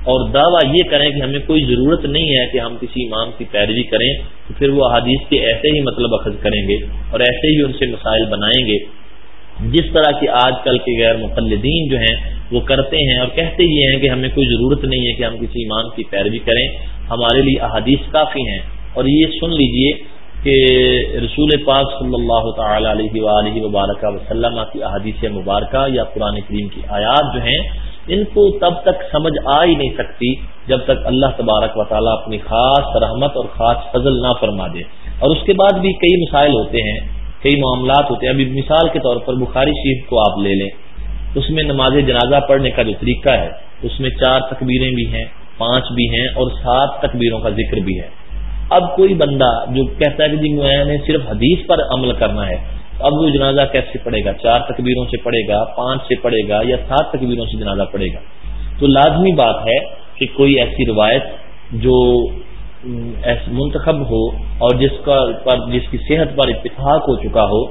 اور دعویٰ یہ کریں کہ ہمیں کوئی ضرورت نہیں ہے کہ ہم کسی امام کی پیروی کریں، تو پھر وہ احادیث کے ایسے ہی مطلب اخذ کریں گے اور ایسے ہی ان سے مسائل بنائیں گے۔ جس طرح کی آج کل کے غیر مقلدین جو ہیں، وہ کرتے ہیں اور کہتے یہ ہیں کہ ہمیں کوئی ضرورت نہیں ہے کہ ہم کسی امام کی پیروی کریں۔ ہمارے لیے احادیث کافی ہیں۔ اور یہ سن لیجیے کہ رسول پاک صلی اللہ تعالی علیہ وآلہ وبارکہ وسلم کی احادیث مبارکہ یا قرآن کریم کی آیات جو ہیں، ان کو تب تک سمجھ آ ہی نہیں سکتی جب تک اللہ تبارک و تعالیٰ اپنی خاص رحمت اور خاص فضل نہ فرما دے۔ اور اس کے بعد بھی کئی مسائل ہوتے ہیں، کئی معاملات ہوتے ہیں۔ ابھی مثال کے طور پر بخاری شریف کو آپ لے لیں۔ اس میں نماز جنازہ پڑھنے کا جو طریقہ ہے، اس میں چار تکبیریں بھی ہیں، پانچ بھی ہیں اور سات تکبیروں کا ذکر بھی ہے۔ اب کوئی بندہ جو کہتا ہے کہ جی میں نے صرف حدیث پر عمل کرنا ہے، اب وہ جنازہ کیسے پڑے گا؟ چار تکبیروں سے پڑے گا، پانچ سے پڑے گا یا سات تکبیروں سے جنازہ پڑے گا؟ تو لازمی بات ہے کہ کوئی ایسی روایت جو منتخب ہو اور جس کا پر جس کی صحت پر اتفاق ہو چکا ہو،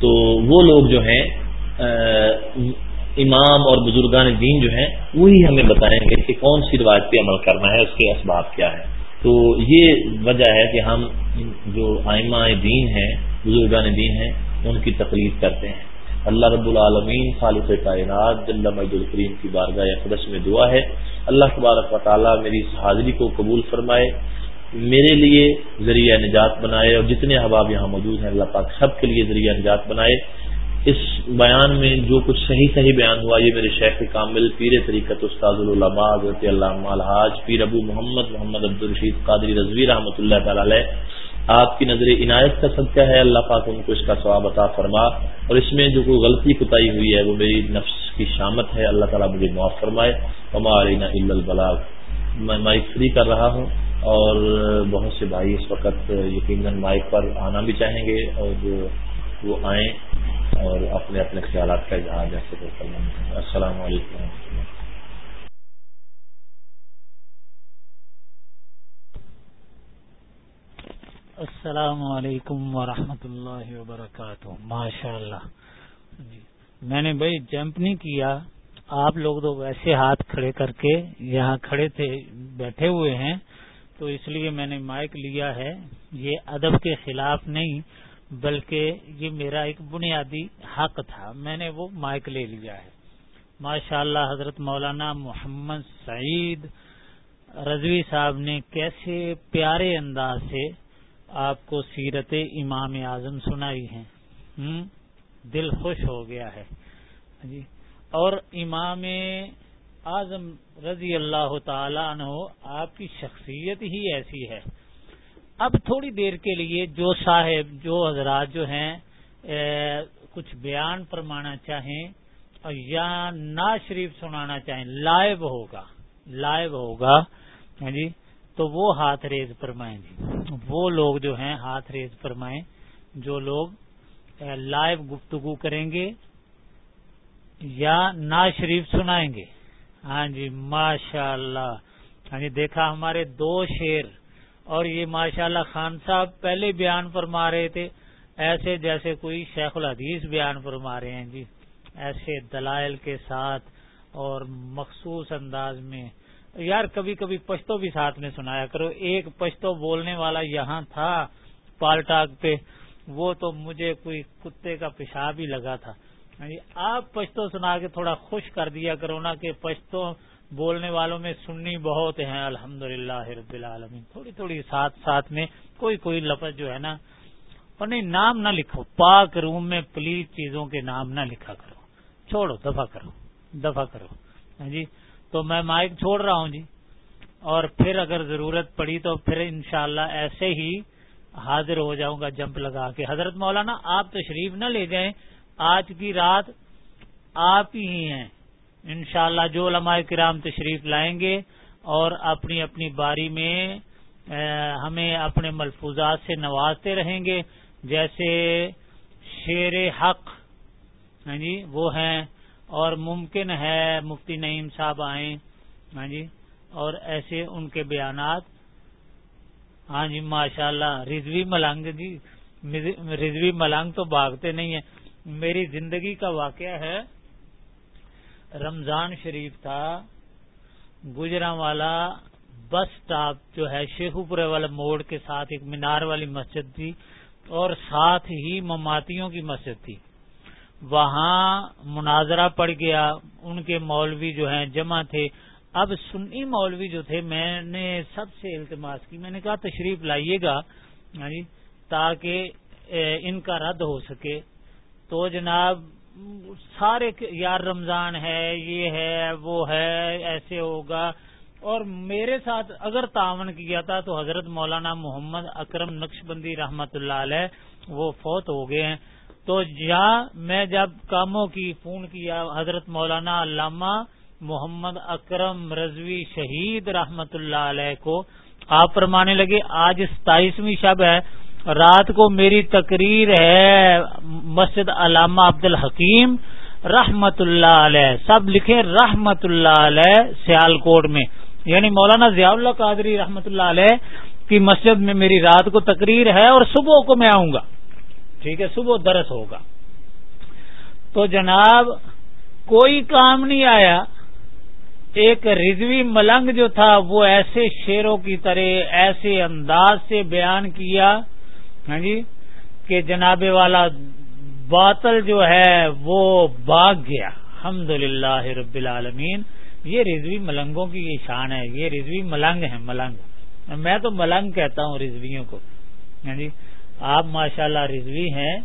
تو وہ لوگ جو ہیں امام اور بزرگان دین جو ہیں، وہی ہمیں بتائیں گے کہ کون سی روایت پہ عمل کرنا ہے، اس کے اسباب کیا ہے تو یہ وجہ ہے کہ ہم جو آئمہ دین ہیں، بزرگان دین ہیں، ان کی تقلید کرتے ہیں۔ اللہ رب العالمین خالق کائنات جل مجد الکریم کی بارگاہ اقدس میں دعا ہے۔ اللہ تبارک و تعالیٰ میری اس حاضری کو قبول فرمائے، میرے لیے ذریعہ نجات بنائے اور جتنے احباب یہاں موجود ہیں، اللہ پاک سب کے لیے ذریعہ نجات بنائے۔ اس بیان میں جو کچھ صحیح صحیح بیان ہوا، یہ میرے شیخ کامل، پیر طریقت استاد العلماء، حضرت علامہ الحاج، پیر ابو محمد محمد عبدالرشید قادری رضوی رحمۃ اللہ تعالی آپ کی نظر عنایت کا صدقہ ہے، اللہ پاک ان کو اس کا ثواب عطا فرما۔ اور اس میں جو کوئی غلطی کتائی ہوئی ہے، وہ میری نفس کی شامت ہے۔ اللہ تعالیٰ مجھے معاف فرمائے۔ ہمارے البلاغ۔ میں مائک فری کر رہا ہوں اور بہت سے بھائی اس وقت یقیناً مائک پر آنا بھی چاہیں گے اور وہ آئیں۔ اور اپنے اپنے خیالات کا اظہار جیسے کرنا السلام علیکم السلام علیکم ورحمۃ اللہ وبرکاتہ۔ ماشاء اللہ جی۔ میں نے بھائی جمپ نہیں کیا۔ آپ لوگ تو ویسے ہاتھ کھڑے کر کے یہاں کھڑے تھے، بیٹھے ہوئے ہیں۔ تو اس لیے میں نے مائک لیا ہے۔ یہ ادب کے خلاف نہیں بلکہ یہ میرا ایک بنیادی حق تھا، میں نے وہ مائک لے لیا ہے۔ ماشاء اللہ حضرت مولانا محمد سعید رضوی صاحب نے کیسے پیارے انداز سے آپ کو سیرت امام اعظم سنائی ہے۔ دل خوش ہو گیا ہے۔ جی اور امام اعظم رضی اللہ تعالی عنہ، آپ کی شخصیت ہی ایسی ہے۔ اب تھوڑی دیر کے لیے جو صاحب، جو حضرات جو ہیں کچھ بیان فرمانا چاہیں یا نا شریف سنانا چاہیں، لائب ہوگا لائب ہوگا ہاں جی تو وہ ہاتھ ریز فرمائیں جی۔ وہ لوگ جو ہیں، ہاتھ ریز فرمائیں، جو لوگ لائیو گفتگو کریں گے یا نا شریف سنائیں گے۔ ہاں جی ماشاء اللہ ہاں جی دیکھا ہمارے دو شیر اور یہ ماشاء اللہ خان صاحب پہلے بیان فرما رہے تھے، ایسے جیسے کوئی شیخ الحدیث بیان فرما رہے ہیں جی ایسے دلائل کے ساتھ اور مخصوص انداز میں۔ یار، کبھی کبھی پشتو بھی ساتھ میں سنایا کرو، ایک پشتو بولنے والا یہاں تھا پالٹاک پہ، وہ تو مجھے کوئی کتے کا پیشاب ہی لگا تھا۔ یعنی آپ پشتو سنا کے تھوڑا خوش کر دیا کرو نا کہ پشتو بولنے والوں میں سننی بہت ہیں الحمد للہ رب العالمین۔ تھوڑی تھوڑی ساتھ ساتھ میں کوئی کوئی لفظ جو ہے نا، اور نہیں، نام نہ لکھو۔ پاک روم میں پلیز چیزوں کے نام نہ لکھا کرو۔ چھوڑو دفاع کرو دفاع کرو۔ ہاں جی؟ تو میں مائک چھوڑ رہا ہوں جی۔ اور پھر اگر ضرورت پڑی تو پھر انشاءاللہ ایسے ہی حاضر ہو جاؤں گا جمپ لگا کے۔ حضرت مولانا، آپ تشریف نہ لے جائیں۔ آج کی رات آپ ہی ہیں۔ انشاءاللہ جو علماء کرام تشریف لائیں گے اور اپنی اپنی باری میں ہمیں اپنے ملفوظات سے نوازتے رہیں گے، جیسے شیر حق ہاں جی وہ ہیں اور ممکن ہے مفتی نعیم صاحب آئیں ہاں جی اور ایسے ان کے بیانات۔ ہاں جی ماشاء اللہ رضوی ملنگ جی رضوی ملنگ تو بھاگتے نہیں ہیں۔ میری زندگی کا واقعہ ہے رمضان شریف تھا گجرا والا بس اسٹاپ جو ہے شیخو پورے والے موڑ کے ساتھ ایک مینار والی مسجد تھی اور ساتھ ہی مماتیوں کی مسجد تھی۔ وہاں مناظرہ پڑ گیا، ان کے مولوی جو ہیں جمع تھے۔ اب سنی مولوی جو تھے، میں نے سب سے التماس کی، میں نے کہا تشریف لائیے گا جی تاکہ ان کا رد ہو سکے۔ تو جناب سارے یار رمضان ہے، یہ ہے، وہ ہے، ایسے ہوگا۔ اور میرے ساتھ اگر تعاون کیا تھا تو حضرت مولانا محمد اکرم نقش بندی رحمت اللہ علیہ وہ فوت ہو گئے ہیں۔ تو یہاں میں جب کاموں کی فون کیا، حضرت مولانا علامہ محمد اکرم رضوی شہید رحمت اللہ علیہ کو، آپ فرمانے لگے، آج ستائیسویں شب ہے۔ رات کو میری تقریر ہے مسجد علامہ عبد الحکیم رحمت اللہ علیہ۔ سب لکھے رحمت اللہ علیہ سیال کوٹ میں۔ یعنی مولانا ضیاء اللہ قادری رحمت اللہ علیہ کی مسجد میں میری رات کو تقریر ہے اور صبح کو میں آؤں گا۔ ٹھیک ہے، صبح درس ہوگا۔ تو جناب، کوئی کام نہیں آیا۔ ایک رضوی ملنگ جو تھا، وہ ایسے شیروں کی طرح، ایسے انداز سے بیان کیا۔ ہاں جی؟ کہ جناب والا باطل جو ہے وہ باغ گیا۔ الحمد رب العالمین۔ یہ رضوی ملنگوں کی یہ شان ہے۔ یہ رضوی ملنگ ہے ملنگ۔ میں تو ملنگ کہتا ہوں رضویوں کو۔ ہاں جی؟ آپ ماشاء اللہ رضوی ہیں۔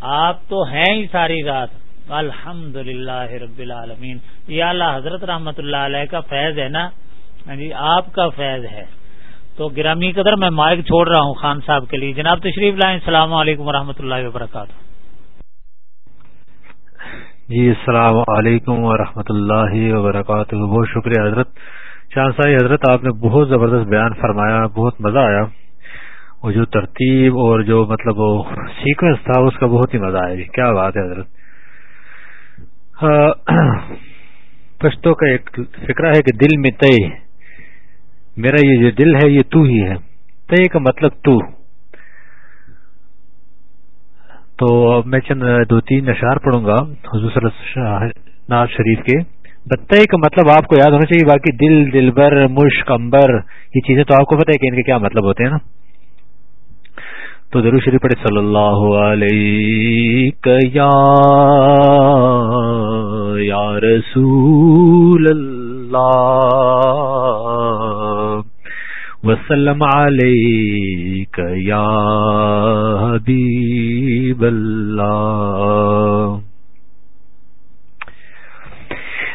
آپ تو ہیں ہی ساری رات الحمد للہ رب العالمین۔ یہ اللہ حضرت رحمت اللہ علیہ کا فیض ہے نا؟ ہاں جی؟ آپ کا فیض ہے۔ تو گرامی قدر میں مائک چھوڑ رہا ہوں خان صاحب کے لیے۔ جناب تشریف لائیں، السلام علیکم و اللہ وبرکاتہ۔ جی السلام علیکم و اللہ وبرکاتہ۔ بہت شکریہ حضرت۔ شاہ سائی حضرت آپ نے بہت زبردست بیان فرمایا، بہت مزہ آیا۔ وہ جو ترتیب اور جو مطلب وہ سیکوینس تھا، اس کا بہت ہی مزہ آیا جی۔ کیا بات ہے حضرت۔ پشتوں کا ایک فکرہ ہے کہ دل میں طے میرا یہ جو دل ہے، یہ تو ہی ہے۔ طے کا مطلب تو۔ تو اب میں چند دو تین اشعار پڑھوں گا حضور صلی اللہ ناز شریف کے۔ بتائی کا مطلب آپ کو یاد ہونا چاہیے، باقی دل دل بر مشک امبر یہ چیزیں تو آپ کو پتہ ہے کہ ان کے کیا مطلب ہوتے ہیں نا۔ تو ضرور شریف پڑھے، صلی اللہ علیہ یا رسول اللہ۔ وسلم علیک یا حبیب اللہ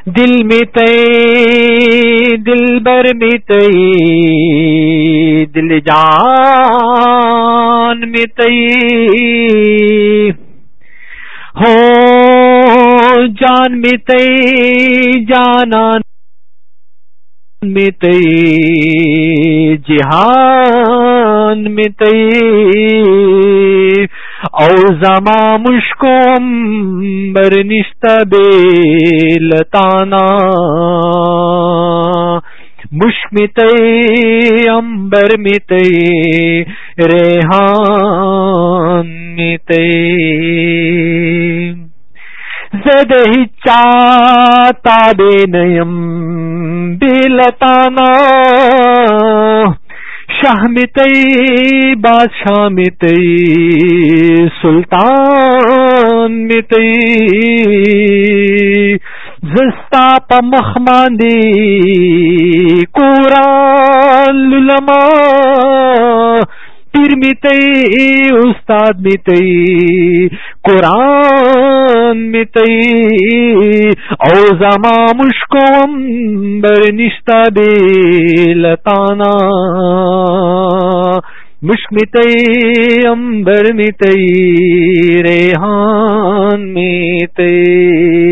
دل میں تے، دل بر میں تے، دل جان میں تے۔ جان مت جانان مت جہان مت او زما مشکم برنشت بے لتانا۔ مشمت امبر مت ریحان مت زد چاتا بے نیم بلتانا شاہ متئی بادشاہ متئی سلطان متئی زستا پا مخماندی قرآن للما پیر متئی استاد متئی قرآن میتئی او زما مشکوم بر نشتا دی لتانا۔ مشک میتئی امبر میتئی ریحان میتئی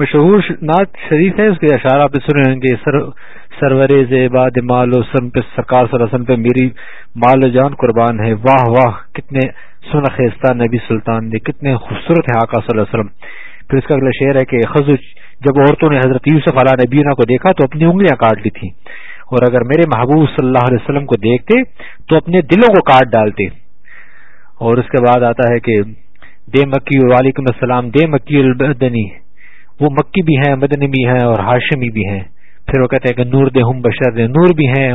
مشہور نعت شریف ہے اس کے اشعار آپ سنے ہوں گے، سر سرور زیبا مال و سن پہ، سرکار صلی اللہ وسلم پہ میری مال و جان قربان ہے۔ واہ واہ، کتنے سن خیستہ نبی سلطان نے، کتنے خوبصورت ہے آقا صلی اللہ علیہ وسلم۔ پھر اس کا اگلا شعر ہے کہ خز جب عورتوں نے حضرت یوسف علیہ نبینا کو دیکھا تو اپنی انگلیاں کاٹ لی تھیں۔ اور اگر میرے محبوب صلی اللہ علیہ وسلم کو دیکھتے تو اپنے دلوں کو کاٹ ڈالتے۔ اور اس کے بعد آتا ہے کہ دے مکی وعلیکم السلام، دے مکی البدنی وہ مکی بھی ہیں، مدنی بھی ہیں اور ہاشمی بھی ہیں۔ پھر وہ کہتے ہیں کہ نور دے ہم بشر دے نور بھی ہیں۔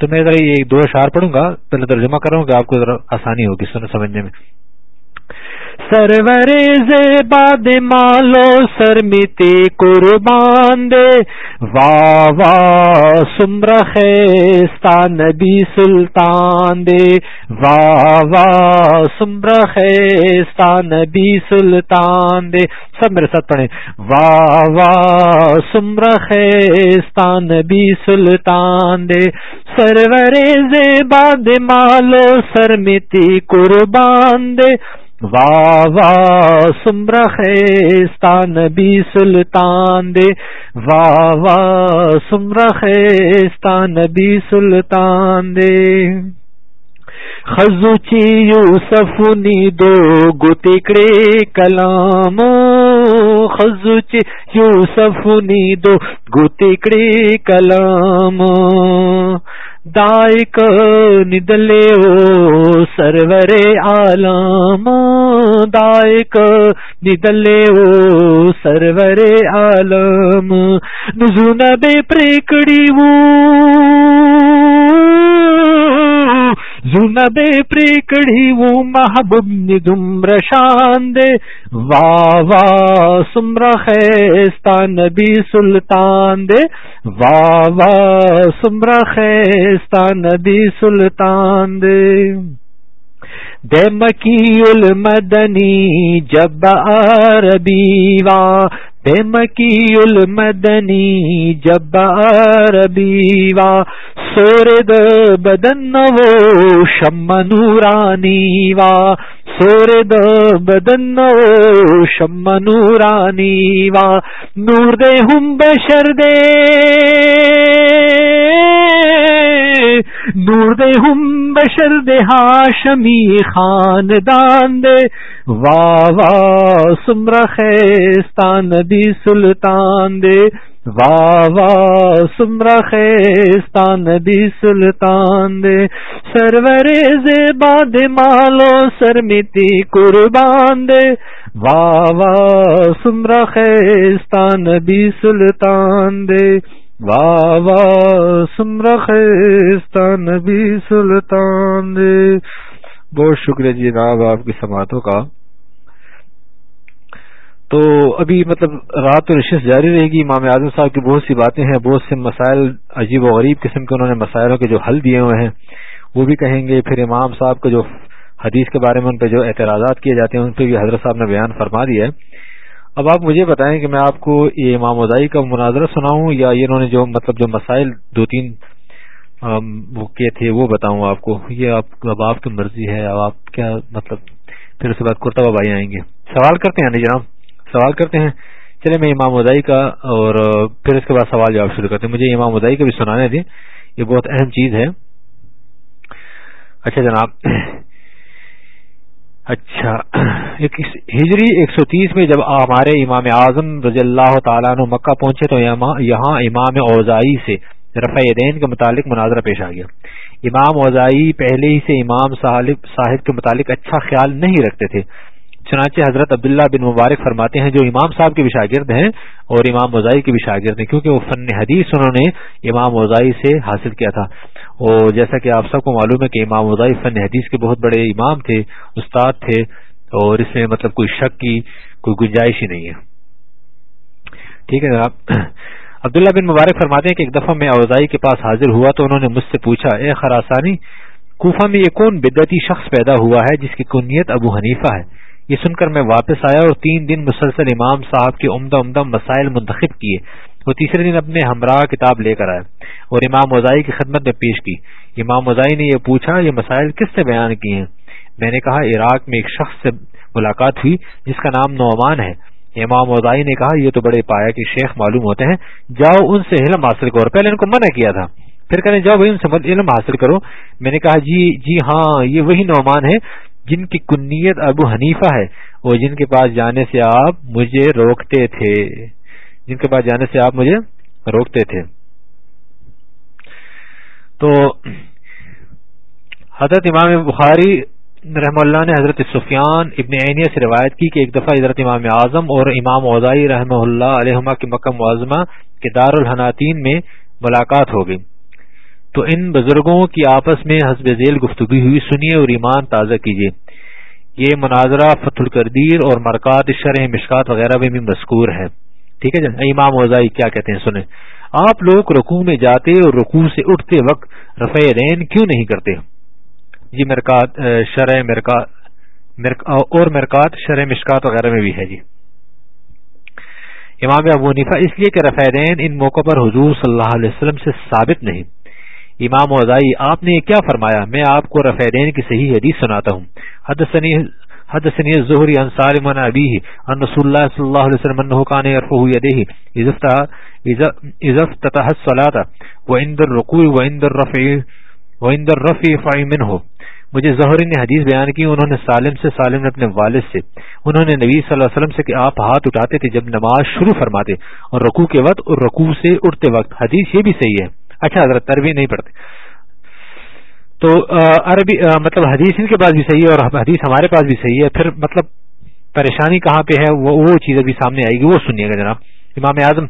تو میں ذرا یہ دو اشعار پڑھوں گا، پہلے ترجمہ کروں گا، آپ کو ذرا آسانی ہوگی سمجھنے میں۔ سرور زیباد مالو سرمتی قربان دے۔ وا وا سمر خیستان نبی سلطان دے۔ وا وا سمر خیستان نبی سلطان دے۔ سب میرے ساتھ پڑھیں۔ وا وا سمر خیستان نبی سلطان دے۔ سرور زیباد مالو سرمتی قربان دے۔ واہ واہ سمر خیستان نبی سلطان دے۔ واہ واہ سمر خیستان نبی سلطان دے۔ خزوچی یوسف نی دو گتکڑے کلام خزوچی یوسف نی دو گتکڑے کلام دائک ندلے او سرور عالم دائک ندلے او سرور عالم نزو نبے پریکڑی وہ زنبے پریکڑی وہ محبوب ندم رشان دے۔ واہ واہ سمر خیستان نبی سلطان دے۔ واہ واہ سمر خیستان نبی سلطان دے۔ دے مکی المدنی جب عربی وا دے مکی المدنی جب عربی وا سورد بدن وہ شم نورانی وا سورد بدن وہ شم نورانی وا نور دے ہم بشر دے، نور دے ہم بشر دے ہاشمی خاندان دے۔ واہ واہ سمر خیستان، نبی سلطان دے۔ واہ واہ سمر خیستان، نبی سلطان دے۔ سرور زیبا دے مالو، سرمتی قربان دے۔ واہ واہ سمر خیستان، نبی سلطان دے۔ واہ واہ سمر خیستان نبی سلطان دے۔ بہت شکریہ جی جناب آپ کی سماعتوں کا۔ تو ابھی مطلب رات و نشست جاری رہے گی۔ امام اعظم صاحب کی بہت سی باتیں ہیں، بہت سے مسائل عجیب و غریب قسم کے انہوں نے مسائلوں کے جو حل دیے ہوئے ہیں، وہ بھی کہیں گے۔ پھر امام صاحب کا جو حدیث کے بارے میں ان پہ جو اعتراضات کیے جاتے ہیں، ان پہ بھی حضرت صاحب نے بیان فرما دیا ہے۔ اب آپ مجھے بتائیں کہ میں آپ کو یہ امام ادائی کا مناظرہ سناؤں یا انہوں نے جو مطلب جو مسائل دو تین وہ کیے تھے وہ بتاؤں آپ کو؟ یہ اب آپ کی مرضی ہے، اب آپ کیا مطلب پھر اس کے بعد کرتبہ بھائی آئیں گے۔ سوال کرتے ہیں، جناب، سوال کرتے ہیں۔ چلے میں امام ادائی کا اور پھر اس کے بعد سوال جواب شروع کرتے ہیں۔ مجھے امام ادائی کا بھی سنانے تھے یہ بہت اہم چیز ہے۔ اچھا جناب اچھا ہجری ایک سو تیس میں جب ہمارے امام اعظم رضی اللہ تعالیٰ عنہ مکہ پہنچے تو یہاں امام اوزائی سے رفع دین کے متعلق مناظرہ پیش آ گیا۔ امام اوزائی پہلے ہی سے امام صاحب کے متعلق اچھا خیال نہیں رکھتے تھے۔ چنانچہ حضرت عبداللہ بن مبارک فرماتے ہیں جو امام صاحب کے بھی شاگرد ہیں اور امام وزائی کے بھی شاگرد ہیں، کیونکہ وہ فن حدیث انہوں نے امام وزائی سے حاصل کیا تھا۔ اور جیسا کہ آپ سب کو معلوم ہے کہ امام وزائی فن حدیث کے بہت بڑے امام تھے، استاد تھے، اور اس میں مطلب کوئی شک کی کوئی گنجائش ہی نہیں ہے۔ ٹھیک ہے جناب عبداللہ بن مبارک فرماتے ہیں کہ ایک دفعہ میں اوزائی کے پاس حاضر ہوا تو انہوں نے مجھ سے پوچھا، اے خراسانی، کوفہ میں یہ کون بدتی شخص پیدا ہوا ہے جس کی کنیت ابو حنیفہ ہے؟ یہ سن کر میں واپس آیا اور تین دن مسلسل امام صاحب کے عمدہ عمدہ مسائل منتخب کیے۔ وہ تیسرے دن اپنے ہمراہ کتاب لے کر آئے اور امام وزائی کی خدمت میں پیش کی۔ امام وزائی نے یہ پوچھا، یہ مسائل کس سے بیان کیے ہیں؟ میں نے کہا، عراق میں ایک شخص سے ملاقات ہوئی جس کا نام نعمان ہے۔ امام وزائی نے کہا، یہ تو بڑے پایا کہ شیخ معلوم ہوتے ہیں، جاؤ ان سے علم حاصل کرو۔ پہلے ان کو منع کیا تھا، پھر کہنے جاؤ بھائی ان سے علم حاصل کرو۔ میں نے کہا جی جی ہاں یہ وہی نعمان ہے جن کی کنیت ابو حنیفہ ہے اور جن کے پاس جانے سے آپ مجھے روکتے تھے۔ جن کے پاس جانے سے آپ مجھے روکتے تھے۔ تو حضرت امام بخاری رحم اللہ نے حضرت سفیان ابن عینیہ سے روایت کی کہ ایک دفعہ حضرت امام اعظم اور امام اوزائی رحمہ اللہ علیہ کے مکہ معظمہ کے دار الحناطین میں ملاقات ہو گئی۔ تو ان بزرگوں کی آپس میں حسب ذیل گفتگو ہوئی، سنیے اور ایمان تازہ کیجیے۔ یہ مناظرہ فتح القردیر اور مرکات شرح مشکات وغیرہ میں بھی مذکور ہے۔ ٹھیک ہے جی امام وزائی کیا کہتے ہیں؟ سنیں۔ آپ لوگ رکوع میں جاتے اور رکوع سے اٹھتے وقت رفع رین کیوں نہیں کرتے؟ جی مرکات شرح مرکات اور مرکات شرح مشکات وغیرہ میں بھی ہے جی۔ امام ابو نیفا اس لیے کہ رفع دین ان موقع پر حضور صلی اللہ علیہ وسلم سے ثابت نہیں۔ امام وزائی آپ نے کیا فرمایا؟ میں آپ کو رفیدین کی صحیح حدیث سناتا ہوں۔ حدثنی حدثني الزهري عن سالم عن أبيه أن رسول الله صلى الله عليه وسلم أنه كان يرفه يديه إذا افتتح الصلاة وعند الركوع وعند الرفع وعند الرفع فعي منه مجھے زہری نے حدیث بیان کی، انہوں نے سالم سے سالم نے اپنے والد سے۔ انہوں نے نبی صلی اللہ علیہ وسلم سے کہ آپ ہاتھ اٹھاتے تھے جب نماز شروع فرماتے، اور رکوع کے وقت اور رکوع سے اٹھتے وقت۔ حدیث یہ بھی صحیح ہے۔ اچھا حضرت عربی نہیں پڑھتے۔ تو عربی مطلب حدیث ان کے پاس بھی صحیح ہے اور حدیث ہمارے پاس بھی صحیح ہے۔ پھر مطلب پریشانی کہاں پہ ہے؟ وہ وہ چیز ابھی سامنے آئے گی، وہ سنیے گا جناب۔ امام اعظم،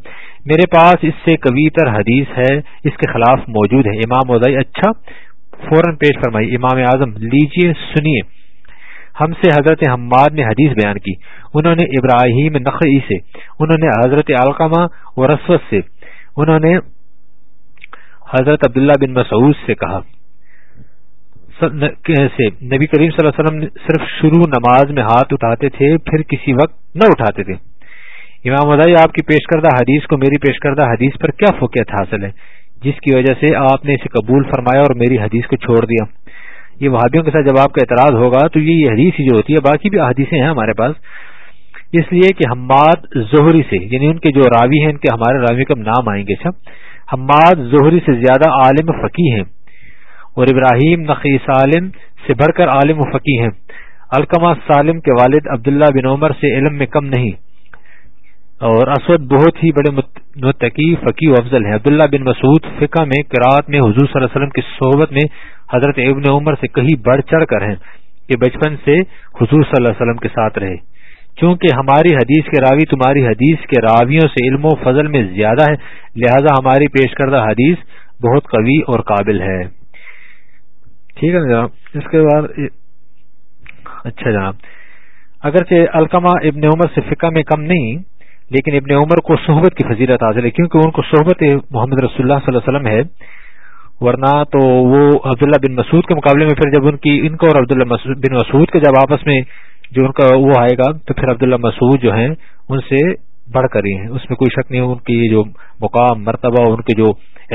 میرے پاس اس سے کبھی تر حدیث ہے، اس کے خلاف موجود ہے۔ امام وزائی اچھا فوراً پیش فرمائی امام اعظم، لیجیے، سنیے۔ ہم سے حضرت حماد نے حدیث بیان کی۔ انہوں نے ابراہیم نقی سے، انہوں نے حضرت علقمہ و رسوت سے، انہوں نے حضرت عبداللہ بن مسعود سے کہا سے نبی کریم صلی اللہ علیہ وسلم صرف شروع نماز میں ہاتھ اٹھاتے تھے، پھر کسی وقت نہ اٹھاتے تھے۔ امام ادائی آپ کی پیش کردہ حدیث کو میری پیش کردہ حدیث پر کیا فوقیت حاصل ہے؟ جس کی وجہ سے آپ نے اسے قبول فرمایا اور میری حدیث کو چھوڑ دیا۔ یہ وہابیوں کے ساتھ جب آپ کا اعتراض ہوگا تو یہ حدیث ہی جو ہوتی ہے، باقی بھی حدیثیں ہیں ہمارے پاس۔ اس لیے کہ حماد زہری سے یعنی ان کے جو راوی ہیں، ان کے ہمارے راوی کا نام آئیں گے سب حماد زہری سے زیادہ عالم فقی ہیں اور ابراہیم نقی سالم سے بڑھ کر عالم و فقی ہیں۔ الکما سالم کے والد عبداللہ بن عمر سے علم میں کم نہیں۔ اور اسود بہت ہی بڑے متقی فقی و افضل ہیں۔ عبداللہ بن مسعود فقہ میں کراط میں حضور صلی اللہ علیہ وسلم کی صحبت میں حضرت ابن عمر سے کہیں بڑھ چڑھ کر ہیں کہ بچپن سے حضور صلی اللہ علیہ وسلم کے ساتھ رہے۔ چونکہ ہماری حدیث کے راوی تمہاری حدیث کے راویوں سے علم و فضل میں زیادہ ہے لہذا ہماری پیش کردہ حدیث بہت قوی اور قابل ہے۔ ٹھیک ہے جناب، اس کے بعد اچھا جناب، اگرچہ القمہ ابن عمر سے فقہ میں کم نہیں، لیکن ابن عمر کو صحبت کی فضیلت حاصل ہے، کیونکہ ان کو صحبت محمد رسول اللہ صلی اللہ علیہ وسلم ہے۔ ورنہ تو وہ عبداللہ بن مسعود کے مقابلے میں، پھر جب ان کی ان کو اور عبداللہ بن مسعود کے جب آپس میں جو ان کا وہ آئے گا، تو پھر عبداللہ مسعود جو ہیں، ان سے بڑھ کر ہی ہیں۔ اس میں کوئی شک نہیں، ان کی جو مقام، مرتبہ، ان کے جو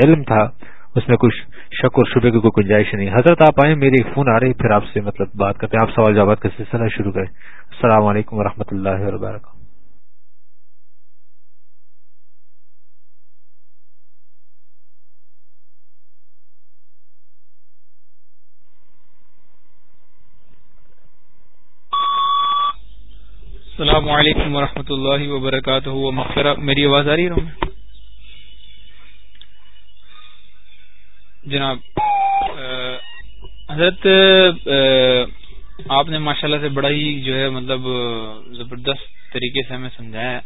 علم تھا، اس میں کچھ شک اور شبے کی کوئی گنجائش نہیں۔ حضرت، آپ آئیں، میری فون آ رہی، پھر آپ سے مطلب بات کرتے ہیں۔ آپ سوال جواب کا سلسلہ شروع کریں۔ السلام علیکم و اللہ وبرکاتہ۔ السلام علیکم ورحمۃ اللہ وبرکاتہ۔ میری آواز آ رہی ہے جناب حضرت آپ نے ماشاءاللہ سے بڑا ہی جو ہے مطلب زبردست طریقے سے ہمیں سمجھایا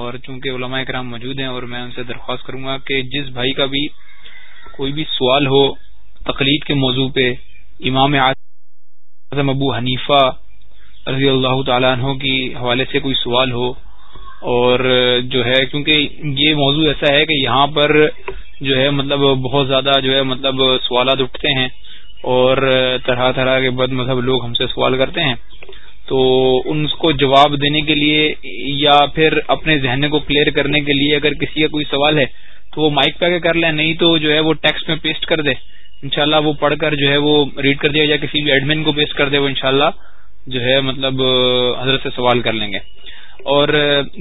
اور چونکہ علماء کرام موجود ہیں اور میں ان سے درخواست کروں گا کہ جس بھائی کا بھی کوئی بھی سوال ہو تقلید کے موضوع پہ، امام اعظم ابو حنیفہ رضی اللہ تعالیٰ عنہ کی حوالے سے کوئی سوال ہو اور جو ہے کیونکہ یہ موضوع ایسا ہے کہ یہاں پر جو ہے مطلب بہت زیادہ جو ہے مطلب سوالات اٹھتے ہیں اور طرح طرح کے بد مذہب لوگ ہم سے سوال کرتے ہیں تو ان کو جواب دینے کے لیے یا پھر اپنے ذہن کو کلیئر کرنے کے لیے اگر کسی کا کوئی سوال ہے تو وہ مائک پہ کے کر لیں، نہیں تو جو ہے وہ ٹیکسٹ میں پیسٹ کر دے۔ انشاءاللہ وہ پڑھ کر جو ہے وہ ریڈ کر دیا یا کسی بھی ایڈمن کو پیسٹ کر دے وہ انشاءاللہ۔ جو ہے مطلب حضرت سے سوال کر لیں گے۔ اور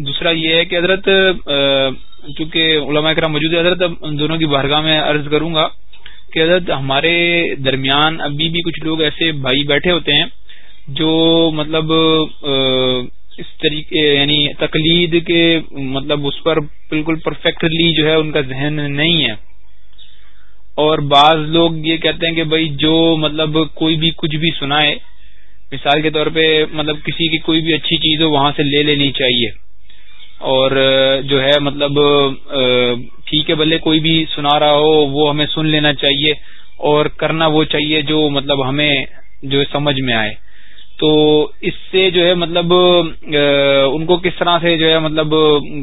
دوسرا یہ ہے کہ حضرت چونکہ علماء کرام موجود ہے حضرت دونوں کی بارگاہ میں عرض کروں گا کہ حضرت، ہمارے درمیان ابھی بھی کچھ لوگ ایسے بھائی بیٹھے ہوتے ہیں جو مطلب اس طریقے یعنی تقلید کے مطلب اس پر بالکل پرفیکٹلی جو ہے ان کا ذہن نہیں ہے۔ اور بعض لوگ یہ کہتے ہیں کہ بھائی، جو مطلب کوئی بھی کچھ بھی سنائے مثال کے طور پہ مطلب کسی کی کوئی بھی اچھی چیز ہو، وہاں سے لے لینی چاہیے۔ اور جو ہے مطلب ٹھیک ہے، بھلے کوئی بھی سنا رہا ہو، وہ ہمیں سن لینا چاہیے اور کرنا وہ چاہیے جو مطلب ہمیں، جو سمجھ میں آئے۔ تو اس سے جو ہے مطلب ان کو کس طرح سے جو ہے مطلب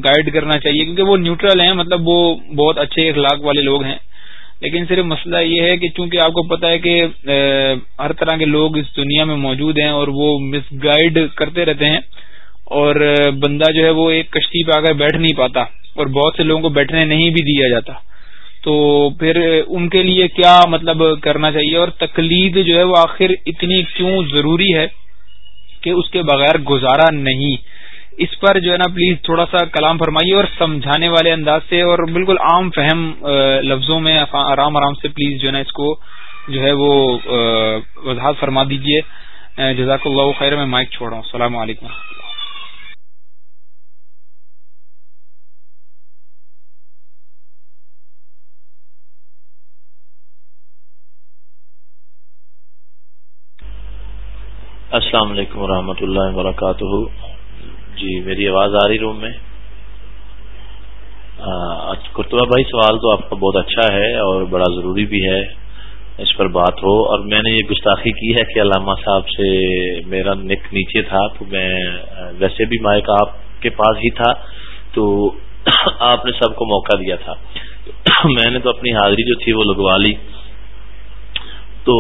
گائیڈ کرنا چاہیے؟ کیونکہ وہ نیوٹرل ہیں مطلب وہ بہت اچھے اخلاق والے لوگ ہیں۔ لیکن صرف مسئلہ یہ ہے کہ چونکہ آپ کو پتا ہے کہ ہر طرح کے لوگ اس دنیا میں موجود ہیں اور وہ مس گائڈ کرتے رہتے ہیں اور بندہ جو ہے وہ ایک کشتی پہ آ کر بیٹھ نہیں پاتا اور بہت سے لوگوں کو بیٹھنے نہیں بھی دیا جاتا۔ تو پھر ان کے لیے کیا مطلب کرنا چاہیے؟ اور تقلید جو ہے وہ آخر اتنی کیوں ضروری ہے کہ اس کے بغیر گزارا نہیں؟ اس پر جو ہے نا پلیز تھوڑا سا کلام فرمائیے اور سمجھانے والے انداز سے اور بالکل عام فہم لفظوں میں آرام آرام سے پلیز جو ہے نا اس کو جو ہے وہ وضاحت فرما دیجیے جزاک اللہ خیر، میں مائک چھوڑ رہا ہوں۔ السلام علیکم۔ السلام علیکم ورحمۃ اللہ وبرکاتہ۔ جی میری آواز آ رہی روم میں۔ کرتبہ بھائی، سوال تو آپ کا بہت اچھا ہے اور بڑا ضروری بھی ہے اس پر بات ہو۔ اور میں نے یہ گستاخی کی ہے کہ علامہ صاحب سے میرا نک نیچے تھا، تو میں ویسے بھی مائک آپ کے پاس ہی تھا، تو آپ نے سب کو موقع دیا تھا۔ میں نے تو اپنی حاضری جو تھی وہ لگوا لی۔ تو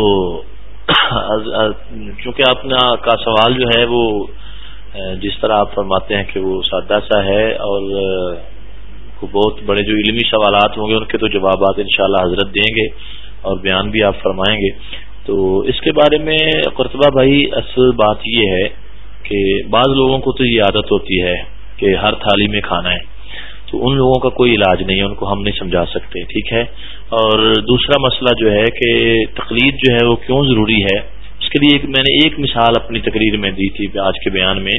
چونکہ آپ کا سوال جو ہے وہ جس طرح آپ فرماتے ہیں کہ وہ سادہ سا ہے اور بہت بڑے جو علمی سوالات ہوں گے ان کے تو جوابات انشاءاللہ حضرت دیں گے اور بیان بھی آپ فرمائیں گے۔ تو اس کے بارے میں قرطبہ بھائی، اصل بات یہ ہے کہ بعض لوگوں کو تو یہ عادت ہوتی ہے کہ ہر تھالی میں کھانا ہے۔ تو ان لوگوں کا کوئی علاج نہیں ہے، ان کو ہم نہیں سمجھا سکتے، ٹھیک ہے؟ اور دوسرا مسئلہ جو ہے کہ تقلید جو ہے وہ کیوں ضروری ہے؟ اس کے لیے میں نے ایک مثال اپنی تقریر میں دی تھی آج کے بیان میں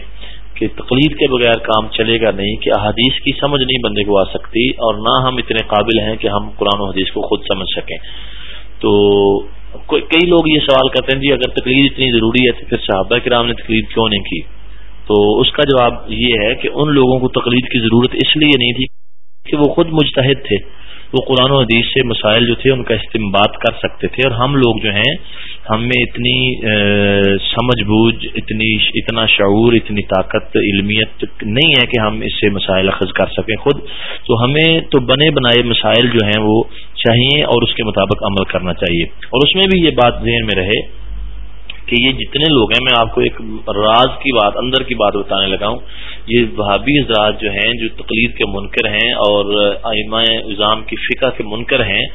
کہ تقلید کے بغیر کام چلے گا نہیں، کہ احادیث کی سمجھ نہیں بندے کو آ سکتی اور نہ ہم اتنے قابل ہیں کہ ہم قرآن و حدیث کو خود سمجھ سکیں۔ تو کئی لوگ یہ سوال کرتے ہیں جی اگر تقلید اتنی ضروری ہے تو پھر صحابہ کرام نے تقلید کیوں نہیں کی؟ تو اس کا جواب یہ ہے کہ ان لوگوں کو تقلید کی ضرورت اس لیے نہیں تھی کہ وہ خود مجتہد تھے۔ وہ قرآن و حدیث سے مسائل جو تھے ان کا استعمال کر سکتے تھے اور ہم لوگ جو ہیں، ہم میں اتنی سمجھ بوجھ، اتنی، اتنا شعور، اتنی طاقت، علمیت نہیں ہے کہ ہم اس سے مسائل اخذ کر سکیں خود۔ تو ہمیں تو بنے بنائے مسائل جو ہیں وہ چاہیے اور اس کے مطابق عمل کرنا چاہیے۔ اور اس میں بھی یہ بات ذہن میں رہے کہ یہ جتنے لوگ ہیں، میں آپ کو ایک راز کی بات، اندر کی بات بتانے لگا ہوں۔ یہ بھابی ذات جو ہیں، جو تقلید کے منکر ہیں اور آئمہ اظام کی فقہ کے منکر ہیں،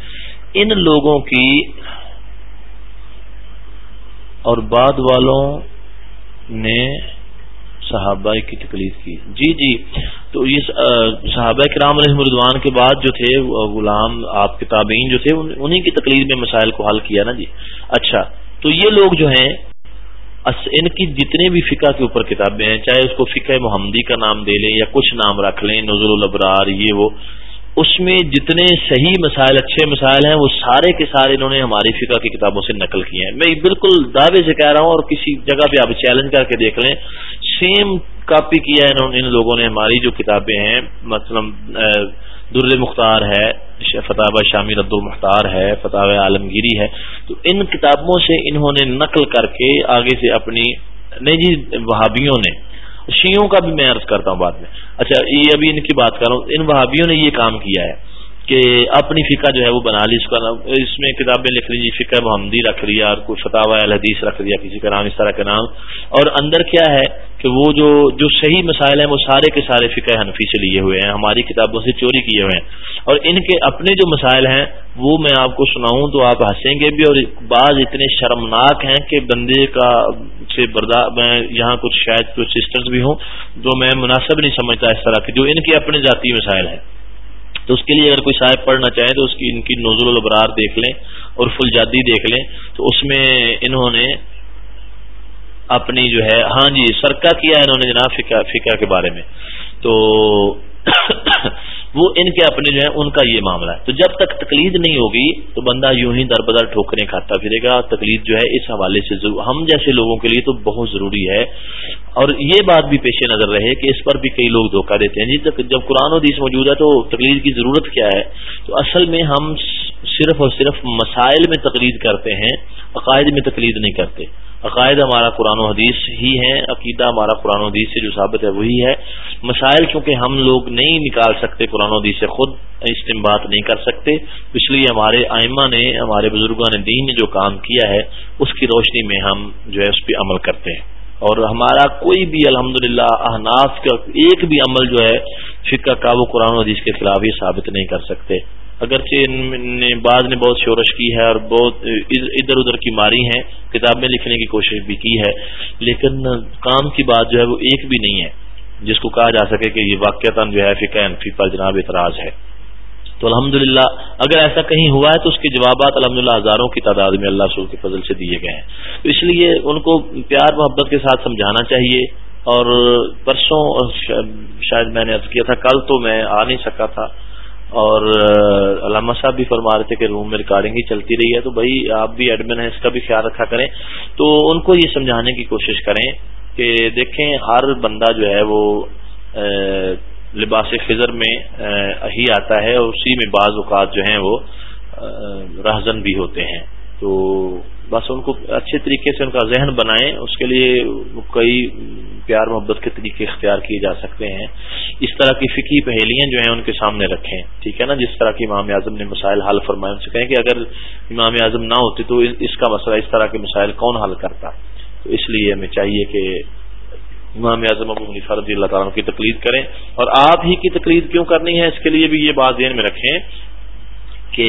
ان لوگوں کی اور بعد والوں نے صحابہ کی تکلیف کی۔ جی جی۔ تو یہ صحابہ کرام علیہ مردوان کے بعد جو تھے غلام، آپ کے تابعین جو تھے انہیں کی تکلیف میں مسائل کو حل کیا نا جی۔ اچھا تو یہ لوگ جو ہیں ان کی جتنے بھی فقہ کے اوپر کتابیں ہیں، چاہے اس کو فقہ محمدی کا نام دے لیں یا کچھ نام رکھ لیں نظر الابرار، یہ وہ، اس میں جتنے صحیح مسائل، اچھے مسائل ہیں، وہ سارے کے سارے انہوں نے ہماری فقہ کی کتابوں سے نقل کیے ہیں۔ میں بالکل دعوے سے کہہ رہا ہوں اور کسی جگہ پہ آپ چیلنج کر کے دیکھ لیں۔ سیم کاپی کیا ہے ان لوگوں نے ہماری جو کتابیں ہیں، مثلاً در مختار ہے فتح شامی رد المختار ہے فتح عالمگیری ہے۔ تو ان کتابوں سے انہوں نے نقل کر کے آگے سے اپنی نہیں جی وہابیوں نے شیوں کا بھی میں عرض کرتا ہوں بعد میں۔ اچھا یہ ابھی ان کی بات کر رہا ہوں۔ ان وہابیوں نے یہ کام کیا ہے۔ کہ اپنی فقہ جو ہے وہ بنا لی اس کا اس میں کتابیں لکھ لیجیے فقہ محمدی رکھ لیا اور کوئی فتح الحدیث رکھ دیا کسی کا نام اس طرح کا نام۔ اور اندر کیا ہے کہ وہ جو جو صحیح مسائل ہیں وہ سارے کے سارے فقہ حنفی سے لیے ہوئے ہیں، ہماری کتابوں سے چوری کیے ہوئے ہیں۔ اور ان کے اپنے جو مسائل ہیں، وہ میں آپ کو سناؤں تو آپ ہنسیں گے بھی۔ اور بعض اتنے شرمناک ہیں کہ بندے کا سے بردا میں یہاں کچھ شاید کچھ سسٹرز بھی ہوں، جو میں مناسب نہیں سمجھتا اس طرح کے، جو ان کے اپنے ذاتی مسائل ہیں۔ تو اس کے لیے اگر کوئی صاحب پڑھنا چاہے تو اس کی ان کی نوزل البرار دیکھ لیں اور فلجادی دیکھ لیں تو اس میں انہوں نے اپنی جو ہے ہاں جی سرکہ کیا ہے انہوں نے جناب فقہ فقہ کے بارے میں۔ تو وہ ان کے اپنے جو ہیں، ان کا یہ معاملہ ہے۔ تو جب تک تقلید نہیں ہوگی، تو بندہ یوں ہی در بدر ٹھوکریں کھاتا پھرے گا۔ تقلید جو ہے، اس حوالے سے ہم جیسے لوگوں کے لیے تو بہت ضروری ہے۔ اور یہ بات بھی پیش نظر رہے کہ اس پر بھی کئی لوگ دھوکہ دیتے ہیں۔ جی جب قرآن و حدیث موجود ہے تو تقلید کی ضرورت کیا ہے؟ تو اصل میں ہم صرف اور صرف مسائل میں تقلید کرتے ہیں، عقائد میں تقلید نہیں کرتے۔ عقائد ہمارا قرآن و حدیث ہی ہے عقیدہ ہمارا قرآن و حدیث سے جو ثابت ہے وہی ہے۔ مسائل چونکہ ہم لوگ نہیں نکال سکتے قرآن و حدیث سے خود استعمال نہیں کر سکتے، اس لیے ہمارے آئمہ نے، ہمارے بزرگوں نے دین نے جو کام کیا ہے، اس کی روشنی میں ہم جو ہے اس پہ عمل کرتے ہیں۔ اور ہمارا کوئی بھی الحمد للہ احناف کا ایک بھی عمل جو ہے، فقہ کا وہ قرآن و حدیث کے خلاف ہی ثابت نہیں کر سکتے۔ اگرچہ نے بعض نے بہت شورش کی ہے اور بہت ادھر ادھر کی ماری ہیں کتابیں لکھنے کی کوشش بھی کی ہے، لیکن کام کی بات جو ہے وہ ایک بھی نہیں ہے، جس کو کہا جا سکے کہ یہ واقعات جو ہے فقہ انفی پر جناب اعتراض ہے۔ تو الحمد اگر ایسا کہیں ہوا ہے تو اس کے جوابات الحمد ہزاروں کی تعداد میں اللہ سول کے فضل سے دیے گئے ہیں۔ تو اس لیے ان کو پیار محبت کے ساتھ سمجھانا چاہیے۔ اور پرسوں شاید میں نے عرض کیا تھا، کل تو میں آ نہیں سکا تھا۔ اور علامہ صاحب بھی فرما رہے تھے کہ روم میں ریکارڈنگ ہی چلتی رہی ہے، تو بھائی آپ بھی ایڈمن ہیں، اس کا بھی خیال رکھا کریں۔ تو ان کو یہ سمجھانے کی کوشش کریں کہ دیکھیں، ہر بندہ جو ہے وہ لباس فضر میں ہی آتا ہے اور اسی میں بعض اوقات جو ہیں وہ رہزن بھی ہوتے ہیں۔ تو بس ان کو اچھے طریقے سے ان کا ذہن بنائیں، اس کے لیے کئی پیار محبت کے طریقے اختیار کیے جا سکتے ہیں۔ اس طرح کی فکی پہلیاں جو ہیں ان کے سامنے رکھیں، ٹھیک ہے نا؟ جس طرح کی امام اعظم نے مسائل حل فرمائے، ان سے کہیں کہ اگر امام اعظم نہ ہوتے تو اس کا مسئلہ، اس طرح کے مسائل کون حل کرتا؟ تو اس لیے ہمیں چاہیے کہ امام اعظم ابو منیفا رضی اللہ تعالیٰ کی تقلید کریں۔ اور آپ ہی کی تقلید کیوں کرنی ہے؟ اس کے لیے بھی یہ بات ذہن میں رکھیں کہ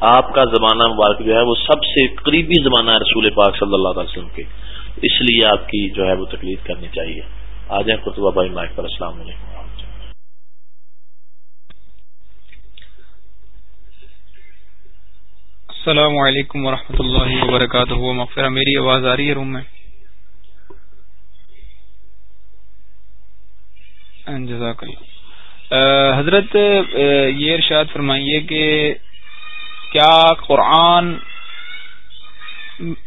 آپ کا زمانہ مبارک جو ہے وہ سب سے قریبی زمانہ ہے رسول پاک صلی اللہ علیہ وسلم کے۔ اس لیے آپ کی جو ہے وہ تکلیف کرنی چاہیے۔ آ جائیں قطبہ بھائی مائک پر۔ السلام علیکم السلام علیکم ورحمۃ اللہ وبرکاتہ۔ مغفرہ، میری آواز آ رہی ہے روم میں؟ جزاک اللہ۔ حضرت یہ ارشاد فرمائیے کہ کیا قرآن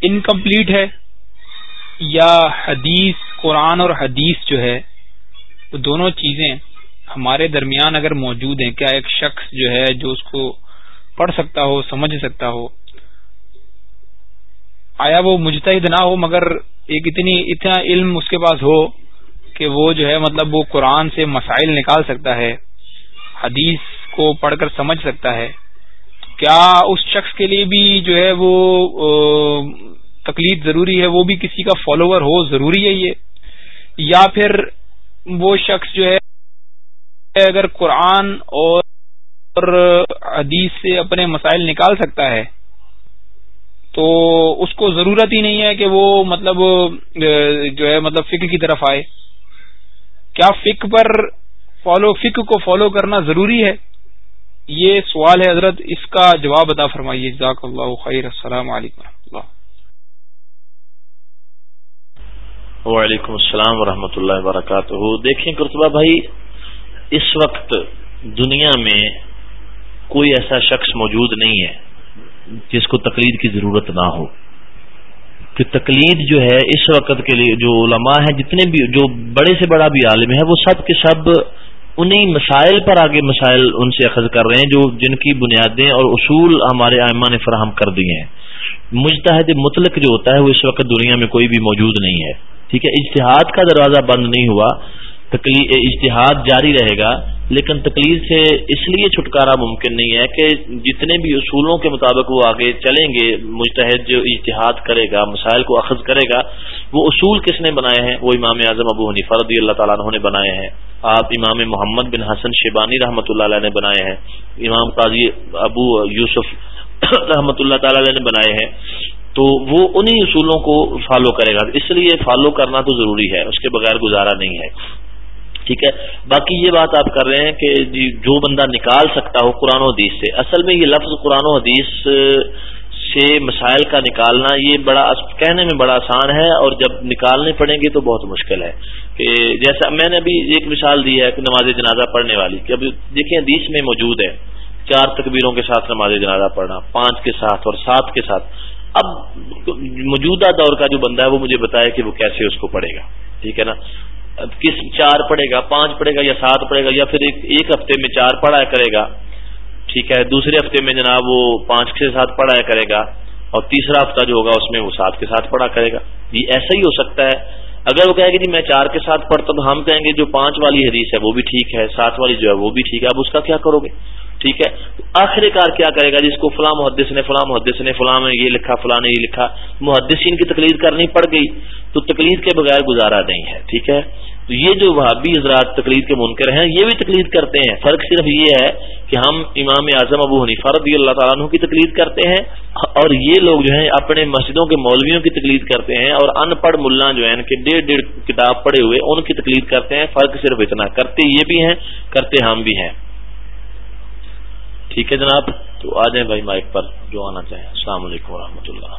انکمپلیٹ ہے یا حدیث قرآن اور حدیث جو ہے وہ دونوں چیزیں ہمارے درمیان اگر موجود ہیں، کیا ایک شخص جو ہے جو اس کو پڑھ سکتا ہو، سمجھ سکتا ہو، آیا وہ مجتہد نہ ہو مگر ایک اتنی، اتنا علم اس کے پاس ہو کہ وہ جو ہے مطلب وہ قرآن سے مسائل نکال سکتا ہے، حدیث کو پڑھ کر سمجھ سکتا ہے۔ کیا اس شخص کے لیے بھی جو ہے وہ تکلیف ضروری ہے؟ وہ بھی کسی کا فالوور ہو، ضروری ہے یہ؟ یا پھر وہ شخص جو ہے، اگر قرآن اور حدیث سے اپنے مسائل نکال سکتا ہے، تو اس کو ضرورت ہی نہیں ہے کہ وہ مطلب جو ہے مطلب فکر کی طرف آئے۔ کیا فک پر فالو فک کو فالو کرنا ضروری ہے؟ یہ سوال ہے حضرت، اس کا جواب ادا فرمائیے، جزاک اللہ خیر، السلام علیکم اللہ۔ وعلیکم السلام ورحمۃ اللہ وبرکاتہ۔ دیکھیں کرتبہ بھائی، اس وقت دنیا میں کوئی ایسا شخص موجود نہیں ہے جس کو تقلید کی ضرورت نہ ہو۔ کہ تقلید جو ہے، اس وقت کے لیے جو علماء ہیں، جتنے بھی، جو بڑے سے بڑا بھی عالم ہے، وہ سب کے سب انہی مسائل پر آگے مسائل ان سے اخذ کر رہے ہیں جو جن کی بنیادیں اور اصول ہمارے آئمہ نے فراہم کر دیے ہیں۔ مجتہد مطلق جو ہوتا ہے وہ اس وقت دنیا میں کوئی بھی موجود نہیں ہے۔ ٹھیک ہے؟ اجتہاد کا دروازہ بند نہیں ہوا۔ اجتہاد جاری رہے گا۔ لیکن تکلیف سے اس لیے چھٹکارا ممکن نہیں ہے کہ جتنے بھی اصولوں کے مطابق وہ آگے چلیں گے، مجتہد جو اجتہاد کرے گا، مسائل کو اخذ کرے گا، وہ اصول کس نے بنائے ہیں؟ وہ امام اعظم ابو حنیفہ رضی اللہ تعالیٰ عنہ نے بنائے ہیں۔ آپ امام محمد بن حسن شیبانی رحمۃ اللہ علیہ نے بنائے ہیں۔ امام قاضی ابو یوسف رحمۃ اللہ تعالی علیہ نے بنائے ہیں۔ تو وہ انہی اصولوں کو فالو کرے گا۔ اس لیے فالو کرنا تو ضروری ہے، اس کے بغیر گزارا نہیں ہے۔ ٹھیک ہے؟ باقی یہ بات آپ کر رہے ہیں کہ جی جو بندہ نکال سکتا ہو قرآن و حدیث سے، اصل میں یہ لفظ قرآن و حدیث سے مسائل کا نکالنا، یہ بڑا کہنے میں بڑا آسان ہے اور جب نکالنے پڑیں گے تو بہت مشکل ہے۔ کہ جیسا میں نے ابھی ایک مثال دی ہے کہ نماز جنازہ پڑھنے والی، کہ ابھی دیکھیں حدیث میں موجود ہے، چار تکبیروں کے ساتھ نماز جنازہ پڑھنا، پانچ کے ساتھ اور سات کے ساتھ۔ اب موجودہ دور کا جو بندہ ہے وہ مجھے بتایا کہ وہ کیسے اس کو پڑھے گا۔ ٹھیک ہے نا؟ کس چار پڑے گا، پانچ پڑے گا یا سات پڑے گا یا پھر ایک ایک ہفتے میں چار پڑھا کرے گا۔ ٹھیک ہے، دوسرے ہفتے میں جناب وہ پانچ کے ساتھ پڑھایا کرے گا اور تیسرا ہفتہ جو ہوگا اس میں وہ سات کے ساتھ پڑھا کرے گا۔ یہ ایسا ہی ہو سکتا ہے۔ اگر وہ کہے گا جی میں چار کے ساتھ پڑھتا تو ہم کہیں گے جو پانچ والی حدیث ہے وہ بھی ٹھیک ہے، سات والی جو ہے وہ بھی ٹھیک ہے۔ اب اس کا کیا کرو گے؟ ٹھیک ہے؟ آخر کار کیا کرے گا؟ جس کو فلاں محدث نے فلاں محدث نے فلاں میں یہ لکھا، فلاں نے یہ لکھا، محدثین کی تقلید کرنی پڑ گئی، تو تقلید کے بغیر گزارا نہیں ہے، ٹھیک ہے؟ تو یہ جو وہابی حضرات تقلید کے منکر ہیں، یہ بھی تقلید کرتے ہیں۔ فرق صرف یہ ہے کہ ہم امام اعظم ابو حنیفہ رضی اللہ تعالیٰ عنہ کی تقلید کرتے ہیں اور یہ لوگ جو ہیں اپنے مسجدوں کے مولویوں کی تقلید کرتے ہیں اور ان پڑھ ملا جو ہیں کہ ڈیڑھ ڈیڑھ کتاب پڑھے ہوئے، ان کی تقلید کرتے ہیں۔ فرق صرف اتنا، کرتے یہ بھی ہیں، کرتے ہم بھی ہیں۔ ٹھیک ہے جناب؟ تو آ جائیں بھائی مائک پر جو آنا چاہیں۔ السلام علیکم و اللہ۔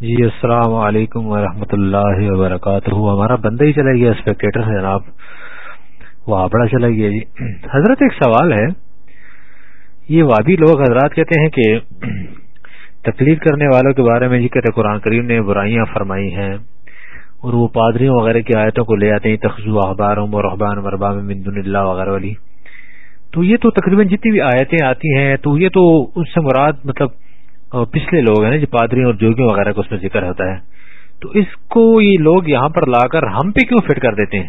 جی السلام علیکم ورحمۃ اللہ وبرکاتہ۔ ہمارا بندہ ہی چلا گیا اسپیکٹر سے جناب۔ وہ بڑا چلا گیا جی۔ حضرت، ایک سوال ہے۔ یہ وادی لوگ حضرات کہتے ہیں کہ تکلیف کرنے والوں کے بارے میں جی کہتے قرآن کریم نے برائیاں فرمائی ہیں۔ اور وہ پادریوں وغیرہ کی آیتوں کو لے آتے ہیں تخصو اخباروں رحبان وربام مندن اللہ وغیرہ والی تو یہ تو تقریباً جتنی بھی آیتیں آتی ہیں، تو یہ تو اس سے مراد مطلب پچھلے لوگ ہیں نا، جو پادری اور جوگیوں وغیرہ کا اس میں ذکر ہوتا ہے۔ تو اس کو یہ لوگ یہاں پر لا کر ہم پہ کیوں فٹ کر دیتے ہیں؟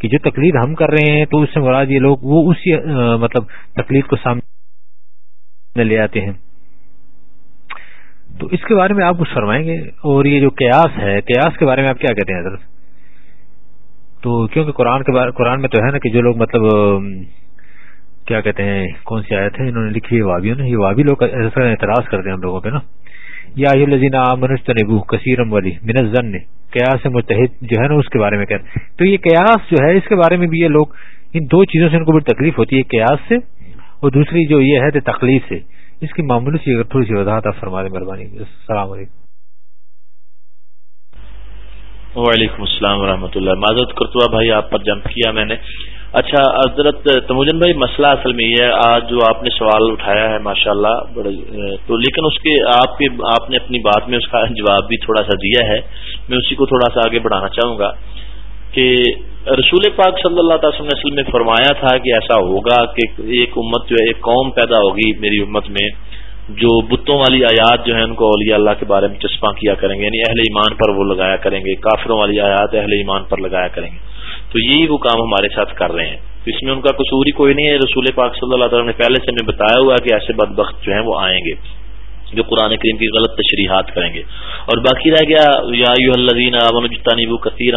کہ جو تقلید ہم کر رہے ہیں، تو اس سے مراد یہ لوگ وہ اسی مطلب تقلید کو سامنے لے آتے ہیں۔ تو اس کے بارے میں آپ کچھ فرمائیں گے؟ اور یہ جو قیاس ہے، قیاس کے بارے میں آپ کیا کہتے ہیں حضرت؟ تو کیونکہ قرآن کے قرآن میں تو ہے نا کہ جو لوگ مطلب کیا کہتے ہیں، کون سی آیت ہے، انہوں نے لکھی ہے وابیوں نے، یہ وابی لوگ اعتراض کرتے ہیں ہم لوگوں پہ نا۔ یا لذین منش تنبو کثیرم والی منزن نے قیاس متحد جو ہے نا اس کے بارے میں کہتے ہیں۔ تو یہ قیاس جو ہے، اس کے بارے میں بھی یہ لوگ، ان دو چیزوں سے ان کو بڑی تکلیف ہوتی ہے قیاس سے اور دوسری جو یہ ہے تکلیف سے۔ اس کی معمولی سی اگر تھوڑی سی وضاحت آپ فرما دیں، مہربانی۔ السلام علیکم۔ وعلیکم السلام ورحمۃ اللہ۔ معذرت کرتوا بھائی، آپ پر جمپ کیا میں نے۔ اچھا حضرت تموجن بھائی، مسئلہ اصل میں یہ ہے، آج جو آپ نے سوال اٹھایا ہے ماشاء اللہ تو لیکن اس کے آپ کے، آپ نے اپنی بات میں اس کا جواب بھی تھوڑا سا دیا ہے۔ میں اسی کو تھوڑا سا آگے بڑھانا چاہوں گا۔ کہ رسول پاک صلی اللہ تعالی وسلم نے فرمایا تھا کہ ایسا ہوگا کہ ایک امت جو ہے، ایک قوم پیدا ہوگی میری امت میں، جو بتوں والی آیات جو ہے ان کو اولیاء اللہ کے بارے میں چسپاں کیا کریں گے یعنی اہل ایمان پر وہ لگایا کریں گے، کافروں والی آیات اہل ایمان پر لگایا کریں گے۔ تو یہی وہ کام ہمارے ساتھ کر رہے ہیں۔ اس میں ان کا قصور ہی کوئی نہیں ہے۔ رسول پاک صلی اللہ تعالیٰ نے پہلے سے ہمیں بتایا ہوا کہ ایسے بدبخت جو ہیں وہ آئیں گے۔ جو قرآن کریم کی غلط تشریحات کریں گے۔ اور باقی رہ گیا، یا کثیر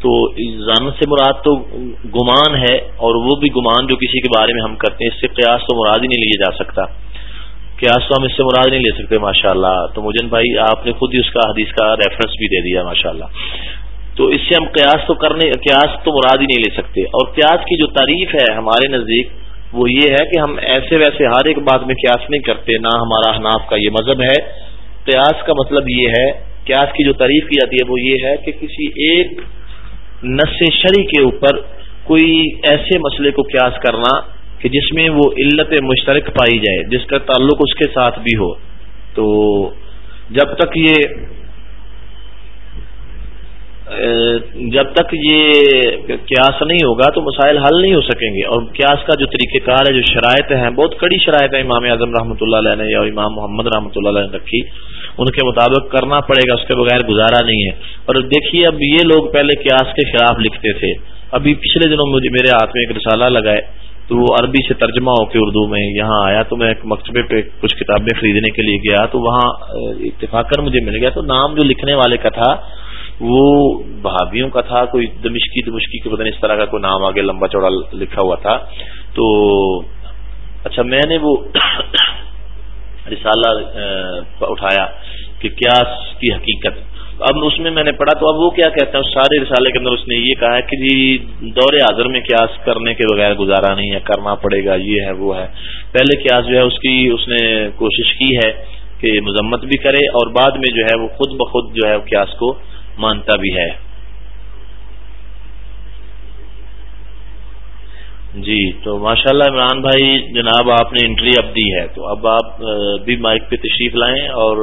تو زن سے مراد تو گمان ہے، اور وہ بھی گمان جو کسی کے بارے میں ہم کرتے ہیں، اس سے قیاس تو مراد ہی نہیں لیا جا سکتا۔ قیاس تو ہم اس سے مراد نہیں لے سکتے ماشاء اللہ تو مجن بھائی، آپ نے خود ہی اس کا حدیث کا ریفرنس بھی دے دیا ماشاء اللہ تو اس سے ہم قیاس تو کرنے قیاس تو مراد ہی نہیں لے سکتے۔ اور قیاس کی جو تعریف ہے ہمارے نزدیک وہ یہ ہے کہ ہم ایسے ویسے ہر ایک بات میں قیاس نہیں کرتے، نہ ہمارا حناف کا یہ مذہب ہے۔ قیاس کا مطلب یہ ہے، قیاس کی جو تعریف کی جاتی ہے وہ یہ ہے کہ کسی ایک نس شری کے اوپر کوئی ایسے مسئلے کو قیاس کرنا کہ جس میں وہ علت مشترک پائی جائے، جس کا تعلق اس کے ساتھ بھی ہو۔ تو جب تک یہ جب تک یہ قیاس نہیں ہوگا تو مسائل حل نہیں ہو سکیں گے۔ اور قیاس کا جو طریقہ کار ہے، جو شرائط ہیں، بہت کڑی شرائط ہے امام اعظم رحمۃ اللہ علیہ نے یا امام محمد رحمۃ اللہ علیہ نے رکھی۔ ان کے مطابق کرنا پڑے گا، اس کے بغیر گزارا نہیں ہے۔ اور دیکھیے، اب یہ لوگ پہلے قیاس کے خلاف لکھتے تھے۔ ابھی پچھلے دنوں مجھے میرے ہاتھ میں ایک رسالہ لگائے تو وہ عربی سے ترجمہ ہو کے اردو میں یہاں آیا۔ تو میں ایک مکتبے پہ کچھ کتابیں خریدنے کے لیے گیا۔ تو وہاں اتفاق کر مجھے مل گیا۔ تو نام جو لکھنے والے کا تھا وہ بھابھیوں کا تھا، کوئی دمشکی دمشکی کے پتہ نہیں اس طرح کا کوئی نام آگے لمبا چوڑا لکھا ہوا تھا۔ تو اچھا میں نے وہ رسالہ اٹھایا کہ کیا کی حقیقت۔ اب اس میں میں نے پڑھا تو اب وہ کیا کہتے ہیں؟ سارے رسالے کے اندر اس نے یہ کہا ہے کہ جی دور حاضر میں قیاس کرنے کے بغیر گزارا نہیں ہے، کرنا پڑے گا، یہ ہے، وہ ہے۔ پہلے قیاس جو ہے اس کی، اس نے کوشش کی ہے کہ مذمت بھی کرے اور بعد میں جو ہے وہ خود بخود جو ہے قیاس کو مانتا بھی ہے۔ جی تو ماشاء اللہ عمران بھائی، جناب آپ نے انٹری اب دی ہے، تو اب آپ بھی مائک پہ تشریف لائیں اور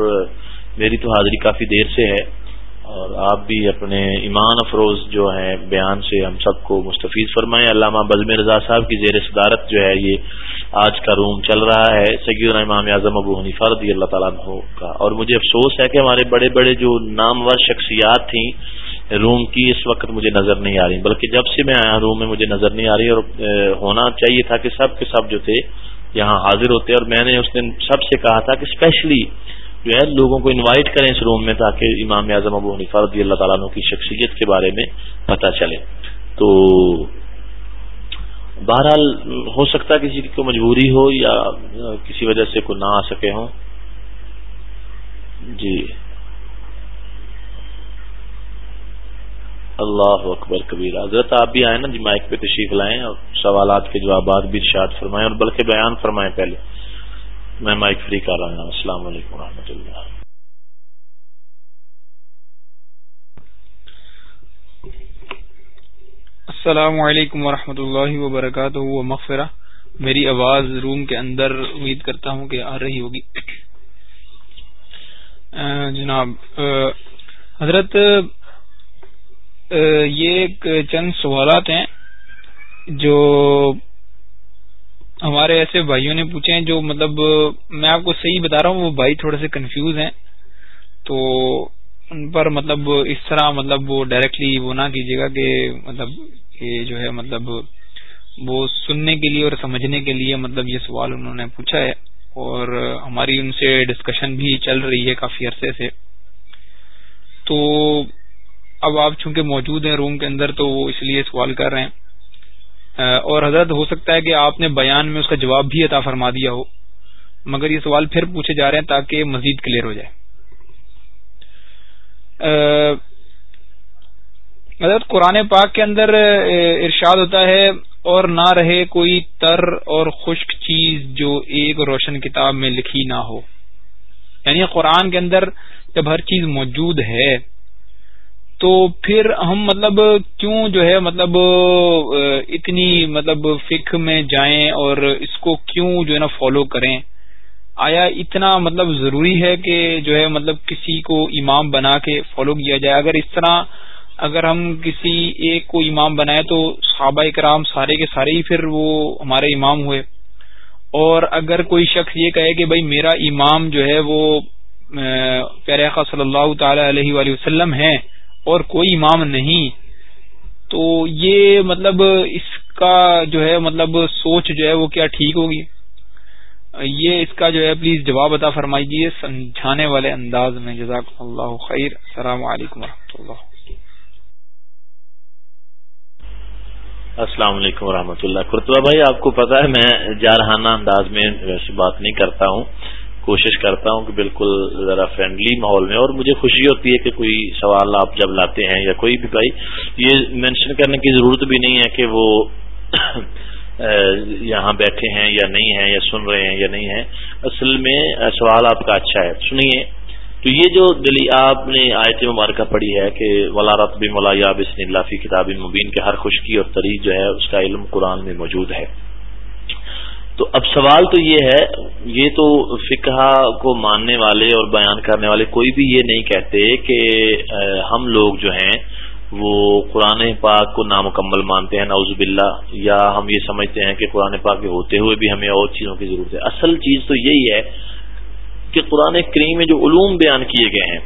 میری تو حاضری کافی دیر سے ہے۔ اور آپ بھی اپنے ایمان افروز جو ہیں، بیان سے ہم سب کو مستفیض فرمائیں۔ علامہ بزم رضا صاحب کی زیر صدارت جو ہے، یہ آج کا روم چل رہا ہے۔ سید امام اعظم ابو حنیفہ رضی اللہ تعالیٰ عنہ کا۔ اور مجھے افسوس ہے کہ ہمارے بڑے بڑے جو نامور شخصیات تھیں، روم کی اس وقت مجھے نظر نہیں آ رہی۔ بلکہ جب سے میں آیا روم میں، مجھے نظر نہیں آ رہی اور ہونا چاہیے تھا کہ سب کے سب جو تھے، یہاں حاضر ہوتے۔ اور میں نے اس دن سب سے کہا تھا کہ اسپیشلی جو ہے لوگوں کو انوائٹ کریں اس روم میں تاکہ امام اعظم ابو حنیفہ رضی اللہ تعالیٰ عنہ کی شخصیت کے بارے میں پتہ چلے۔ تو بہرحال ہو سکتا کسی کو مجبوری ہو یا کسی وجہ سے کوئی نہ آ سکے ہوں۔ جی۔ اللہ اکبر کبیر حضرت آپ بھی آئے نا جی مائک پہ تشریف لائیں اور سوالات کے جوابات بھی ارشاد فرمائیں اور بلکہ بیان فرمائیں پہلے۔ میں مائک فری کر رہا ہوں۔ السلام علیکم ورحمۃ اللہ۔ السلام علیکم ورحمۃ اللہ وبرکاتہ۔ وہ مغفرہ۔ میری آواز روم کے اندر امید کرتا ہوں کہ آ رہی ہوگی۔ جناب حضرت یہ ایک چند سوالات ہیں جو ہمارے ایسے بھائیوں نے پوچھے ہیں جو مطلب میں آپ کو صحیح بتا رہا ہوں، وہ بھائی تھوڑے سے کنفیوز ہیں۔ تو ان پر مطلب اس طرح مطلب وہ ڈائریکٹلی وہ نہ کیجیے گا کہ مطلب یہ جو ہے مطلب وہ سننے کے لیے اور سمجھنے کے لیے مطلب یہ سوال انہوں نے پوچھا ہے۔ اور ہماری ان سے ڈسکشن بھی چل رہی ہے کافی عرصے سے۔ تو اب آپ چونکہ موجود ہیں روم کے اندر تو وہ اس لیے سوال کر رہے ہیں۔ اور حضرت، ہو سکتا ہے کہ آپ نے بیان میں اس کا جواب بھی عطا فرما دیا ہو، مگر یہ سوال پھر پوچھے جا رہے ہیں تاکہ مزید کلیئر ہو جائے۔ حضرت، قرآن پاک کے اندر ارشاد ہوتا ہے، اور نہ رہے کوئی تر اور خشک چیز جو ایک روشن کتاب میں لکھی نہ ہو۔ یعنی قرآن کے اندر جب ہر چیز موجود ہے تو پھر ہم مطلب کیوں جو ہے مطلب اتنی مطلب فکر میں جائیں اور اس کو کیوں جو ہے نا فالو کریں؟ آیا اتنا مطلب ضروری ہے کہ جو ہے مطلب کسی کو امام بنا کے فالو کیا جائے؟ اگر اس طرح اگر ہم کسی ایک کو امام بنائے تو صحابہ کرام سارے کے سارے ہی پھر وہ ہمارے امام ہوئے۔ اور اگر کوئی شخص یہ کہے کہ بھائی میرا امام جو ہے وہ پیارے صلی اللہ تعالی علیہ وآلہ وسلم ہے اور کوئی امام نہیں، تو یہ مطلب اس کا جو ہے مطلب سوچ جو ہے وہ کیا ٹھیک ہوگی؟ یہ اس کا جو ہے پلیز جواب عطا فرمائیے سمجھانے والے انداز میں۔ جزاک اللہ خیر۔ السلام علیکم و اللہ۔ السلام علیکم ورحمۃ اللہ۔ کرتبہ بھائی، آپ کو پتا ہے، میں جارحانہ انداز میں ویسے بات نہیں کرتا ہوں۔ کوشش کرتا ہوں کہ بالکل ذرا فرینڈلی ماحول میں اور مجھے خوشی ہوتی ہے کہ کوئی سوال آپ جب لاتے ہیں یا کوئی بھی بھائی، یہ مینشن کرنے کی ضرورت بھی نہیں ہے کہ وہ یہاں بیٹھے ہیں یا نہیں ہیں یا سن رہے ہیں یا نہیں ہیں۔ اصل میں سوال آپ کا اچھا ہے۔ سنیے، تو یہ جو دلی، آپ نے آیت مبارکہ پڑھی ہے کہ ولا رتب ملا یا بسن اللہ فی کتاب مبین کے ہر خشکی اور طریق جو ہے، اس کا علم قرآن میں موجود ہے۔ تو اب سوال تو یہ ہے، یہ تو فقہ کو ماننے والے اور بیان کرنے والے کوئی بھی یہ نہیں کہتے کہ ہم لوگ جو ہیں، وہ قرآن پاک کو نامکمل مانتے ہیں، نعوذ باللہ، یا ہم یہ سمجھتے ہیں کہ قرآن پاک کے ہوتے ہوئے بھی ہمیں اور چیزوں کی ضرورت ہے۔ اصل چیز تو یہی ہے کہ قرآن کریم میں جو علوم بیان کیے گئے ہیں،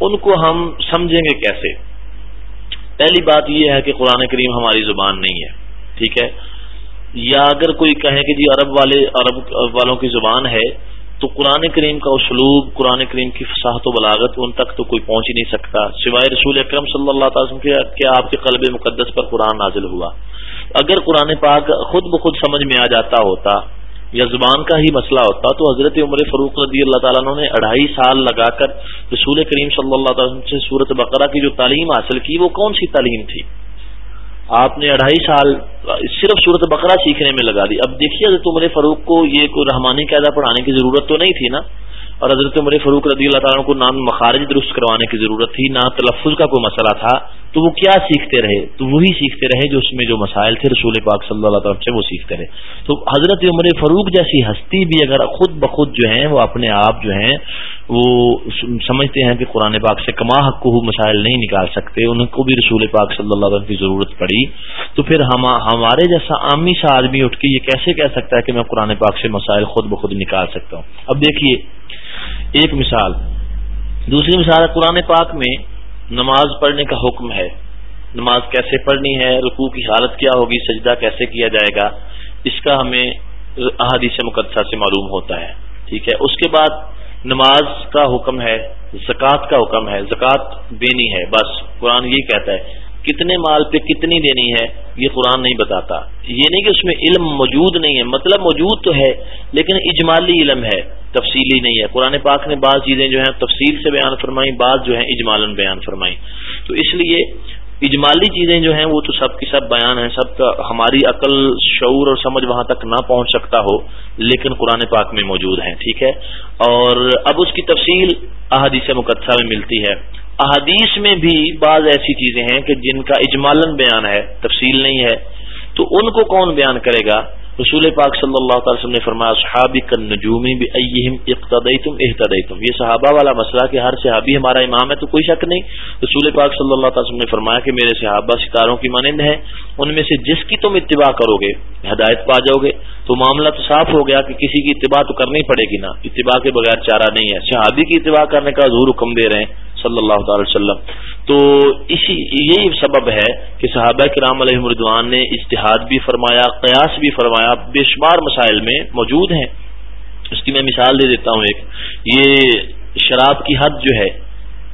ان کو ہم سمجھیں گے کیسے؟ پہلی بات یہ ہے کہ قرآن کریم ہماری زبان نہیں ہے، ٹھیک ہے؟ یا اگر کوئی کہے کہ جی عرب والے عرب والوں کی زبان ہے، تو قرآن کریم کا اسلوب، قرآن کریم کی فصاحت و بلاغت ان تک تو کوئی پہنچ ہی نہیں سکتا۔ سوائے رسول اکرم صلی اللہ تعالی وسلم کے آپ کے قلب مقدس پر قرآن نازل ہوا۔ اگر قرآن پاک خود بخود سمجھ میں آ جاتا ہوتا یا زبان کا ہی مسئلہ ہوتا، تو حضرت عمر فروخ رضی اللہ تعالیٰ نے اڑھائی سال لگا کر رسول کریم صلی اللہ تعالی وسلم سے صورت بقرہ کی جو تعلیم حاصل کی، وہ کون سی تعلیم تھی؟ آپ نے اڑھائی سال صرف صورت بقرہ سیکھنے میں لگا دی۔ اب دیکھیے، حضرت عمر فروخ کو یہ کوئی رحمانی قاعدہ پڑھانے کی ضرورت تو نہیں تھی نا؟ اور حضرت عمر فروخ رضی اللہ تعالیٰ کو نام مخارج درست کروانے کی ضرورت تھی، نہ تلفظ کا کوئی مسئلہ تھا۔ تو وہ کیا سیکھتے رہے؟ تو وہی سیکھتے رہے جو اس میں جو مسائل تھے، رسول پاک صلی اللہ تعالیٰ سے وہ سیکھتے رہے۔ تو حضرت عمر فروخ جیسی ہستی بھی اگر خود بخود جو ہیں، وہ اپنے آپ جو ہیں وہ سمجھتے ہیں کہ قرآن پاک سے کما حق کو مسائل نہیں نکال سکتے، ان کو بھی رسول پاک صلی اللہ علیہ کی ضرورت پڑی۔ تو پھر ہمارے جیسا عامی سا آدمی اٹھ کے یہ کیسے کہہ سکتا ہے کہ میں قرآن پاک سے مسائل خود بخود نکال سکتا ہوں؟ اب دیکھیے، ایک مثال۔ دوسری مثال، قرآن پاک میں نماز پڑھنے کا حکم ہے۔ نماز کیسے پڑھنی ہے، رکوع کی حالت کیا ہوگی، سجدہ کیسے کیا جائے گا؟ اس کا ہمیں احادیث مقدسہ سے معلوم ہوتا ہے۔ ٹھیک ہے، اس کے بعد نماز کا حکم ہے، زکوٰۃ کا حکم ہے، زکوٰۃ دینی ہے، بس قرآن یہ کہتا ہے، کتنے مال پہ کتنی دینی ہے، یہ قرآن نہیں بتاتا۔ یہ نہیں کہ اس میں علم موجود نہیں ہے مطلب موجود تو ہے، لیکن اجمالی علم ہے، تفصیلی نہیں ہے۔ قرآن پاک نے بعض چیزیں جو ہیں تفصیل سے بیان فرمائی بعض جو ہیں اجمالن بیان فرمائی تو اس لیے اجمالی چیزیں جو ہیں وہ تو سب کی سب بیان ہیں، سب کا ہماری عقل، شعور اور سمجھ وہاں تک نہ پہنچ سکتا ہو، لیکن قرآن پاک میں موجود ہیں، ٹھیک ہے؟ اور اب اس کی تفصیل احادیث مقدسہ میں ملتی ہے۔ احادیث میں بھی بعض ایسی چیزیں ہیں کہ جن کا اجمالن بیان ہے، تفصیل نہیں ہے، تو ان کو کون بیان کرے گا؟ رسول پاک صلی اللہ تعالی وسلم نے فرمایا صحابی کن نجومی بھی اقتدئی تم یہ صحابہ والا مسئلہ کہ ہر صحابی ہمارا امام ہے تو کوئی شک نہیں۔ رسول پاک صلی اللہ تعالی وسلم نے فرمایا کہ میرے صحابہ ستاروں کی مانند ہیں۔ ان میں سے جس کی تم اتباع کرو گے ہدایت پا جاؤ گے تو معاملہ تو صاف ہو گیا کہ کسی کی اتباع تو کرنی پڑے گی نا۔ اتباع کے بغیر چارہ نہیں ہے۔ صحابی کی اتباع کرنے کا ضرور حکم دے رہے ہیں۔ صلی اللہ تعالی وسلم۔ تو اسی یہی سبب ہے کہ صحابہ کرام علیہ مردوان نے اشتہاد بھی فرمایا، قیاس بھی فرمایا، بے شمار مسائل میں موجود ہیں۔ اس کی میں مثال دے دیتا ہوں ایک۔ یہ شراب کی حد جو ہے،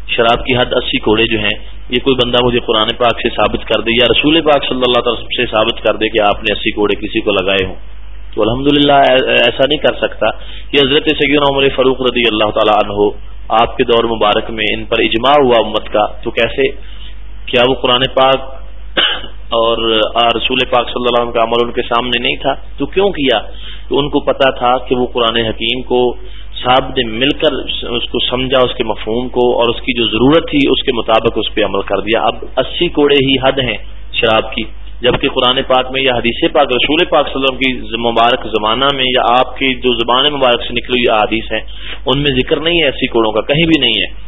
شراب کی حد اسی کوڑے جو ہیں، یہ کوئی بندہ مجھے قرآن پاک سے ثابت کر دے یا رسول پاک صلی اللہ تعالی سے ثابت کر دے کہ آپ نے اسی کوڑے کسی کو لگائے ہوں۔ تو الحمدللہ ایسا نہیں کر سکتا کہ حضرت سیدنا عمر فاروق رضی اللہ تعالیٰ عنہ آپ کے دور مبارک میں ان پر اجماع ہوا امت کا تو کیسے؟ کیا وہ قرآن پاک اور رسول پاک صلی اللہ علیہ وسلم کا عمل ان کے سامنے نہیں تھا؟ تو کیوں کیا؟ تو ان کو پتا تھا کہ وہ قرآن حکیم کو صاحب نے مل کر اس کو سمجھا، اس کے مفہوم کو اور اس کی جو ضرورت تھی، اس کے مطابق اس پہ عمل کر دیا۔ اب اسی کوڑے ہی حد ہیں شراب کی۔ جبکہ قرآن پاک میں یا حدیث پاک رسول پاک صلی اللہ علیہ وسلم کی مبارک زمانہ میں یا آپ کی جو زبان مبارک سے نکلی ہوئی حدیث ہیں، ان میں ذکر نہیں ہے ایسی کوڑوں کا، کہیں بھی نہیں ہے۔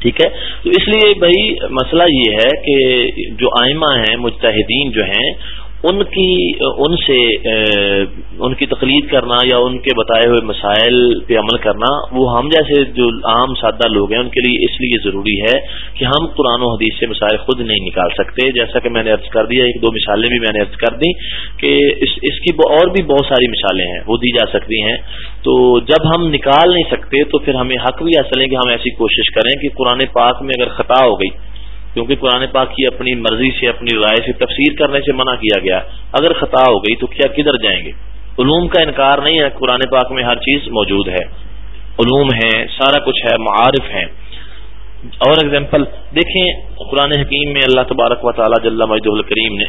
ٹھیک ہے؟ تو اس لیے بھائی مسئلہ یہ ہے کہ جو آئمہ ہیں، مجتہدین جو ہیں ان کی، ان سے ان کی تقلید کرنا یا ان کے بتائے ہوئے مسائل پہ عمل کرنا، وہ ہم جیسے جو عام سادہ لوگ ہیں، ان کے لیے اس لیے ضروری ہے کہ ہم قرآن و حدیث سے مسائل خود نہیں نکال سکتے۔ جیسا کہ میں نے ارض کر دیا، ایک دو مثالیں بھی میں نے ارض کر دی کہ اس اس کی اور بھی بہت ساری مثالیں ہیں، وہ دی جا سکتی ہیں۔ تو جب ہم نکال نہیں سکتے، تو پھر ہمیں حق بھی حاصل ہے کہ ہم ایسی کوشش کریں کہ قرآن پاک میں اگر خطا ہو گئی کیونکہ قرآن پاک کی اپنی مرضی سے، اپنی رائے سے تفسیر کرنے سے منع کیا گیا۔ اگر خطا ہو گئی تو کیا کدھر جائیں گے؟ علوم کا انکار نہیں ہے، قرآن پاک میں ہر چیز موجود ہے۔ علوم ہے سارا کچھ ہے، معارف ہے اور اگزامپل دیکھیں، قرآن حکیم میں اللہ تبارک و تعالیٰ جل مجد الکریم نے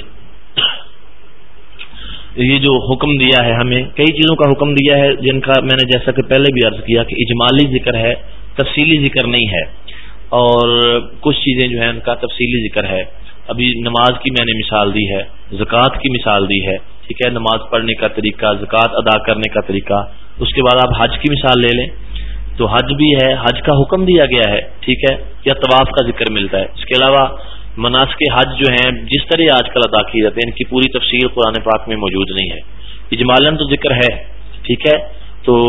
یہ جو حکم دیا ہے ہمیں، کئی چیزوں کا حکم دیا ہے جن کا میں نے جیسا کہ پہلے بھی عرض کیا کہ اجمالی ذکر ہے، تفصیلی ذکر نہیں ہے۔ اور کچھ چیزیں جو ہیں ان کا تفصیلی ذکر ہے۔ ابھی نماز کی میں نے مثال دی ہے، زکوٰۃ کی مثال دی ہے، ٹھیک ہے، نماز پڑھنے کا طریقہ، زکوٰۃ ادا کرنے کا طریقہ۔ اس کے بعد آپ حج کی مثال لے لیں۔ تو حج بھی ہے، حج کا حکم دیا گیا ہے، ٹھیک ہے، یا طواف کا ذکر ملتا ہے۔ اس کے علاوہ مناس کے حج جو ہیں، جس طرح آج کل ادا کیے جاتے ہیں، ان کی پوری تفصیل قرآن پاک میں موجود نہیں ہے۔ اجمالن تو ذکر ہے، ٹھیک ہے، تو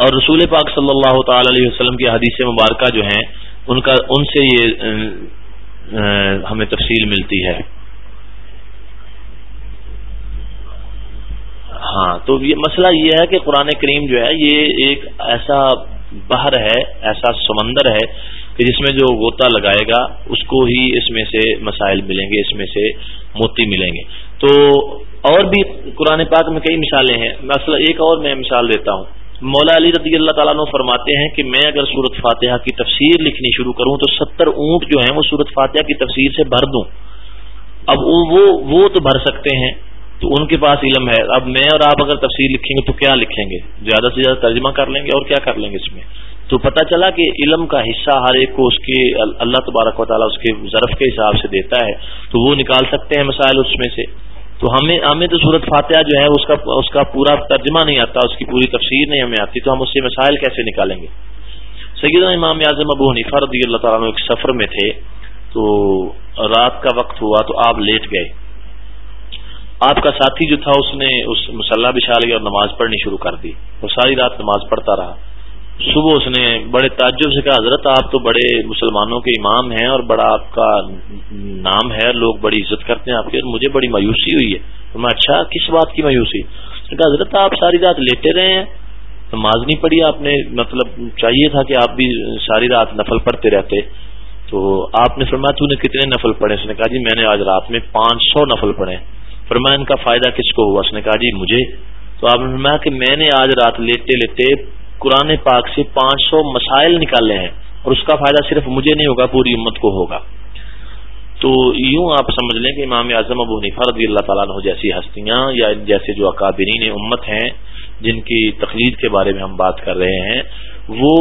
اور رسول پاک صلی اللہ تعالی علیہ وسلم کی حدیث مبارکہ جو ہیں، ان کا ان سے یہ ہمیں تفصیل ملتی ہے۔ ہاں تو یہ مسئلہ یہ ہے کہ قرآن کریم جو ہے، یہ ایک ایسا بہر ہے، ایسا سمندر ہے کہ جس میں جو غوطہ لگائے گا، اس کو ہی اس میں سے مسائل ملیں گے، اس میں سے موتی ملیں گے۔ تو اور بھی قرآن پاک میں کئی مثالیں ہیں۔ مسئلہ ایک اور میں مثال دیتا ہوں۔ مولا علی رضی اللہ تعالیٰ نے فرماتے ہیں کہ میں اگر صورت فاتحہ کی تفسیر لکھنی شروع کروں تو ستر اونٹ جو ہیں وہ صورت فاتحہ کی تفسیر سے بھر دوں۔ اب وہ وہ تو بھر سکتے ہیں، تو ان کے پاس علم ہے۔ اب میں اور آپ اگر تفسیر لکھیں گے تو کیا لکھیں گے؟ زیادہ سے زیادہ ترجمہ کر لیں گے اور کیا کر لیں گے اس میں؟ تو پتہ چلا کہ علم کا حصہ ہر ایک کو اس کے اللہ تبارک و تعالیٰ اس کے ظرف کے حساب سے دیتا ہے۔ تو وہ نکال سکتے ہیں مسائل اس میں سے۔ تو ہمیں ہمیں تو صورت فاتحہ جو ہے اس کا اس کا پورا ترجمہ نہیں آتا، اس کی پوری تفسیر نہیں ہمیں آتی، تو ہم اس سے مسائل کیسے نکالیں گے؟ سید امام اعظم ابو حنیفہ رضی اللہ تعالیٰ ایک سفر میں تھے، تو رات کا وقت ہوا تو آپ لیٹ گئے۔ آپ کا ساتھی جو تھا اس نے اس مسلح بچھا لیا اور نماز پڑھنی شروع کر دی، وہ ساری رات نماز پڑھتا رہا۔ صبح اس نے بڑے تعجب سے کہا، حضرت، آپ تو بڑے مسلمانوں کے امام ہیں اور بڑا آپ کا نام ہے، لوگ بڑی عزت کرتے ہیں آپ کی، اور مجھے بڑی مایوسی ہوئی ہے۔ تو میں اچھا کس بات کی مایوسی؟ کہا، حضرت، آپ ساری رات لیتے رہے ہیں، نماز نہیں پڑھی آپ نے مطلب چاہیے تھا کہ آپ بھی ساری رات نفل پڑھتے رہتے۔ تو آپ نے فرمایا، تو نے کتنے نفل پڑھے؟ اس نے کہا جی میں نے آج رات میں پانچ سو نفل پڑھے۔ فرمایا، ان کا فائدہ کس کو ہوا؟ اس نے کہا جی مجھے۔ تو آپ نے فرمایا کہ میں نے آج رات لیتے لیتے قرآن پاک سے پانچ سو مسائل نکالے ہیں اور اس کا فائدہ صرف مجھے نہیں ہوگا، پوری امت کو ہوگا۔ تو یوں آپ سمجھ لیں کہ امام اعظم ابو حنیفہ رضی اللہ تعالیٰ عنہ جیسی ہستیاں یا جیسے جو اکابرین امت ہیں، جن کی تقلید کے بارے میں ہم بات کر رہے ہیں، وہ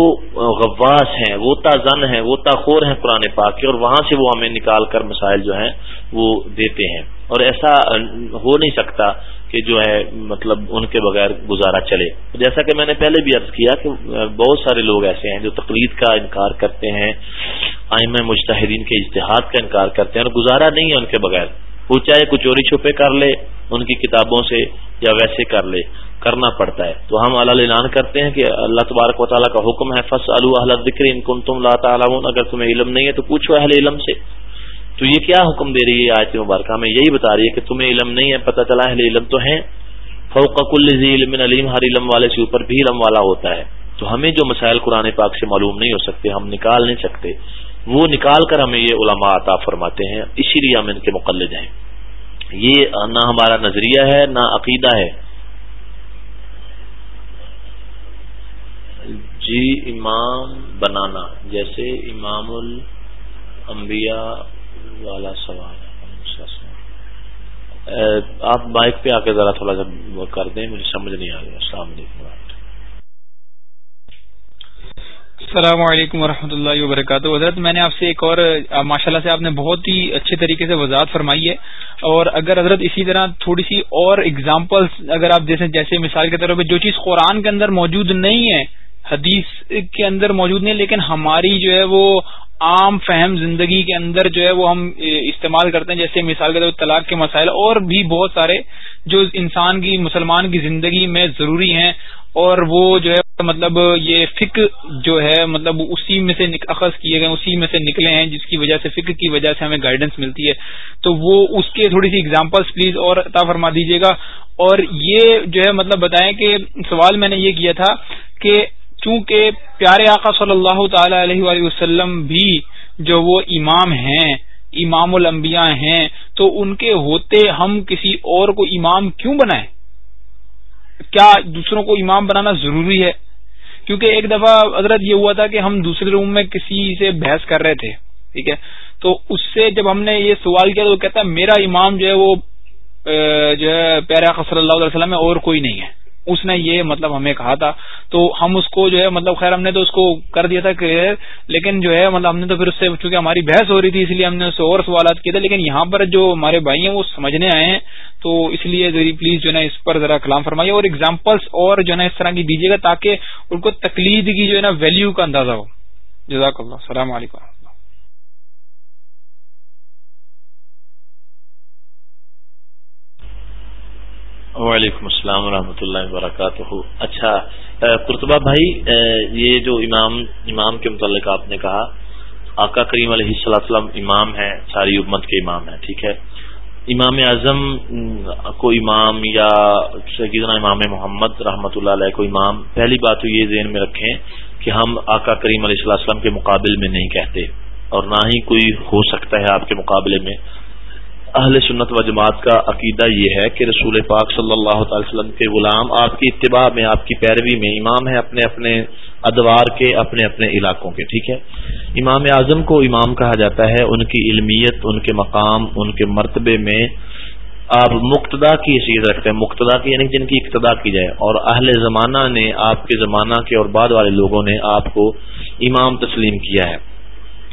غواس ہیں، وہ زن ہیں، وہ خور ہیں قرآن پاک کے، اور وہاں سے وہ ہمیں نکال کر مسائل جو ہیں وہ دیتے ہیں۔ اور ایسا ہو نہیں سکتا کہ جو ہے مطلب ان کے بغیر گزارا چلے۔ جیسا کہ میں نے پہلے بھی عرض کیا کہ بہت سارے لوگ ایسے ہیں جو تقلید کا انکار کرتے ہیں آئم مجتہدین کے اجتہاد کا انکار کرتے ہیں اور گزارا نہیں ہے ان کے بغیر۔ وہ چاہے کچھ چوری چھپے کر لے، ان کی کتابوں سے یا ویسے کر لے، کرنا پڑتا ہے۔ تو ہم اللہ اعلان کرتے ہیں کہ اللہ تبارک و تعالیٰ کا حکم ہے فص ذکر ان کن تم اللہ اگر تمہیں علم نہیں ہے تو پوچھو اہل علم سے۔ تو یہ کیا حکم دے رہی ہے آیت مبارکہ میں؟ یہی بتا رہی ہے کہ تمہیں علم نہیں ہے، پتہ چلا ہے علم تو ہے فوق علم علیم، ہر علم والے سے اوپر بھی علم والا ہوتا ہے۔ تو ہمیں جو مسائل قرآن پاک سے معلوم نہیں ہو سکتے، ہم نکال نہیں سکتے۔ وہ نکال کر ہمیں یہ علماء عطا فرماتے ہیں، اسی لیے ہم ان کے مقلد ہیں۔ یہ نہ ہمارا نظریہ ہے، نہ عقیدہ ہے۔ جی امام بنانا، جیسے امام الانبیاء والا سوال آپ بائک پہ آ کے ذرا تھوڑا سا کر دیں، مجھے سمجھ نہیں آ گیا السلام علیکم السلام علیکم ورحمۃ اللہ وبرکاتہ۔ حضرت، میں نے آپ سے ایک اور ماشاء اللہ سے آپ نے بہت ہی اچھے طریقے سے وضاحت فرمائی ہے۔ اور اگر حضرت اسی طرح تھوڑی سی اور اگزامپلس اگر آپ جیسے جیسے مثال کے طور پہ جو چیز قرآن کے اندر موجود نہیں ہے حدیث کے اندر موجود نہیں، لیکن ہماری جو ہے وہ عام فہم زندگی کے اندر جو ہے وہ ہم استعمال کرتے ہیں۔ جیسے مثال کے طور طلاق کے مسائل، اور بھی بہت سارے جو انسان کی، مسلمان کی زندگی میں ضروری ہیں۔ اور وہ جو ہے مطلب یہ فکر جو ہے مطلب اسی میں سے اخذ کیے گئے، اسی میں سے نکلے ہیں، جس کی وجہ سے، فکر کی وجہ سے ہمیں گائیڈنس ملتی ہے۔ تو وہ اس کے تھوڑی سی اگزامپلس پلیز اور عطا فرما دیجیے گا۔ اور یہ جو ہے مطلب بتائیں کہ سوال میں نے یہ کیا تھا کہ چونکہ پیارے آقا صلی اللہ تعالی علیہ وآلہ وسلم بھی جو وہ امام ہیں، امام الانبیاء ہیں، تو ان کے ہوتے ہم کسی اور کو امام کیوں بنائیں؟ کیا دوسروں کو امام بنانا ضروری ہے؟ کیونکہ ایک دفعہ حضرت یہ ہوا تھا کہ ہم دوسرے روم میں کسی سے بحث کر رہے تھے، ٹھیک ہے؟ تو اس سے جب ہم نے یہ سوال کیا تو وہ کہتا ہے میرا امام جو ہے وہ جو ہے پیارا صلی اللہ علیہ وسلم ہے اور کوئی نہیں ہے۔ اس نے یہ مطلب ہمیں کہا تھا۔ تو ہم اس کو جو ہے مطلب خیر ہم نے تو اس کو کر دیا تھا کلیئر لیکن جو ہے مطلب ہم نے تو پھر اس سے چونکہ ہماری بحث ہو رہی تھی، اس لیے ہم نے اس سے اور سوالات کیے تھے۔ لیکن یہاں پر جو ہمارے بھائی ہیں وہ سمجھنے آئے ہیں۔ تو اس لیے پلیز جو ہے اس پر ذرا کلام فرمائیے اور ایگزامپلس اور جو ہے نا اس طرح کی دیجیے گا تاکہ ان کو تقلید کی جو ہے نا ویلیو کا اندازہ ہو۔ جزاک اللہ۔ السلام علیکم۔ وعلیکم السلام ورحمۃ اللہ وبرکاتہ۔ اچھا قرطبہ بھائی یہ جو امام امام کے متعلق آپ نے کہا، آقا کریم علیہ السلام امام ہے ساری امت کے امام ہے ٹھیک ہے؟ امام اعظم کو امام یا سیدنا امام محمد رحمۃ اللہ علیہ کو امام، پہلی بات تو یہ ذہن میں رکھیں کہ ہم آقا کریم علیہ السلام کے مقابل میں نہیں کہتے، اور نہ ہی کوئی ہو سکتا ہے آپ کے مقابلے میں۔ اہل سنت و جماعت کا عقیدہ یہ ہے کہ رسول پاک صلی اللہ تعالی وسلم کے غلام آپ کی اتباع میں، آپ کی پیروی میں امام ہے اپنے اپنے ادوار کے، اپنے اپنے علاقوں کے، ٹھیک ہے؟ امام اعظم کو امام کہا جاتا ہے، ان کی علمیت، ان کے مقام، ان کے مرتبے میں آپ مقتدا کی حیثیت رکھتے ہیں، مقتدا کی یعنی جن کی اقتدا کی جائے۔ اور اہل زمانہ نے آپ کے زمانہ کے اور بعد والے لوگوں نے آپ کو امام تسلیم کیا ہے۔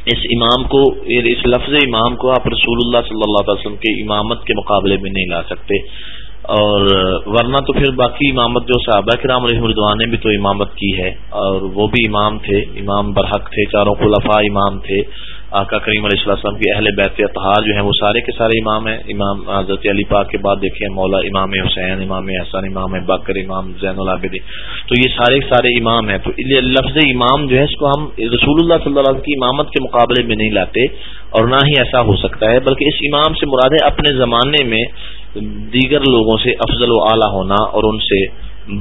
اس امام کو، اس لفظ امام کو آپ رسول اللہ صلی اللہ علیہ وسلم کے امامت کے مقابلے میں نہیں لا سکتے۔ اور ورنہ تو پھر باقی امامت جو صحابہ کرام علیہ مردوان نے بھی تو امامت کی ہے۔ اور وہ بھی امام تھے، امام برحق تھے، چاروں خلفاء امام تھے۔ آقا کریم علیہ السلام کی اہل بیت اطہار جو ہیں وہ سارے کے سارے امام ہیں۔ امام حضرت علی پاک کے بعد دیکھیں مولا امام حسین، امام احسان، امام باقر امام زین العابدی تو یہ سارے سارے امام ہیں۔ تو لفظ امام جو ہے اس کو ہم رسول اللہ صلی اللہ علیہ وسلم کی امامت کے مقابلے میں نہیں لاتے اور نہ ہی ایسا ہو سکتا ہے، بلکہ اس امام سے مراد ہے اپنے زمانے میں دیگر لوگوں سے افضل و اعلیٰ ہونا اور ان سے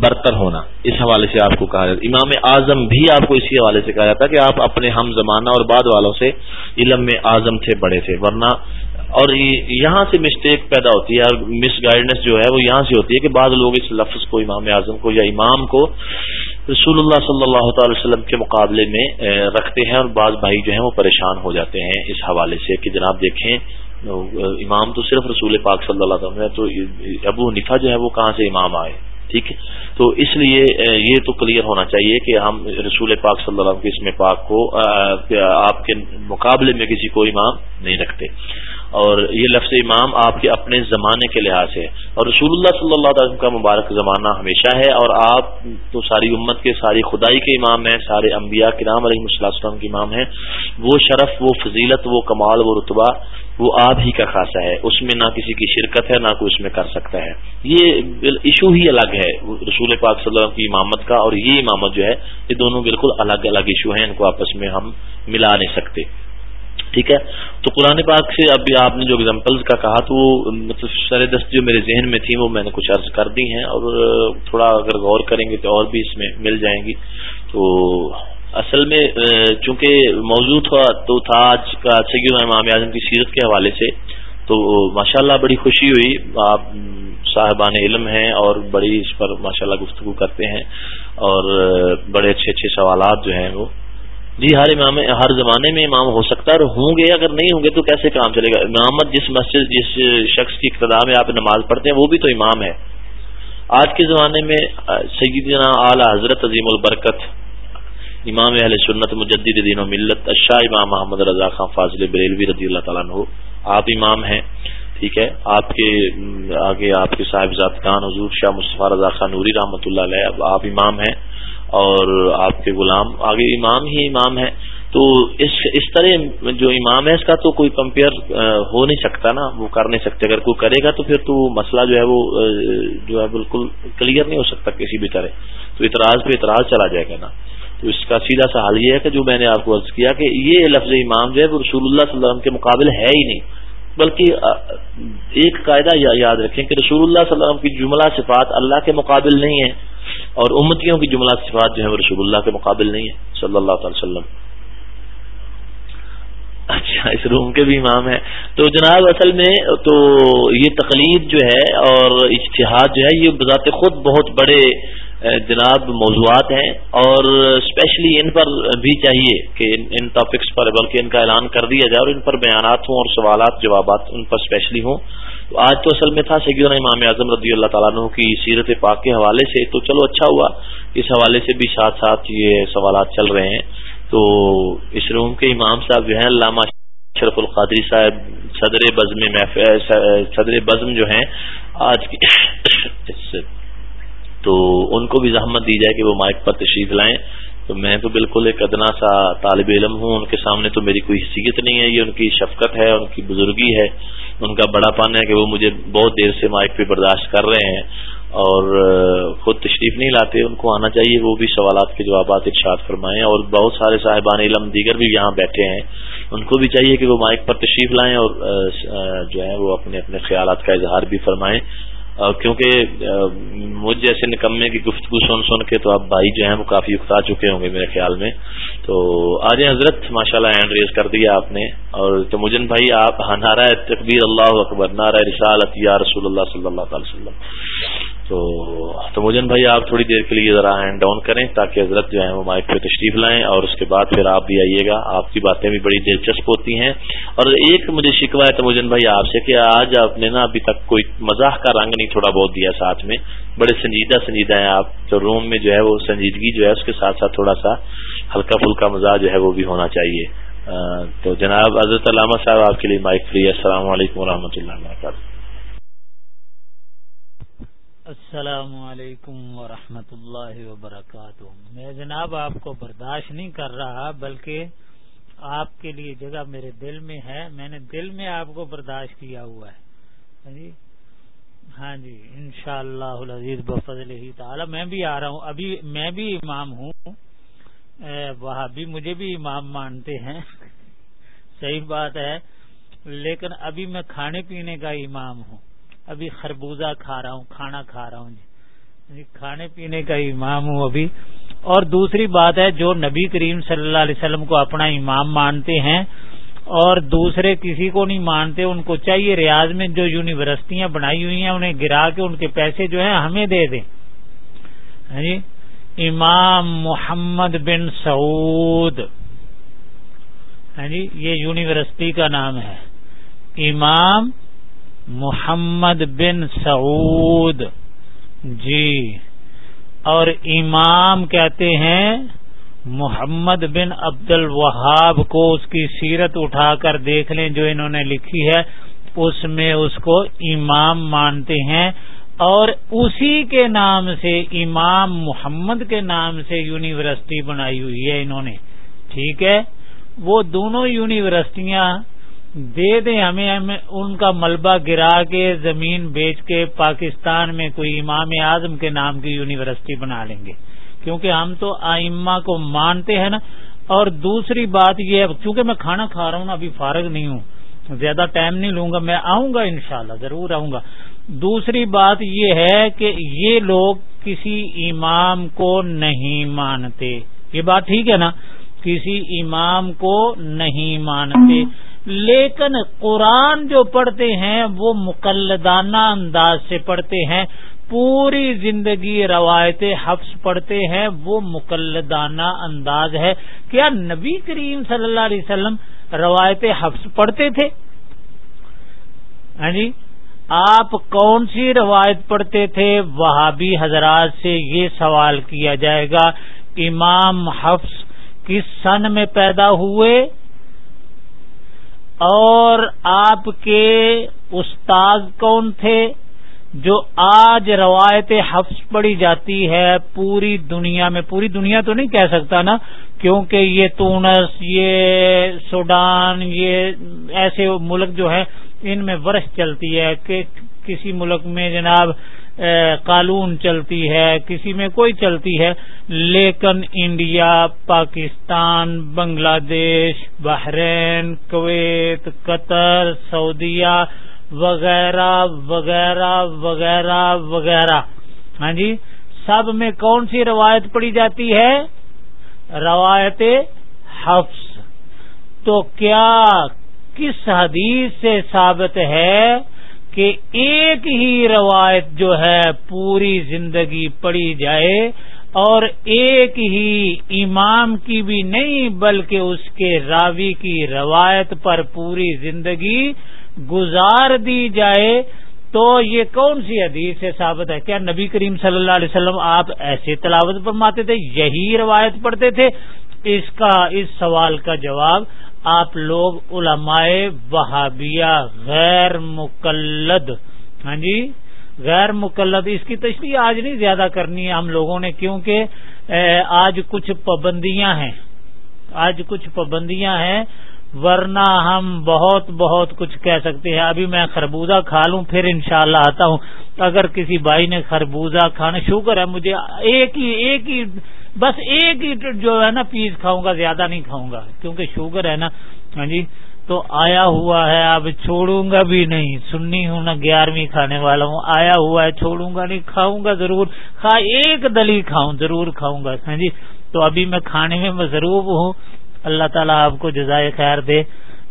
برتر ہونا۔ اس حوالے سے آپ کو کہا جاتا امام اعظم بھی آپ کو اسی حوالے سے کہا جاتا کہ آپ اپنے ہم زمانہ اور بعد والوں سے علم میں اعظم تھے بڑے تھے، ورنہ اور یہاں سے مسٹیک پیدا ہوتی ہے اور مس گائیڈنس جو ہے وہ یہاں سے ہوتی ہے کہ بعض لوگ اس لفظ کو، امام اعظم کو یا امام کو رسول اللہ صلی اللہ تعالی وسلم کے مقابلے میں رکھتے ہیں اور بعض بھائی جو ہیں وہ پریشان ہو جاتے ہیں اس حوالے سے کہ جناب دیکھیں، امام تو صرف رسول پاک صلی اللہ علیہ وسلم تو ابو نفا جو ہے وہ کہاں سے امام آئے؟ ٹھیک ہے؟ تو اس لیے یہ تو کلیئر ہونا چاہیے کہ ہم رسول پاک صلی اللہ علیہ وسلم کے اسم پاک کو آپ کے مقابلے میں کسی کو امام نہیں رکھتے۔ اور یہ لفظ امام آپ کے اپنے زمانے کے لحاظ سے اور رسول اللہ صلی اللہ علیہ وسلم کا مبارک زمانہ ہمیشہ ہے، اور آپ تو ساری امت کے، ساری خدائی کے امام ہیں، سارے انبیاء کے نام علیہ السلام کے امام ہیں۔ وہ شرف، وہ فضیلت، وہ کمال، وہ رتبہ وہ آپ ہی کا خاصہ ہے، اس میں نہ کسی کی شرکت ہے، نہ کوئی اس میں کر سکتا ہے۔ یہ ایشو ہی الگ ہے، رسول پاک صلی اللہ علیہ وسلم کی امامت کا اور یہ امامت جو ہے، یہ دونوں بالکل الگ الگ ایشو ہیں، ان کو آپس میں ہم ملا نہیں سکتے۔ ٹھیک ہے؟ تو قرآن پاک سے ابھی آپ نے جو اگزامپلز کا کہا تو وہ مطلب سر دست جو میرے ذہن میں تھی وہ میں نے کچھ عرض کر دی ہیں۔ اور تھوڑا اگر غور کریں گے تو اور بھی اس میں مل جائیں گی۔ تو اصل میں چونکہ موضوع تھا، تو تھا آج کا سید امام اعظم کی سیرت کے حوالے سے، تو ماشاء اللہ بڑی خوشی ہوئی۔ آپ صاحبان علم ہیں اور بڑی اس پر ماشاء اللہ گفتگو کرتے ہیں اور بڑے اچھے اچھے سوالات جو ہیں وہ۔ جی ہر امام، ہر زمانے میں امام ہو سکتا ہے اور ہوں گے، اگر نہیں ہوں گے تو کیسے کام چلے گا؟ امامت جس مسجد، جس شخص کی اقتدا میں آپ نماز پڑھتے ہیں، وہ بھی تو امام ہے۔ آج کے زمانے میں سیدنا اعلی حضرت عظیم البرکت امام اہل سنت مجدد دین و ملت اشاہ امام محمد رضا خان فاضل بریلوی رضی اللہ تعالیٰ عنہ. آپ امام ہیں، ٹھیک ہے؟ آپ کے، آگے آپ کے صاحب خان حضور شاہ مصطفیٰ رضا خان نوری رحمۃ اللہ علیہ، اب آپ امام ہیں اور آپ کے غلام، آگے امام ہی امام ہیں. تو اس اس طرح جو امام ہے، اس کا تو کوئی کمپیئر ہو نہیں سکتا نا، وہ کر نہیں سکتے. اگر کوئی کرے گا تو پھر تو مسئلہ جو ہے وہ جو ہے بالکل کلیئر نہیں ہو سکتا کسی بھی طرح. تو اعتراض پہ اعتراض چلا جائے گا نا. اس کا سیدھا سا یہ ہے کہ جو میں نے آپ کو عرض کیا کہ یہ لفظ امام جو ہے وہ رسول اللہ صلی اللہ علیہ وسلم کے مقابل ہے ہی نہیں، بلکہ ایک قاعدہ یاد رکھیں کہ رسول اللہ صلی اللہ علیہ وسلم کی جملہ صفات اللہ کے مقابل نہیں ہے اور امتیوں کی جملہ صفات جو ہے وہ رسول اللہ کے مقابل نہیں ہے صلی اللہ تعالی وسلم۔ اچھا اس روم کے بھی امام ہیں۔ تو جناب، اصل میں تو یہ تقلید جو ہے اور اشتہاد جو ہے، یہ بذات خود بہت بڑے جناب موضوعات ہیں اور اسپیشلی ان پر بھی چاہیے کہ ان ٹاپکس پر بلکہ ان کا اعلان کر دیا جائے اور ان پر بیانات ہوں اور سوالات جوابات ان پر اسپیشلی ہوں۔ تو آج تو اصل میں تھا سیدنا امام اعظم رضی اللہ تعالیٰ عنہ کی سیرت پاک کے حوالے سے۔ تو چلو اچھا ہوا۔ اس حوالے سے بھی ساتھ ساتھ یہ سوالات چل رہے ہیں۔ تو اس روم کے امام صاحب جو ہیں، علامہ شرف القادری صاحب، صدر بزم صدر بزم جو ہیں، آج کی تو ان کو بھی زحمت دی جائے کہ وہ مائک پر تشریف لائیں۔ تو میں تو بالکل ایک ادنا سا طالب علم ہوں، ان کے سامنے تو میری کوئی حیثیت نہیں ہے، یہ ان کی شفقت ہے، ان کی بزرگی ہے۔ ان کا بڑا پن ہے کہ وہ مجھے بہت دیر سے مائک پہ برداشت کر رہے ہیں۔ اور خود تشریف نہیں لاتے، ان کو آنا چاہیے، وہ بھی سوالات کے جوابات ارشاد فرمائیں۔ اور بہت سارے صاحبان علم دیگر بھی یہاں بیٹھے ہیں۔ ان کو بھی چاہیے کہ وہ مائک پر تشریف لائیں اور جو ہے وہ اپنے اپنے خیالات کا اظہار بھی فرمائیں۔ کیونکہ مجھ جیسے نکمے کی گفتگو سن سن کے تو آپ بھائی جو ہیں وہ کافی اکتا چکے ہوں گے میرے خیال میں۔ تو آج حضرت ماشاء اللہ ہینڈ ریز کر دیا آپ نے۔ اور تو مجن بھائی آپ، نعرہ تقبیر اللہ اکبر، نعرہ رسالت یا رسول اللہ صلی اللہ تعالی وسلم۔ تو تو مجن بھائی، آپ تھوڑی دیر کے لیے ذرا ہینڈ ڈاؤن کریں تاکہ حضرت جو ہے وہ مائک پہ تشریف لائیں اور اس کے بعد پھر آپ بھی آئیے گا۔ آپ کی باتیں بھی بڑی دلچسپ ہوتی ہیں۔ اور ایک مجھے شکوا ہے تو مجن بھائی، آپ سے کہ آج آپ نے نا ابھی تک کوئی مزاح کا رنگ نہیں تھوڑا بہت دیا ساتھ میں۔ بڑے سنجیدہ سنجیدہ ہیں آپ۔ تو روم میں جو ہے وہ سنجیدگی جو ہے اس کے ساتھ ساتھ تھوڑا سا ہلکا پھلکا مزاح جو ہے وہ بھی ہونا چاہیے۔ تو جناب حضرت علامہ صاحب، آپ کے لیے مائک فری السلام علیکم و اللہ وبرکاتہ۔ السلام علیکم ورحمۃ اللہ وبرکاتہ۔ میں جناب آپ کو برداشت نہیں کر رہا، بلکہ آپ کے لیے جگہ میرے دل میں ہے۔ میں نے دل میں آپ کو برداشت کیا ہوا ہے۔ ہاں جی؟ ہاں جی ان شاء اللہ بفضل ہی تعالی۔ میں بھی آ رہا ہوں۔ ابھی میں بھی امام ہوں۔ وہاں بھی مجھے بھی امام مانتے ہیں۔ صحیح بات ہے، لیکن ابھی میں کھانے پینے کا امام ہوں۔ ابھی خربوزہ کھا رہا ہوں، کھانا کھا رہا ہوں جی۔ کھانے پینے کا امام ہوں ابھی۔ اور دوسری بات ہے، جو نبی کریم صلی اللہ علیہ وسلم کو اپنا امام مانتے ہیں اور دوسرے کسی کو نہیں مانتے، ان کو چاہیے ریاض میں جو یونیورسٹیاں بنائی ہوئی ہیں، انہیں گرا کے ان کے پیسے جو ہیں ہمیں دے دیں۔ ہاں جی؟ امام محمد بن سعود۔ ہاں جی؟ یہ یونیورسٹی کا نام ہے۔ امام محمد بن سعود۔ جی۔ اور امام کہتے ہیں محمد بن عبد الوہاب کو اس کی سیرت اٹھا کر دیکھ لیں جو انہوں نے لکھی ہے۔ اس میں اس کو امام مانتے ہیں۔ اور اسی کے نام سے امام محمد کے نام سے یونیورسٹی بنائی ہوئی ہے انہوں نے۔ ٹھیک ہے؟ وہ دونوں یونیورسٹیاں دے دیں ہمیں ہمیں ان کا ملبہ گرا کے زمین بیچ کے پاکستان میں کوئی امام اعظم کے نام کی یونیورسٹی بنا لیں گے۔ کیونکہ ہم تو آئمہ کو مانتے ہیں نا۔ اور دوسری بات یہ ہے کیونکہ میں کھانا کھا رہا ہوں نا، ابھی فارغ نہیں ہوں۔ زیادہ ٹائم نہیں لوں گا، میں آؤں گا انشاءاللہ، ضرور آؤں گا۔ دوسری بات یہ ہے کہ یہ لوگ کسی امام کو نہیں مانتے۔ یہ بات ٹھیک ہے نا؟ کسی امام کو نہیں مانتے۔ لیکن قرآن جو پڑھتے ہیں وہ مقلدانہ انداز سے پڑھتے ہیں پوری زندگی روایت حفظ پڑھتے ہیں وہ مقلدانہ انداز ہے کیا نبی کریم صلی اللہ علیہ وسلم روایت حفظ پڑھتے تھے؟ ہاں جی آپ کون سی روایت پڑھتے تھے؟ وہابی حضرات سے یہ سوال کیا جائے گا، امام حفظ کس سن میں پیدا ہوئے؟ اور آپ کے استاد کون تھے جو آج روایت حفظ پڑی جاتی ہے پوری دنیا میں؟ پوری دنیا تو نہیں کہہ سکتا نا، کیونکہ یہ تونس، یہ سوڈان، یہ ایسے ملک جو ہے ان میں ورش چلتی ہے کہ کسی ملک میں جناب قانون چلتی ہے، کسی میں کوئی چلتی ہے، لیکن انڈیا، پاکستان بنگلہ دیش بحرین، کویت، قطر، سعودیہ، وغیرہ وغیرہ وغیرہ وغیرہ۔ ہاں جی سب میں کون سی روایت پڑی جاتی ہے؟ روایت حفظ۔ تو کیا کس حدیث سے ثابت ہے؟ کہ ایک ہی روایت جو ہے پوری زندگی پڑی جائے اور ایک ہی امام کی بھی نہیں بلکہ اس کے راوی کی روایت پر پوری زندگی گزار دی جائے تو یہ کون سی حدیث سے ثابت ہے؟ کیا نبی کریم صلی اللہ علیہ وسلم آپ ایسے تلاوت فرماتے تھے؟ یہی روایت پڑھتے تھے؟ اس کا، اس سوال کا جواب آپ لوگ علماء وہابیہ غیر مقلد ہاں جی؟ غیر مقلد، اس کی تشریح آج نہیں زیادہ کرنی ہے ہم لوگوں نے، کیونکہ آج کچھ پابندیاں ہیں۔ آج کچھ پابندیاں ہیں، ورنہ ہم بہت بہت کچھ کہہ سکتے ہیں۔ ابھی میں خربوزہ کھا لوں، پھر انشاءاللہ اللہ آتا ہوں۔ اگر کسی بھائی نے خربوزہ کھانا شوگر ہے، مجھے ایک ہی ایک ہی بس ایک ہی جو ہے نا پیس کھاؤں گا، زیادہ نہیں کھاؤں گا، کیونکہ شوگر ہے نا۔ ہاں جی تو آیا ہوا ہے، اب چھوڑوں گا بھی نہیں۔ سننی ہوں نا، گیارہویں کھانے والا ہوں۔ آیا ہوا ہے، چھوڑوں گا نہیں، کھاؤں گا ضرور۔ کھا، ایک دلی کھاؤں، ضرور کھاؤں گا۔ ہاں جی تو ابھی میں کھانے میں مضروب ہوں۔ اللہ تعالیٰ آپ کو جزائے خیر دے۔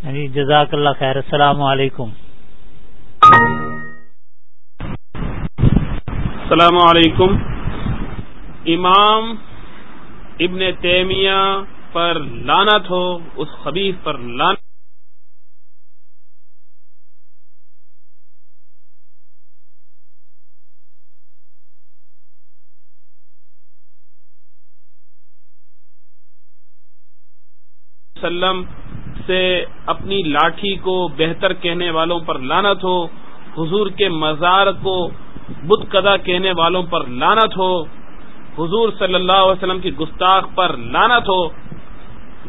یعنی جزاک اللہ خیر۔ السلام علیکم۔ السلام علیکم۔ امام ابن تیمیہ پر لانت ہو، اس خبیف پر لانت وسلم سے اپنی لاٹھی کو بہتر کہنے والوں پر لانت ہو، حضور کے مزار کو بت قدا کہنے والوں پر لانت ہو۔ حضور صلی اللہ علیہ وسلم کی گستاخ پر لانت ہو،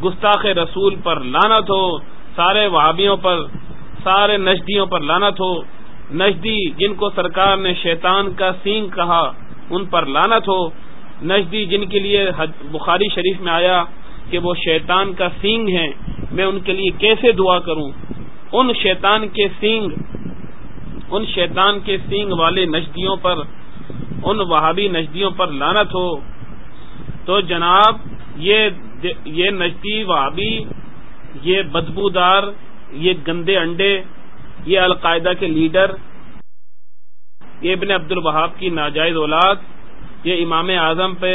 گستاخ رسول پر لانت ہو، سارے وہابیوں پر، سارے نجدیوں پر لانت ہو، نجدی جن کو سرکار نے شیطان کا سینگ کہا، ان پر لانت ہو، نجدی جن کے لیے بخاری شریف میں آیا کہ وہ شیطان کا سینگ ہیں، میں ان کے لیے کیسے دعا کروں؟ ان شیطان کے سینگ، ان شیطان کے سینگ والے نجدیوں پر ان وہابی نجدیوں پر لانت ہو، تو جناب یہ یہ نجدی وہابی، یہ بدبودار، یہ گندے انڈے، یہ القاعدہ کے لیڈر، یہ ابن عبد الوہاب کی ناجائز اولاد، یہ امام اعظم پہ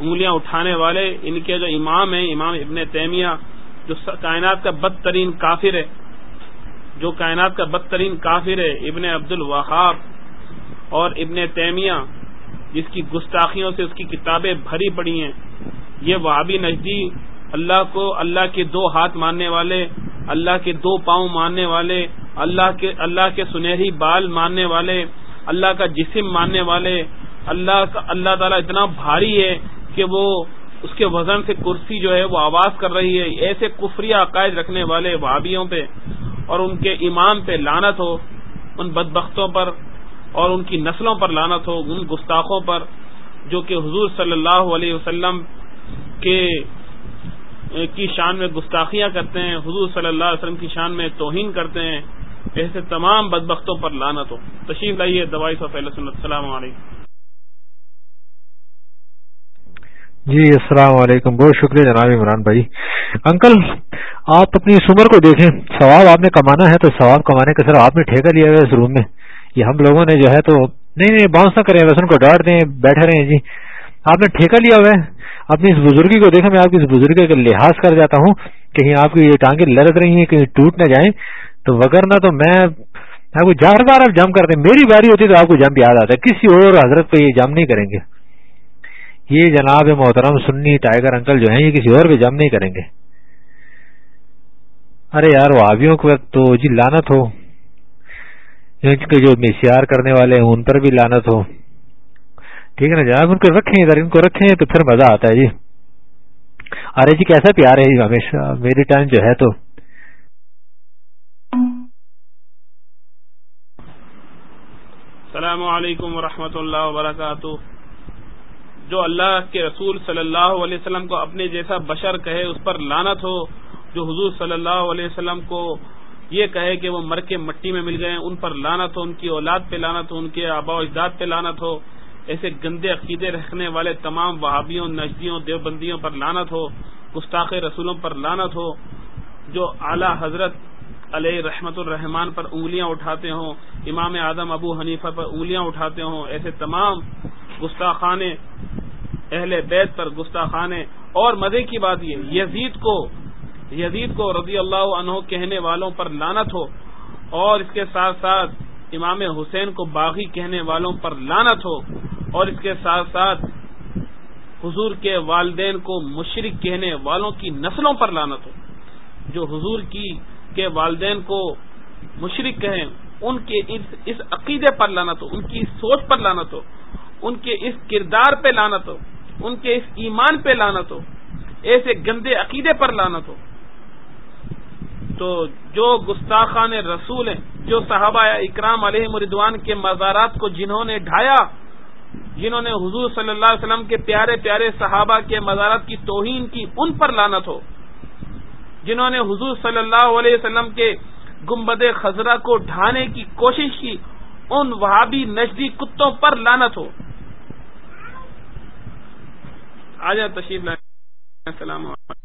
انگلیاں اٹھانے والے، ان کے جو امام ہیں، امام ابن تیمیہ، جو کائنات کا بدترین کافر ہے، جو کائنات کا بدترین کافر ہے، ابن عبد الوہاب اور ابن تیمیہ، جس کی گستاخیوں سے اس کی کتابیں بھری پڑی ہیں، یہ وابی نجدی اللہ کو اللہ کے دو ہاتھ ماننے والے، اللہ کے دو پاؤں ماننے والے، اللہ کے اللہ کے سنہری بال ماننے والے، اللہ کا جسم ماننے والے، اللہ کا، اللہ تعالیٰ اتنا بھاری ہے کہ وہ اس کے وزن سے کرسی جو ہے وہ آواز کر رہی ہے، ایسے کفری عقائد رکھنے والے وابیوں پہ اور ان کے امام پہ لانت ہو، ان بدبختوں پر اور ان کی نسلوں پر لانت ہو، ان گستاخوں پر، جو کہ حضور صلی اللہ علیہ وسلم کے کی شان میں گستاخیاں کرتے ہیں، حضور صلی اللہ علیہ وسلم کی شان میں توہین کرتے ہیں، ایسے تمام بدبختوں پر لانت ہو۔ تشریف لائیے، دوائی سو پہلے سنت۔ السلام علیکم۔ جی السلام علیکم۔ بہت شکریہ جناب عمران بھائی۔ انکل، آپ اپنی اس عمر کو دیکھیں۔ ثواب آپ نے کمانا ہے تو ثواب کمانے کا سر آپ نے ٹھیکہ لیا ہوا ہے اس روم میں۔ یہ ہم لوگوں نے جو ہے تو نہیں نہیں باؤنس نہ کریں ویسن کو ڈانٹ دیں، بیٹھے رہے جی۔ آپ نے ٹھیکہ لیا ہوا ہے۔ اپنی اس بزرگی کو دیکھیں، میں آپ کی اس بزرگی کا لحاظ کر جاتا ہوں کہیں آپ کی یہ ٹانگیں لڑک رہی ہیں، کہیں ٹوٹ نہ جائیں۔ تو وغیرہ تو میں آپ کو جار بار آپ جم کر دیں۔ میری باری ہوتی تو آپ کو جم یاد آتا ہے۔ کسی اور حضرت پہ یہ جم نہیں کریں گے۔ یہ جناب محترم سنی ٹائیگر انکل جو ہیں، یہ کسی اور بھی جم نہیں کریں گے۔ ارے یار، وہ آبیوں کو تو جی لانت ہو۔ جو میسیار کرنے والے ہیں، ان پر بھی لانت ہو۔ ٹھیک ہے نا جناب؟ ان کو رکھیں اگر ان کو رکھیں تو پھر مزہ آتا ہے جی۔ ارے جی کیسا پیار ہے جی ہمیشہ میری ٹائم جو ہے تو۔ السلام علیکم ورحمۃ اللہ وبرکاتہ۔ جو اللہ کے رسول صلی اللہ علیہ وسلم کو اپنے جیسا بشر کہے، اس پر لانت ہو۔ جو حضور صلی اللہ علیہ وسلم کو یہ کہے کہ وہ مر کے مٹی میں مل گئے، ان پر لانت ہو، ان کی اولاد پہ لانت ہو، ان کے آبا و اجداد پہ لانت ہو، ایسے گندے عقیدے رکھنے والے تمام وہابیوں، نجدیوں، دیوبندیوں پر لانت ہو، گستاخ رسولوں پر لانت ہو، جو اعلی حضرت علیہ رحمت الرحمان پر انگلیاں اٹھاتے ہوں، امام اعظم ابو حنیفہ پر انگلیاں اٹھاتے ہوں، ایسے تمام گستاخانے اہل بیت پر گستاخانے، اور مزے کی بات یہ، یزید کو یزید کو رضی اللہ عنہ کہنے والوں پر لانت ہو اور اس کے ساتھ ساتھ امام حسین کو باغی کہنے والوں پر لانت ہو اور اس کے ساتھ ساتھ حضور کے والدین کو مشرق کہنے والوں کی نسلوں پر لانت ہو۔ جو حضور کی کے والدین کو مشرق کہیں، ان کے اس عقیدے پر لانت ہو، ان کی سوچ پر لانت ہو، ان کے اس کردار پہ لانت ہو، ان کے اس ایمان پہ لانت ہو، ایسے گندے عقیدے پر لانت ہو۔ تو جو گستاخان رسول ہیں، جو صحابہ اکرام علیہ مردوان کے مزارات کو جنہوں نے ڈھایا، جنہوں نے حضور صلی اللہ علیہ وسلم کے پیارے پیارے صحابہ کے مزارات کی توہین کی، ان پر لانت ہو۔ جنہوں نے حضور صلی اللہ علیہ وسلم کے گمبد خزرہ کو ڈھانے کی کوشش کی، ان وہابی نجدی کتوں پر لانت ہو۔ آ جا تشریف السلام علیکم۔